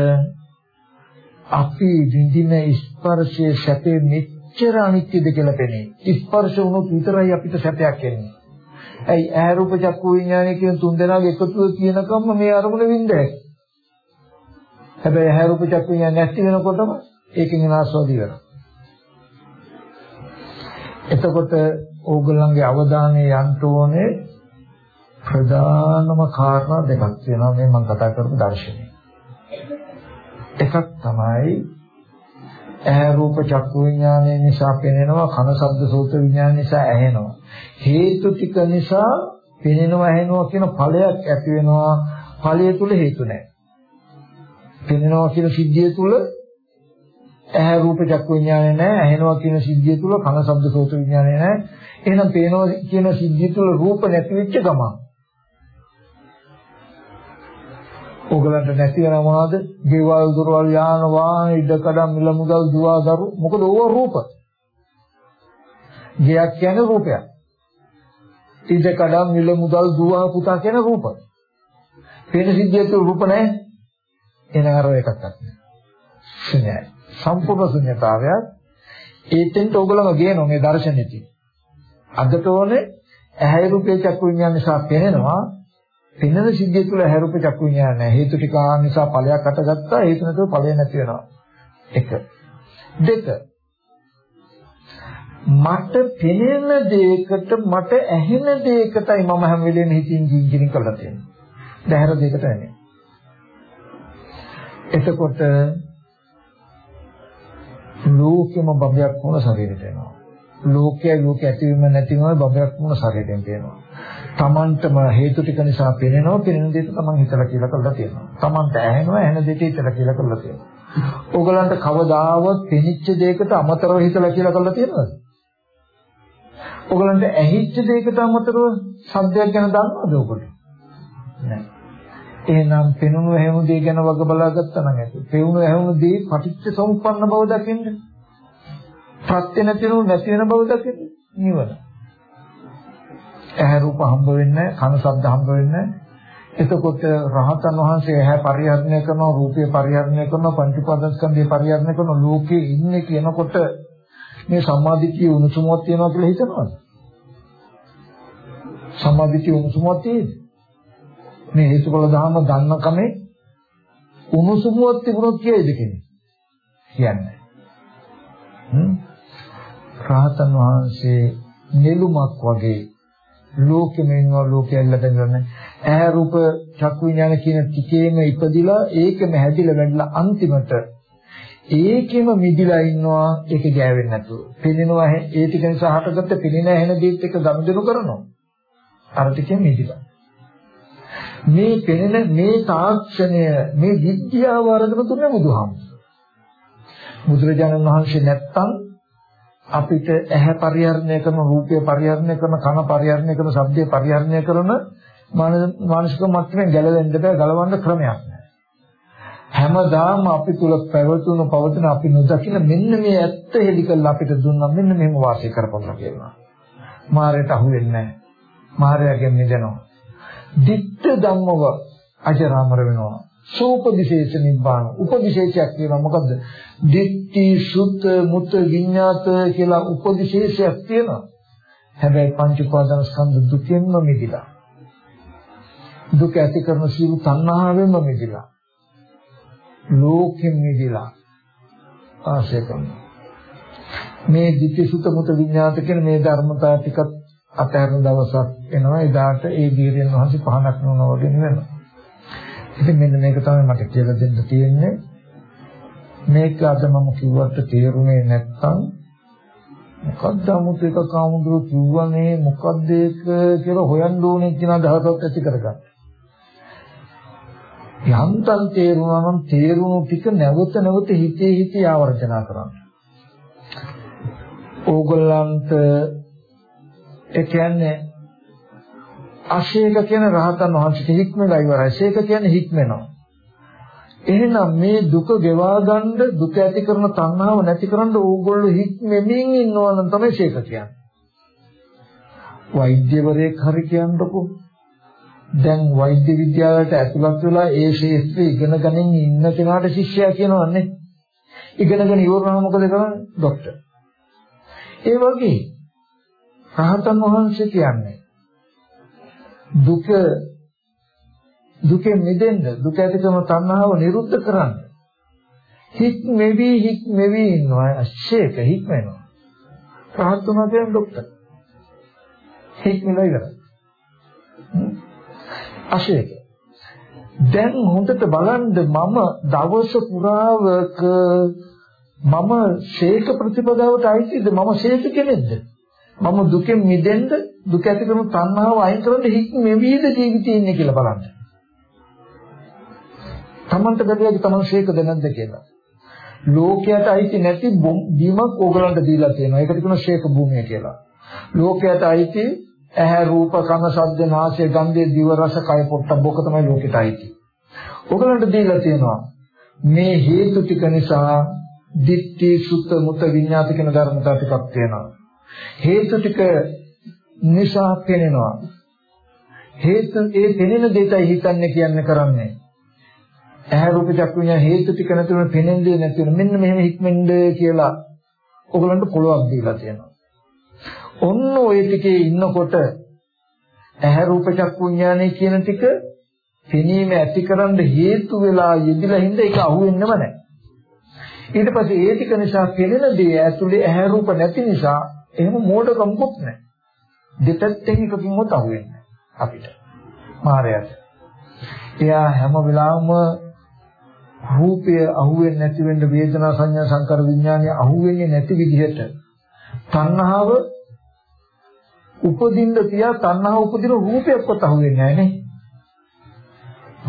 අපි විඳින ස්පර්ශයේ සැපේ මෙච්චර අනිත්‍යද කියලා පෙනේ. ස්පර්ශ වුණොත් විතරයි අපිට සැපයක් එන්නේ. ඇයි ඇහැ රූප චක්කු විඥානය කියන තුන් දෙනාගේ එකතුව කියනකම්ම මේ අරමුණ විඳයි. හැබැයි ඇහැ රූප චක්කු විඥාන නැති වෙනකොටම ඒකෙන් ආස්වාදී වෙනවා. එතකොට ඕගොල්ලන්ගේ අවධානය යන්න ඕනේ ප්‍රධානම කාරණා දෙකක් වෙනවා මේ මම කතා කරපු දර්ශනය. එකක් තමයි ඇහැ රූප චක්කු විඥානය නිසා පෙනෙනවා කන ශබ්ද සෝත විඥාන නිසා ඇහෙනවා හේතු ටික නිසා පෙනෙනවා ඇහෙනවා කියන ඵලයක් ඇති වෙනවා ඵලය තුල හේතු නැහැ පෙනෙනවා කියන සිද්ධිය තුල ඇහැ රූප චක්කු විඥානය නැහැ ඇහෙනවා කියන සිද්ධිය තුල කන ශබ්ද සෝත විඥානය නැහැ එහෙනම් පේනවා කියන සිද්ධිය තුල රූප නැති වෙච්ච ගමන් ඕගලන්ට නැති වෙන මොනවද? ගෙවල් දොරවල් යාන වාහන ඉඩකඩම් මිල මුදල් දුව දරු මොකද ඕව රූප. ගයක් කියන්නේ රූපයක්. ඉඩකඩම් මිල මුදල් දුව පුතා කියන රූප. පේන සිද්ධිය තුළ රූප නැහැ. එන අර එකක් නැහැ. ශුන්‍යයි. සම්පූර්ණ ශුන්‍යතාවයක් ඒතෙන්ට ඕගලම ගේනවා මේ දර්ශනෙදී. අදට ඕනේ ඇහැ රූපේ චක්කු විඤ්ඤාණ නිසා පේනවා පෙනෙන සිද්ධිය තුළ හැරුප චක්කු විඥාන නැහැ. හේතු ටික නිසා ඵලයක් අටගත්තා. හේතු නැතුව ඵලය නැති වෙනවා. එක. දෙක. මට පෙනෙන දෙයකට මට ඇහෙන දෙයකටයි මම හැම වෙලේම හිතින් ජීජින් කරලා තියෙන්නේ. දැහැර දෙයකට නෙමෙයි. එතකොට ලෝකෙම බබයක් වුණ ශරීරයට එනවා. ලෝකයේ ලෝක ඇතිවීම නැතිවීම බබයක් වුණ ශරීරයෙන් පේනවා. Tamanටම හේතු ටික නිසා පෙනෙනවා පෙනෙන දෙයට Taman හිතලා කියලා කරලා තියෙනවා. Tamanට ඇහෙනවා ඇහෙන දෙයට හිතලා කියලා කරලා තියෙනවා. ඕගලන්ට කවදාවත් පෙනිච්ච දෙයකට අමතරව හිතලා කියලා කරලා තියෙනවද? ඕගලන්ට ඇහිච්ච දෙයකට අමතරව සද්දයක් ගැන දන්නවද ඔකට? නැහැ. එහෙනම් පෙනුණු හැම දෙය ගැන වග බලාගත්තා නම් ඇති. පෙවුණු හැම දෙය පටිච්ච සමුප්පන්න බව දකින්න. ප්‍රත්‍ය නැතිනු නැති වෙන බව දකින්න. නිවන. ඇහැ රූප හම්බ වෙන්නේ කන ශබ්ද හම්බ වෙන්නේ එතකොට රහතන් වහන්සේ ඇහැ පරිහරණය කරනවා රූපය පරිහරණය කරනවා පංච උපාදානස්කන්ධය පරිහරණය කරනවා ලෝකේ ඉන්නේ කියනකොට මේ සම්මාදිටිය උණුසුමක් තියනවා කියලා හිතනවද සම්මාදිටිය උණුසුමක් තියෙද මේ හේතුඵල ධර්ම දන්න කමේ උණුසුමක් තිබුණොත් කියයිද කෙනෙක් කියන්නේ හ්ම් රහතන් වහන්සේ නෙළුමක් වගේ ලෝකෙම ඉන්නවා ලෝකය ඇල්ලගෙන ගන්න. ඇහැ රූප චක්කු විඥාන කියන ටිකේම ඉපදිලා ඒකම හැදිලා වැඩිලා අන්තිමට ඒකෙම මිදිලා ඉන්නවා ඒක ගෑවෙන්නේ නැතුව. පිළිනවා ඒ ටික නිසා හටගත්ත පිළින ඇහෙන දේත් එක ගනුදෙනු කරනවා. අර ටිකෙන් මිදිලා. මේ පෙනෙන මේ තාක්ෂණය මේ විද්‍යාව වරදම තුනේ බුදුහාමුදුරුවෝ. බුදුරජාණන් වහන්සේ නැත්තම් අපිට ඇහැ පරිහරණය කරන රූපය පරිහරණය කරන කන පරිහරණය කරන ශබ්දය පරිහරණය කරන මානසික මට්ටමින් ගැලවෙන්න බෑ ගලවන්න ක්‍රමයක් නැහැ. හැමදාම අපි තුල පැවතුණු පවතින අපි නොදකින මෙන්න මේ ඇත්ත හෙලි කරලා අපිට දුන්නා මෙන්න මෙහෙම වාසය කරපොන්න කියනවා. මාරයට අහු වෙන්නේ නැහැ. මාරයාගෙන් මිදෙනවා. Ditta ධම්මව අජරාමර වෙනවා. සෝපදිශේෂ නිබ්බාන උපදිශේෂයක් කියනවා මොකද්ද දිට්ඨි සුත මුත විඤ්ඤාත කියලා උපදිශේෂයක් තියෙනවා හැබැයි පංච උපාදාන ස්කන්ධ දුකෙන්ම මිදිලා දුක ඇති කරන සියලු තණ්හාවෙන්ම මිදලා ලෝකෙන් මිදලා ආශය කරනවා මේ ditthi sutta muta විඤ්ඤාත කියන මේ ධර්මතා ටිකත් අතහැරන දවසක් එනවා එදාට ඒ දීර්යන් වහන්සේ පහනක් නුනවා වගේ වෙනවා ඉතින් මෙන්න මේක තමයි මට කියලා දෙන්න තියෙන්නේ මේක අද මම කිව්වට තේරුනේ නැත්නම් මොකද්ද 아무ත් එක කාමුදුරු කිව්වනේ මොකද්ද ඒක කියලා හොයන්න ඕනේ කියන අදහසක් ඇති කරගන්න. යන්තම් තේරුණා නම් තේරුණු ටික නැවත නැවත හිතේ හිතේ ආවර්ජනා කරන්න. ඕගොල්ලන්ට ඒ කියන්නේ අශේක කියන රහතන් වහන්සේට හික්මලා ඉවරයි. ශේක කියන්නේ හික්මනවා. එහෙනම් මේ දුක ගෙවා ගන්න දුක ඇති කරන තණ්හාව නැති කරන්න ඕගොල්ලෝ හික්මෙමින් ඉන්නවා නම් තමයි ශේක කියන්නේ. වෛද්‍යවරයෙක් හරි කියන්නකෝ. දැන් වෛද්‍ය විද්‍යාලයට ඇතුළත් වෙලා ඒ ශාස්ත්‍රය ඉගෙන ගනින් ඉන්න කෙනාට ශිෂ්‍යයා කියනවන්නේ. ඉගෙනගෙන ඉවරනම මොකද කරන්නේ? ડોක්ටර්. ඒ වගේ රහතන් වහන්සේ කියන්නේ. දුක දුකෙන් මිදෙන්න දුක ඇති කරන තණ්හාව නිරුද්ධ කරන්න. හික් මෙවි හික් මෙවි ඉන්නවා. අශේක හික් වෙනවා. රහත් වුණා කියන්නේ ડોක්ටර් හික් මෙලා ඉවරයි. අශේක. දැන් හොඳට බලන්න මම දවස පුරාවක මම ශේක ප්‍රතිපදාවට අයිතිද? මම ශේක කෙනෙක්ද? මම දුකෙන් මිදෙන්න දුක ඇති කරන තණ්හාව අයින් කරන්න හික් මෙවිද ජීවිතේ ඉන්නේ කියලා බලන්න Tamanට බැරියද Taman ශේකද නැද්ද කියලා. ලෝකයට අයිති නැති බීමක් ඕගලන්ට දීලා තියෙනවා. ඒකට කියනවා ශේක භූමිය කියලා. ලෝකයට අයිති ඇහැ රූප කන ශබ්ද නාසය ගන්ධය දිව රස කය පොට්ටබ්බ ඔක තමයි ලෝකයට අයිති. ඕගලන්ට දීලා තියෙනවා. මේ හේතු ටික නිසා දිට්ඨි සුත්ත මුත විඤ්ඤාත කියන ධර්මතා ටිකක් තියෙනවා. හේතු ටික නිසා පෙනෙනවා. හේතු ඒ පෙනෙන දෙයටයි හිතන්නේ කියන්නේ කරන්නේ. ඇහැ රූප චක්කු විඤ්ඤාණ හේතු ටික නැතුව පෙනෙන්නේ නැති වෙන මෙන්න මෙහෙම හික්මෙන්ද කියලා ඔයගලන්ට පොළොවක් දීලා තියෙනවා. ඔන්න ඔය ටිකේ ඉන්නකොට ඇහැ රූප චක්කු විඤ්ඤාණය කියන ටික පෙනීම ඇතිකරන්න හේතු වෙලා යෙදිලා හින්දා ඒක අහුවෙන්නම නැහැ. ඊට පස්සේ ඒ ටික නිසා පෙනෙන දේ ඇතුලේ ඇහැ රූප නැති නිසා එහෙම මෝඩකමකුත් නැහැ. දෙපැත්තෙන් එකකින්වත් අහුවෙන්නේ අපිට. මායයට. එයා හැම වෙලාවෙම රූපය අහුවෙන්නේ නැති වෙන්න වේදනා සංඥා සංකාර විඥානය අහුවෙන්නේ නැති විදිහට තණ්හාව උපදින්න තියා තණ්හාව උපදින රූපයක්වත් අහුවෙන්නේ නැහැ නේ.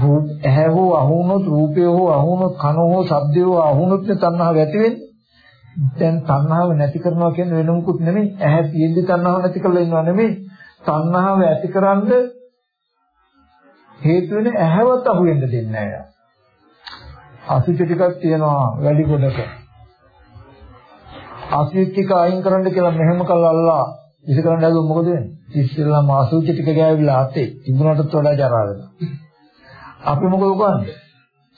රූප ඇහැ හෝ අහුනොත් රූපය හෝ අහුනොත් කන හෝ ශබ්දය හෝ අහුනොත් තණ්හාව ඇති වෙන්නේ. දැන් තණ්හාව නැති කරනවා කියන්නේ වෙන මොකුත් නෙමෙයි. ඇහැ තියෙද්දි තණ්හාව නැති කරලා ඉන්නව නෙමෙයි. තණ්හාව ඇතිකරන්න හේතු වෙන ඇහැවත් අහුවෙන්න දෙන්නේ නැහැ. අසුචි ටිකක් තියෙනවා වැඩි කොටක. අසුචි ටික අයින් කරන්න කියලා මෙහෙම කළා ඉස කරන්න හදුවොත් මොකද වෙන්නේ? ඉස්සෙල්ලාම අසුචි ටික ගෑවිලා අතේ තිබුණටත් වඩා ජරා වෙනවා. අපි මොකද කරන්නේ?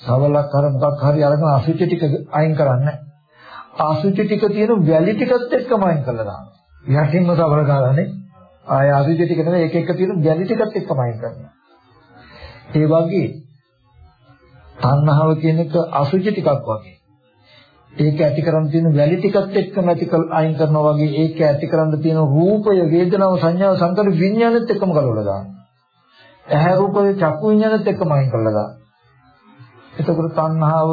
සවලක් අර මොකක් හරි අරගෙන අසුචි ටික අයින් කරන්නේ අසුචි ටික තියෙන වැලි ටිකත් එක්කම අයින් කරලා දානවා. යටින්ම සවල ගාලානේ. ආය අසුචි ටික නෙවෙයි එක එක තියෙන වැලි ටිකත් එක්කම අයින් කරනවා. ඒ වගේ තණ්හාව කියන එක අසුචි ටිකක් වගේ. ඒක ඇති කරන් තියෙන වැලි ටිකත් එක්කම ඇති කර අයින් කරනවා වගේ ඒක ඇති කරන් තියෙන රූපය, වේදනාව, සංඥාව, සංකාර විඥානෙත් එක්කම ගලවලා දානවා. ඇහැ රූපය, චක්කු විඥානෙත් එක්කම අයින් කරලා දානවා. එතකොට තණ්හාව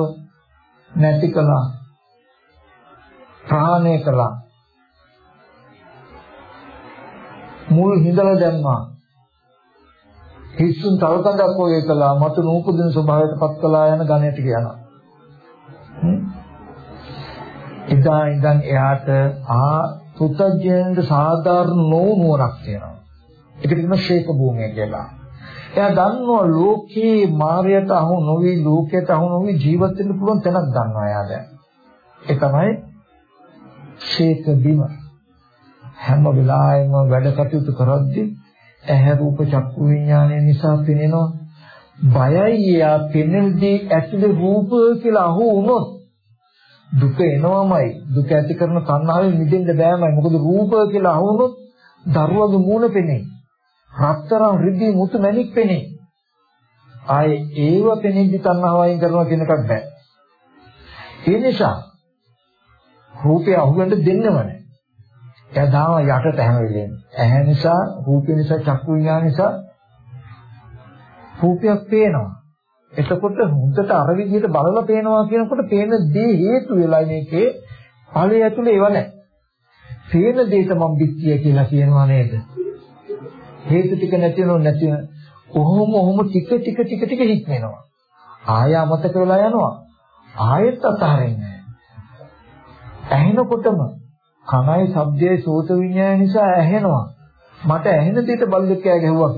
නැති කළා. ප්‍රහාණය කළා. මුල් හිඳලා දැම්මා. හිස්සුන් තව කඳක් වගේ කළා මතු නූපදින ස්වභාවයට පත් කළා යන ගණයට කියනවා. එදා ඉඳන් එයාට ආ පුතජෙන්ද සාධාරණ නෝනුවරක් තියෙනවා. ඒකට කියනවා ශේක භූමිය කියලා. එයා දන්නවා ලෝකේ මායයට අහු නොවි ලෝකයට අහු නොවි ජීවත් වෙන්න පුළුවන් තැනක් දන්නවා එයා දැන්. ඒ තමයි ශේක බිම. හැම වෙලාවෙම වැඩ කටයුතු කරද්දී ඇහැ රූප චක්කු විඥානය නිසා පෙනෙනවා. බයයි යා පෙනෙල්දී ඇතුලේ රූප කියලා අහු වුණොත් දුක එනවමයි. දුක ඇති කරන තණ්හාවෙන් මිදෙන්න බෑමයි. මොකද රූප කියලා අහු වුණොත් දරුවගේ මූණ පෙනේ. රත්තරන් රිදී මුතු මැණික් පෙනේ. ආයේ ඒව පෙනෙද්දි තණ්හාව වයින් කරනවා කියන එකක් බෑ. ඒ නිසා රූපය අහුවෙන්න දෙන්නම නැහැ. එයා දාම යටට හැම වෙලේම. ඇහැ නිසා, රූපය නිසා, චක්කු විඤ්ඤාණ නිසා රූපයක් පේනවා. එතකොට හොඳට අර විදිහට බලලා පේනවා කියනකොට පේන දේ හේතු වෙලා මේකේ ඵලය ඇතුලේ ඒව නැහැ. පේන දෙයට මම පිටිය කියලා කියනවා නේද? හේතු ටික නැතිව නැති ඔහොම ඔහොම ටික ටික ටික ටික හික්මෙනවා. ආය අමතක වෙලා යනවා. ආයෙත් අතහරින්නේ ඇහෙනකොටම කනයි ශබ්දයයි සෝත විඤ්ඤාණය නිසා ඇහෙනවා. මට ඇහෙන දෙයට බල්ලෙක් කෑ ගැහුවා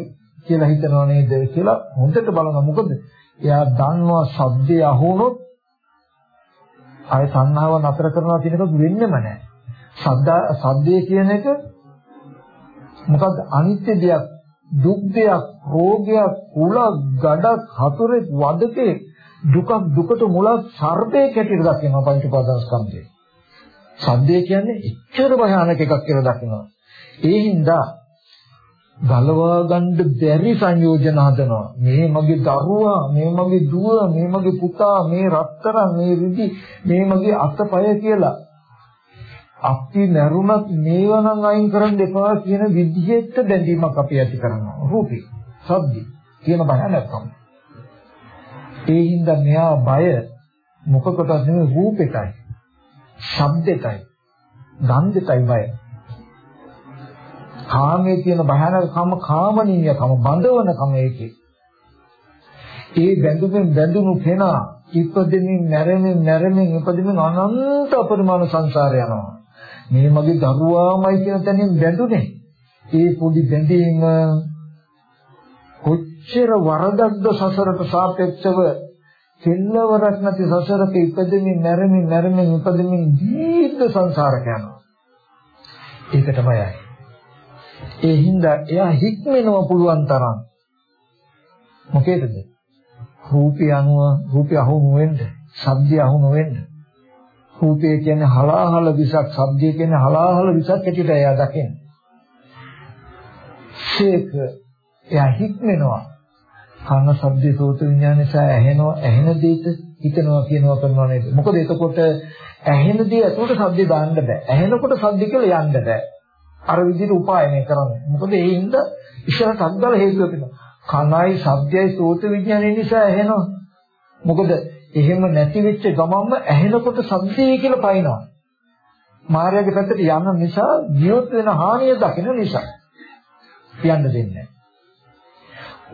කියලා හිතනවා නේද කියලා හොඳට බලනවා. මොකද එයා දන්නවා ශබ්දය අහුනොත් ආය සංහාව නතර කරනවා කියන එක වෙන්නෙම නැහැ. ශබ්ද ශබ්දය කියන එක මොකද්ද අනිත්‍ය දෙයක්, දුක් දෙයක්, රෝගයක්, කුල, ගඩක්, හතුරෙක්, වදකේ දුක දුකට මුල සර්පේ කැටියට දකිනවා පංච උපාදානස්කන්ධය. සද්දේ කියන්නේ එච්චර භයානක එකක් කියලා දකිනවා. ඒ හින්දා ගලවා ගන්න බැරි සංයෝජන හදනවා. මේ මගේ දරුවා, මේ මගේ දුව, මේ මගේ පුතා, මේ රත්තරන්, මේ රිදි, මේ මගේ අතපය කියලා. අපි නැරුණත් මේවා නම් අයින් කරන්න එපා කියන විදිහට බැඳීමක් අපි ඇති කරනවා. රූපී, සද්දි කියන භයානකම. ඒ හින්දා මෙයා බය මොකකටද නෙමෙයි රූපෙටයි. ශබ්දෙටයි. ගන්ධෙටයි බය. කාමයේ තියෙන භයානකම කාමනීයකම බඳවනකම ඒකේ. ඒ බැඳුමින් බැඳුණු කෙනා ඉපදෙමින් මැරෙමින් මැරෙමින් ඉපදෙමින් අනන්ත අපරිමාණ සංසාරය යනවා. මේ මගේ දරුවාමයි කියන තැනින් බැඳුනේ. ඒ පොඩි බැඳීම කොච්චර වරදක්ද සසරට සාපේක්ෂව කෙල්ලවරක් නැති සසරක ඉපදෙමින් මැරෙමින් මැරෙමින් ඉපදෙමින් දීර්ඝ සංසාරක යනවා. ඒක තමයියි. ඒ හින්දා එයා හික්මෙනව පුළුවන් තරම්. මොකේද? රූපය අනුව රූපය අහු නොවෙන්න, ශබ්දය අහු නොවෙන්න. රූපය කියන්නේ හලාහල විසක්, ශබ්දය කියන්නේ හලාහල විසක් ඇටියට එයා දකින්නේ. ශේක එයා හික්මෙනවා. කන ශබ්ද සෝත විඥාන නිසා ඇහෙනවා ඇහෙන දෙයට හිතනවා කියනවා කරනවා නේද? මොකද එතකොට ඇහෙන දේ ඇතුළට ශබ්ද දාන්න බෑ. ඇහෙනකොට ශබ්ද කියලා යන්න බෑ. අර විදිහට උපායනය කරන්න. මොකද ඒ හින්දා ඉස්සර සද්දල හේතුව වෙනවා. කනයි ශබ්දයයි සෝත විඥානය නිසා ඇහෙනවා. මොකද එහෙම නැති වෙච්ච ගමන්ම ඇහෙනකොට ශබ්දය කියලා පයින්නවා. මායාවේ පැත්තට යන නිසා ජීවිත වෙන හානිය දකින නිසා යන්න දෙන්නේ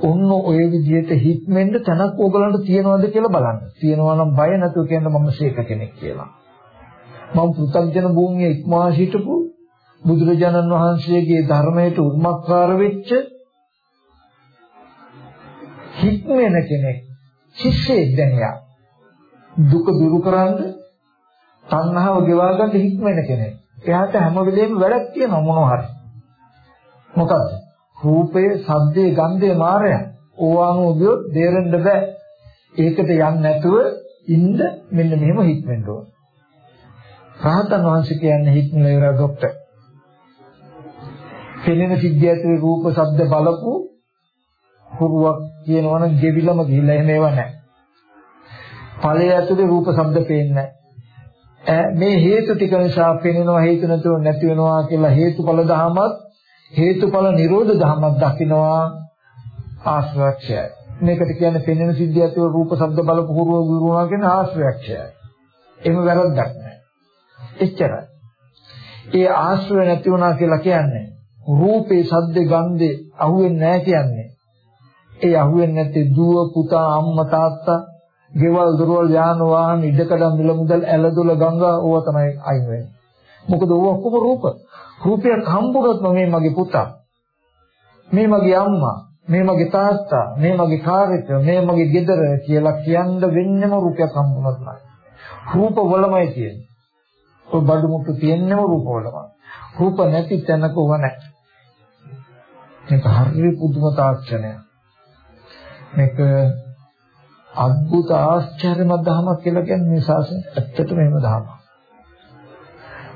ඔන්න ඔය විදිහට හික්මෙන්න තැනක් ඕගලන්ට තියනවද කියලා බලන්න. තියනවා නම් බය නැතුව කියන්න මම ශේක කෙනෙක් කියලා. මම පෘථග්ජන භූමියේ ඉක්මවා සිටපු බුදුරජාණන් වහන්සේගේ ධර්මයට උර්මක්කාර වෙච්ච හික්මෙන කෙනෙක්. ශිෂ්‍යෙක් දැන් යා. දුක දුරු කරන්න තණ්හාව ගෙවා ගන්න හික්මෙන කෙනෙක්. එයාට හැම වෙලෙම වැඩක් තියෙනවා මොනවා හරි. මොකද්ද? රූපය, ශබ්දය, ගන්ධය මායය. ඕවානෝ ගියොත් දෙරෙන්න බෑ. ඒකට යන්නේ නැතුව ඉන්න මෙන්න මෙහෙම හිටෙන්න ඕන. රහතන් වහන්සේ කියන්නේ හිටලා ඉවර ડોක්ටර්. පෙනෙන සිද්ධිය ඇතුලේ රූප, ශබ්ද බලපු හුරුවක් කියනවනම් ගෙවිලම ගිහිල්ලා එහෙම ඒවා නැහැ. ඵලයේ ඇතුලේ රූප, ශබ්ද පේන්නේ මේ හේතු ටික නිසා පෙනෙනවා හේතු නැතුව නැති වෙනවා කියලා හේතුඵල ධමයක් හේතුඵල නිරෝධ ධර්මයක් දකිනවා ආශ්‍රයක්ෂයයි. මේකට කියන්නේ පෙනෙන සිද්ධිය ඇතුළ රූප ශබ්ද බල පුහුරුව ගුරුණා කියන ආශ්‍රයක්ෂයයි. එහෙම වැරද්දක් නැහැ. එච්චරයි. ඒ ආශ්‍රය නැති වුණා කියලා කියන්නේ රූපේ ශබ්දේ ගන්ධේ අහුවෙන්නේ නැහැ කියන්නේ. ඒ අහුවෙන්නේ නැති දුව පුතා අම්මා තාත්තා ගෙවල් දොරවල් යාන වාහන ඉඩකඩ මිල මුදල් ඇලදොල ගංගා ඕවා තමයි අයින් වෙන්නේ. මොකද ඕවා ඔක්කොම රූප. රූපයක් හම්බුනොත් මේ මගේ පුතා මේ මගේ අම්මා මේ මගේ තාත්තා මේ මගේ කාර්යක මේ මගේ ගෙදර කියලා කියන්න වෙන්නම රූපයක් හම්බුනොත් නෑ. රූප වලමයි තියෙන්නේ. ඔය බඩු මුට්ටු තියෙන්නම රූප වලමයි රූප නැති තැනක උව නැහැ මේක හරිය පුදුම තාක්ෂණයක්. මේක අద్భుත ආශ්චර්යමත් ධර්මයක් කියලා කියන්නේ මේ ශාසනය ඇත්තටම එහෙම ධර්මයක්.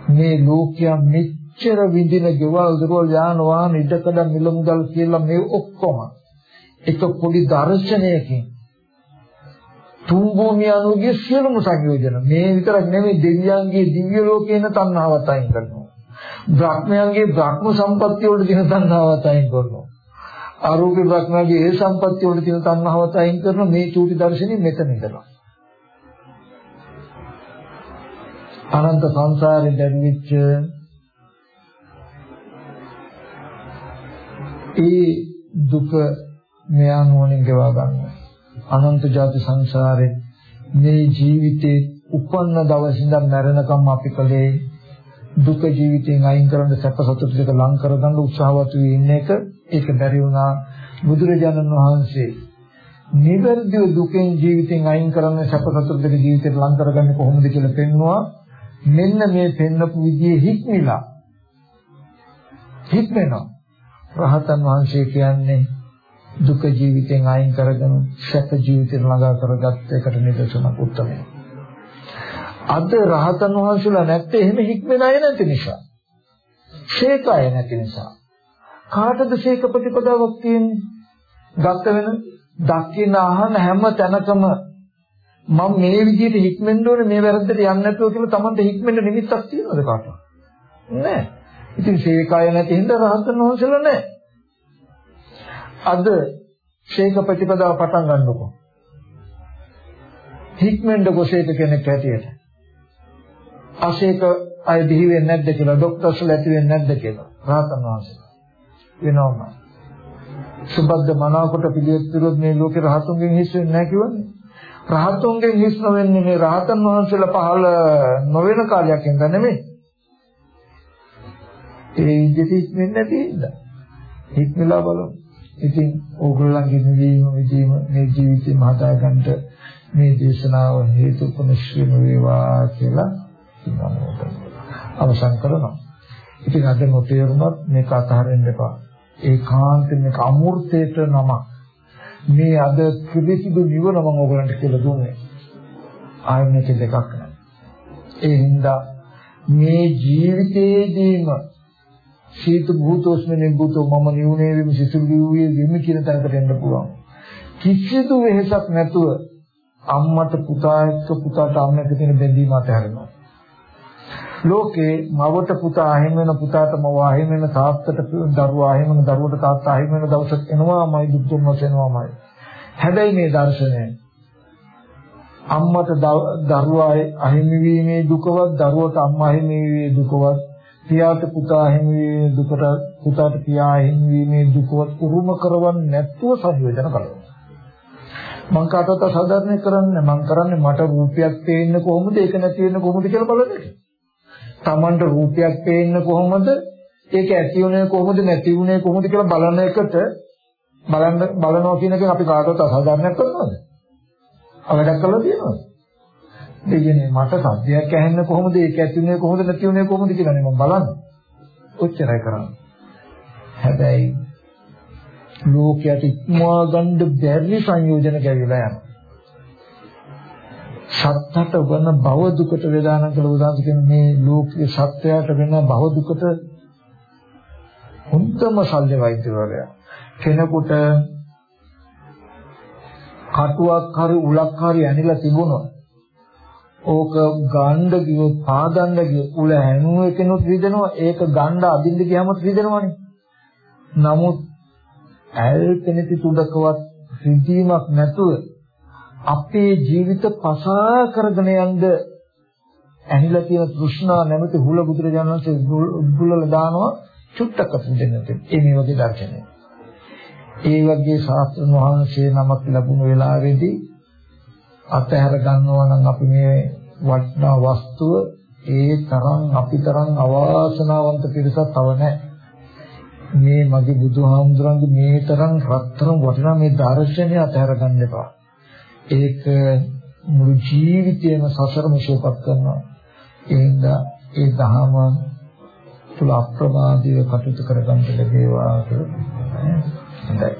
මේ ලෝකයා මෙච්චර මෙච්චර විඳින ගෙවල් දොරවල් යාන වාහන ඉඩකඩ මිල මුදල් කියලා මේ ඔක්කොම එක පොඩි දර්ශනයකින් තුන් භූමිය අනුගේ සියලුම සංයෝජන මේ විතරක් නෙමෙයි දෙවියන්ගේ දිව්‍ය ලෝකේන තණ්හාවත් අයින් කරනවා. බ්‍රහ්මයන්ගේ බ්‍රහ්ම සම්පත්තිය වල තියෙන තණ්හාවත් අයින් කරනවා. ආරෝග්‍ය බ්‍රහ්මයාගේ ඒ සම්පත්තිය වල තියෙන තණ්හාවත් අයින් කරන මේ චූටි දර්ශනේ මෙතන ඉඳලා. අනන්ත සංසාරේ දැරිච්ච ඒ දුක මෙයා නෝනින් ගෙවා ගන්නවා. අනන්ත ජාති සංසාරේ මේ ජීවිතේ උපන්න දවස් ඉඳන් මැරෙනකම් අපි කලේ දුක ජීවිතෙන් අයින් කරන්න සැප සතුට දෙක ලං කරගන්න උත්සාහවත් වී ඉන්න එක. ඒක බැරි වුණා බුදුරජාණන් වහන්සේ. නිවැරදිව දුකෙන් ජීවිතෙන් අයින් කරන්න සැප සතුට දෙක ජීවිතේ ලං කරගන්නේ කොහොමද කියලා පෙන්වුවා මෙන්න මේ පෙන්නපු විදිහේ හික්මිලා. හික්මෙනවා. රහතන් වහන්සේ කියන්නේ දුක ජීවිතෙන් අයින් කරගෙන සැප ජීවිතේ ළඟා කරගත්ත එකට නිදර්ශනක් උත්තමයි. අද රහතන් වහන්සේලා නැත්තේ එහෙම හික්මෙන අය නැති නිසා. ශේක අය නැති නිසා. කාටද ශේක ප්‍රතිපදාවක් තියෙන්නේ? ගත වෙන දකින අහන හැම තැනකම මම මේ විදිහට හික්මෙන්න ඕනේ මේ වැරද්දට යන්නේ නැතුව කියලා Tamante හික්මෙන්න නිමිත්තක් තියෙනවද කාටවත්? නැහැ. ඉතින් ශේකය නැති හින්දා රහතන් වහන්සේලා නැහැ. අද ශේක ප්‍රතිපදාව පටන් ගන්නකො. හික්මෙන්ද ගොසේක කෙනෙක් හැටියට. අශේක අය දිවි වෙන්නේ නැද්ද කියලා ડોක්ටර්ස්ලා ඇති වෙන්නේ නැද්ද කියලා රහතන් වහන්සේලා. වෙනවම. සුබද්ද මනාවකට පිළිවෙත් මේ ලෝකේ රහතුන්ගෙන් හිස් වෙන්නේ නැහැ කියවනේ. රහතුන්ගෙන් හිස් නොවෙන්නේ මේ රහතන් වහන්සේලා පහළ නොවන කාලයක් ඉඳන් නෙමෙයි. ඒ විදිහට හික්මෙන්නේ නැති ඉඳලා. හික්මලා බලමු. ඉතින් ඕගොල්ලන්ගේ නිවීම විදීම මේ ජීවිතේ මහදා ගන්නට මේ දේශනාව හේතු උපනිශ්‍රේම වේවා කියලා කියනවා. අවසන් කරනවා. ඉතින් අද නොතේරුණත් මේක අතහරින්න එපා. ඒකාන්තයෙන් මේක අමූර්තයට නමක්. මේ අද ත්‍රිවිධ නිවන මම ඕගලන්ට කියලා දුන්නේ. ආයමනක දෙකක් නෑ. ඒ හින්දා මේ ජීවිතේදීම සීත භූතෝස්මනේ භූතෝ මම නිවුනේ වෙමි සිසුළු වූයේ වෙමි කියන තැනකට එන්න පුළුවන්. කිසිදු වෙහසක් නැතුව අම්මට පුතා එක්ක පුතාට අම්ම එක්ක තියෙන බැඳීම අතහැරෙනවා. ලෝකේ මවට පුතා අහිමි වෙන පුතාට මව අහිමි වෙන තාත්තට දරුවා අහිමි වෙන දරුවට තාත්තා අහිමි වෙන දවසක් එනවාමයි දුක් දුන්නොත් එනවාමයි. හැබැයි මේ දර්ශනය අම්මට දරුවා අහිමි වීමේ දුකවත් දරුවට අම්මා අහිමි වීමේ දුකවත් පියාට පුතා අහිමි වීමේ දුකට පුතාට පියා අහිමි වීමේ දුකවත් උරුම කරවන්නේ නැතුව සංයෝජන කරනවා. මං කාටවත් සාධාරණ කරන්නේ මං කරන්නේ මට රූපයක් පේන්නේ කොහොමද ඒක නැති වෙන්නේ කොහොමද කියලා බලන එක. Tamanට රූපයක් පේන්නේ කොහොමද? ඒක ඇති වුණේ කොහොමද නැති වුණේ කොහොමද කියලා බලන එකට බලන්න බලනවා කියන එක අපි කාටවත් අසාධාරණයක් කරනවද? අවඩක් කරලා තියෙනවද? දෙයනේ මට සද්දයක් ඇහෙන්නේ කොහොමද ඒක ඇති වුණේ කොහොමද නැති වුණේ කොහොමද කියලා නේ මම බලන්නේ. ඔච්චරයි කරන්නේ. හැබැයි ලෝකයට ඉක්මවා ගන්න බැරි සංයෝජන ගැවිලා යනවා. සත්‍යට වන භව දුකට වේදාන කළ උදාහරණ කියන මේ ලෝකයේ සත්‍යයට වෙන භව දුකට හොඳම ශල්‍ය වෛද්‍යවරයා කෙනෙකුට කටුවක් හරි උලක් හරි ඇනිලා තිබුණොත් ඕක ගණ්ඩ ගියොත් පාදන්න ගියොත් උල හැනුව කෙනෙක් රිදෙනවා ඒක ගණ්ඩ අදින්න ගියාම රිදෙනවනේ නමුත් ඇල් කෙනෙකු තුඩකවත් රිදීමක් නැතුව අපේ ජීවිත පසා කරගෙන යන්න ඇහිලා තියෙන තෘෂ්ණා නැමැති හුල බුදුරජාණන් වහන්සේ උද්බුලලා දානවා චුට්ටක් දෙන්නට. ඒ මේ වගේ දර්ශනය. ඒ වගේ ශාස්ත්‍රඥ වහන්සේ නමක් ලැබුණු වෙලාවේදී අතහැර ගන්නවා නම් අපි මේ වටිනා වස්තුව ඒ තරම් අපි තරම් අවාසනාවන්ත පිරිසක් තව නැහැ. මේ මගේ බුදුහාමුදුරන්ගේ මේ තරම් රත්තරන් වටිනා මේ දර්ශනය අතහැර ගන්න එපා. ඒක මුළු ජීවිතේම සසරම ශෝපත් කරනවා. එහෙනම් ඒ දහම තුල අප්‍රමාදීව කටයුතු කරගන්න ලැබේවා කියලා. හොඳයි.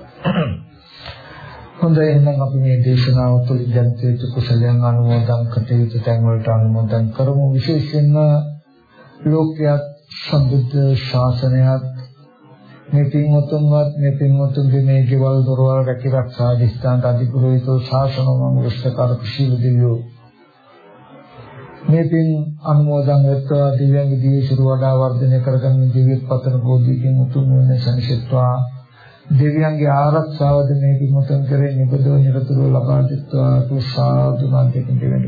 හොඳයි. එහෙනම් අපි මේ දේශනාව තුළින් ජනිත කුසලයන් අනුමෝදන් කටයුතු තැන් වලට අනුමෝදන් කරමු. විශේෂයෙන්ම ලෝකයක් සම්බුද්ධ ශාසනයත් මේ පින්වතුන්වත් මේ පින්වතුන්ගේ මේ ගෙවල් දොරවල් රැකිරක්ෂා දිස්ත්‍රාන්ත අධිපුරෝහිතෝ ශාසනම උස්සකාර කුසීල දෙවියෝ. මේ පින් අනුමෝදන් වෙත්වා දිව්‍යංග දීශුරු වඩා වර්ධනය කරගන්න දිව්‍ය පතන බෝධිකින් උතුම් වෙන සංසිත්වා දෙවියන්ගේ ආරක්ෂාවද මේ පින්වතුන් කරේ නිබදව නිරතුරුව ලබා දෙත්වා තුසාදු මන්තකින් දෙවෙනි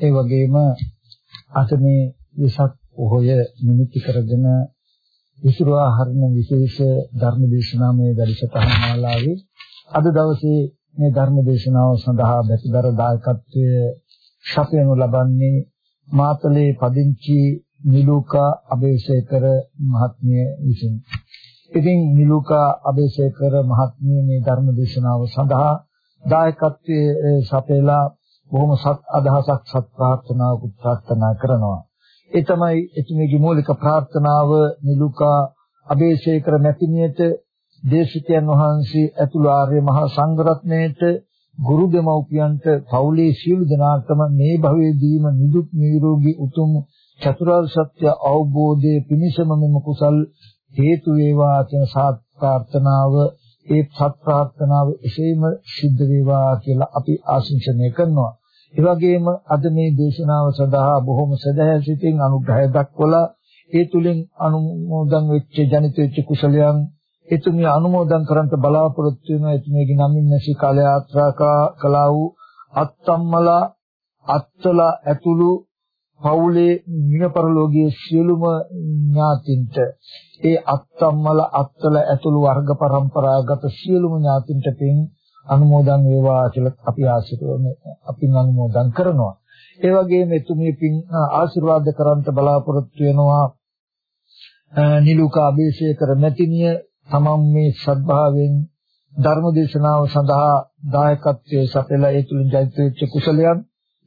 ඒ වගේම අද මේ විසක් පොහොය නිමිති කරගෙන විසුරුවා හරින විශේෂ ධර්ම දේශනාමය වැඩසටහන මාලාවේ අද දවසේ මේ ධර්ම දේශනාව සඳහා බැතිදර දායකත්වයේ ශපයනු ලබන්නේ මාතලේ පදිංචි නිලුකා අබේසේකර මහත්මිය විසින්. ඉතින් නිලුකා අබේසේකර මහත්මිය මේ ධර්ම දේශනාව සඳහා දායකත්වයේ ශපේලා බොහොම සත් අදහසක් සත් ප්‍රාර්ථනාවක් ප්‍රාර්ථනා කරනවා. ඒ තමයි එතුමියගේ මූලික ප්‍රාර්ථනාව නිලුකා අබේසේකර මැතිණියට දේශිතයන් වහන්සේ ඇතුළු ආර්ය මහා සංඝරත්නයට ගුරු දෙමව්පියන්ට පවුලේ සියලු දෙනාටම මේ භවයේදීම නිදුක් නිරෝගී උතුම් චතුරාර්ය සත්‍ය අවබෝධයේ පිණිසම මෙම කුසල් හේතු වේවා කියන සාත් ප්‍රාර්ථනාව ඒ සත් ප්‍රාර්ථනාව එසේම සිද්ධ වේවා කියලා අපි ආශිංසනය කරනවා. ඒ වගේම අද මේ දේශනාව සඳහා බොහොම සදහැ සිතින් අනුග්‍රහය දක්වලා ඒ තුලින් අනුමෝදන් වෙච්ච ජනිත වෙච්ච කුසලයන් එතුමිය අනුමෝදන් කරන්ට බලාපොරොත්තු වෙන එතුමියගේ නමින් නැසි කාල යාත්‍රා කළා වූ අත්තම්මලා අත්තලා ඇතුළු පවුලේ මියපරලෝකයේ සියලුම ඥාතින්ට ඒ අත්තම්මල අත්තල ඇතුළු වර්ග પરම්පරාගත සියලුම ඥාතින්ට පින් අනුමෝදන් වේවා කියලා අපි ආශිර්වාද අපි අනුමෝදන් කරනවා. ඒ වගේම එතුමිය පින් ආශිර්වාද කරන්ට බලාපොරොත්තු වෙනවා නිලුකා අභිෂේකර මැතිණිය තමන් මේ ශ්‍රද්ධාවෙන් ධර්ම දේශනාව සඳහා දායකත්වයේ සපයලා ඒ තුලින් ජනිත වෙච්ච කුසලයන්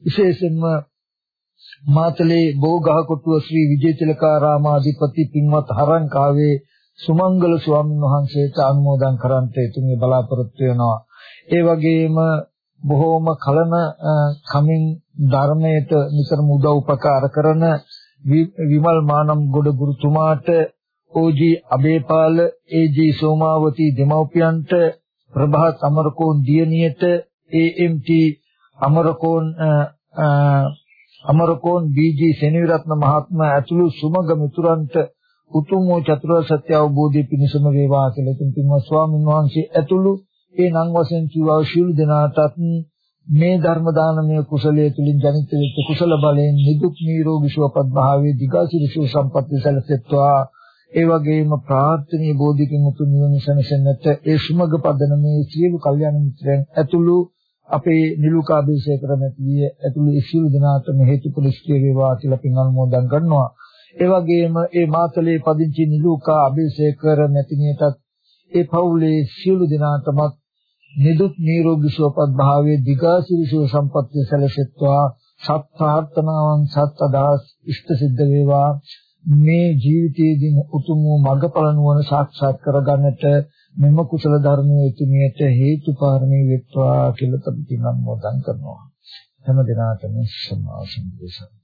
විශේෂයෙන්ම මාතලේ බෝගහකොටුව ශ්‍රී විජේතිලකාරාමාධිපති පින්වත් හරංකාවේ සුමංගල ස්වාමීන් වහන්සේට අනුමෝදන් කරන්ට එතුමිය බලාපොරොත්තු වෙනවා. ඒ වගේම බොහෝම කලන කමින් ධර්මයට නිතරම උදව් උපකාර කරන විමල් මානම් ගොඩ ගුරුතුමාට ඕජී අබේපාල ඒජී සෝමාවතී දෙමව්පියන්ට ප්‍රභාත් අමරකෝන් දියණියට AMT අමරකෝන් අමරකෝන් බීජී සෙනවිරත්න මහත්මයා ඇතුළු සුමග මිතුරන්ට උතුම් වූ චතුරාර්ය සත්‍ය අවබෝධය පිණිසම වේවා කියලා ඉතින් පින්වත් ස්වාමීන් වහන්සේ ඇතුළු ඒ නම් වශයෙන් කිව්වා ශීල දනාටත් මේ ධර්ම දානමය කුසලයේ තුලින් ජනිත වෙච්ච කුසල බලයෙන් නිදුක් නිරෝගී සුවපත් භාවයේ දිගාසිරි සුව සම්පත්‍ය සැලසෙත්වා. ඒ වගේම ප්‍රාර්ථනීය බෝධිකින් උතුම් නිවන සැනසෙන්නට ඒ සුමග පදනමේ සියලු කල්යාණ මිත්‍රයන් ඇතුළු අපේ නිලුකා අභිෂේක කරමැතිය ඇතුළු සියලු දෙනාටම හේතු පුලිස්තිය වේවා කියලා පින් අනුමෝදන් කරනවා. ඒ වගේම ඒ මාතලේ පදිංචි නිලුකා අභිෂේක කරමැතිනියටත් ඒ පවුලේ සියලු දෙනාටම නිදුක් නිරෝගී සුවපත් භාවයේ දිගාසිරි සුව සම්පත්තිය සැලසෙත්වා සත් ප්‍රාර්ථනාවන් සත් අදහස් ඉෂ්ට සිද්ධ වේවා මේ ජීවිතයේදී උතුම් වූ මඟඵල නුවණ සාක්ෂාත් කරගන්නට මෙම කුසල ධර්මයේ තුමියට හේතුපාරමී වෙත්වා කියලා අපි අනුමෝදන් කරනවා. හැම දිනකටම සමාසන් දේශනා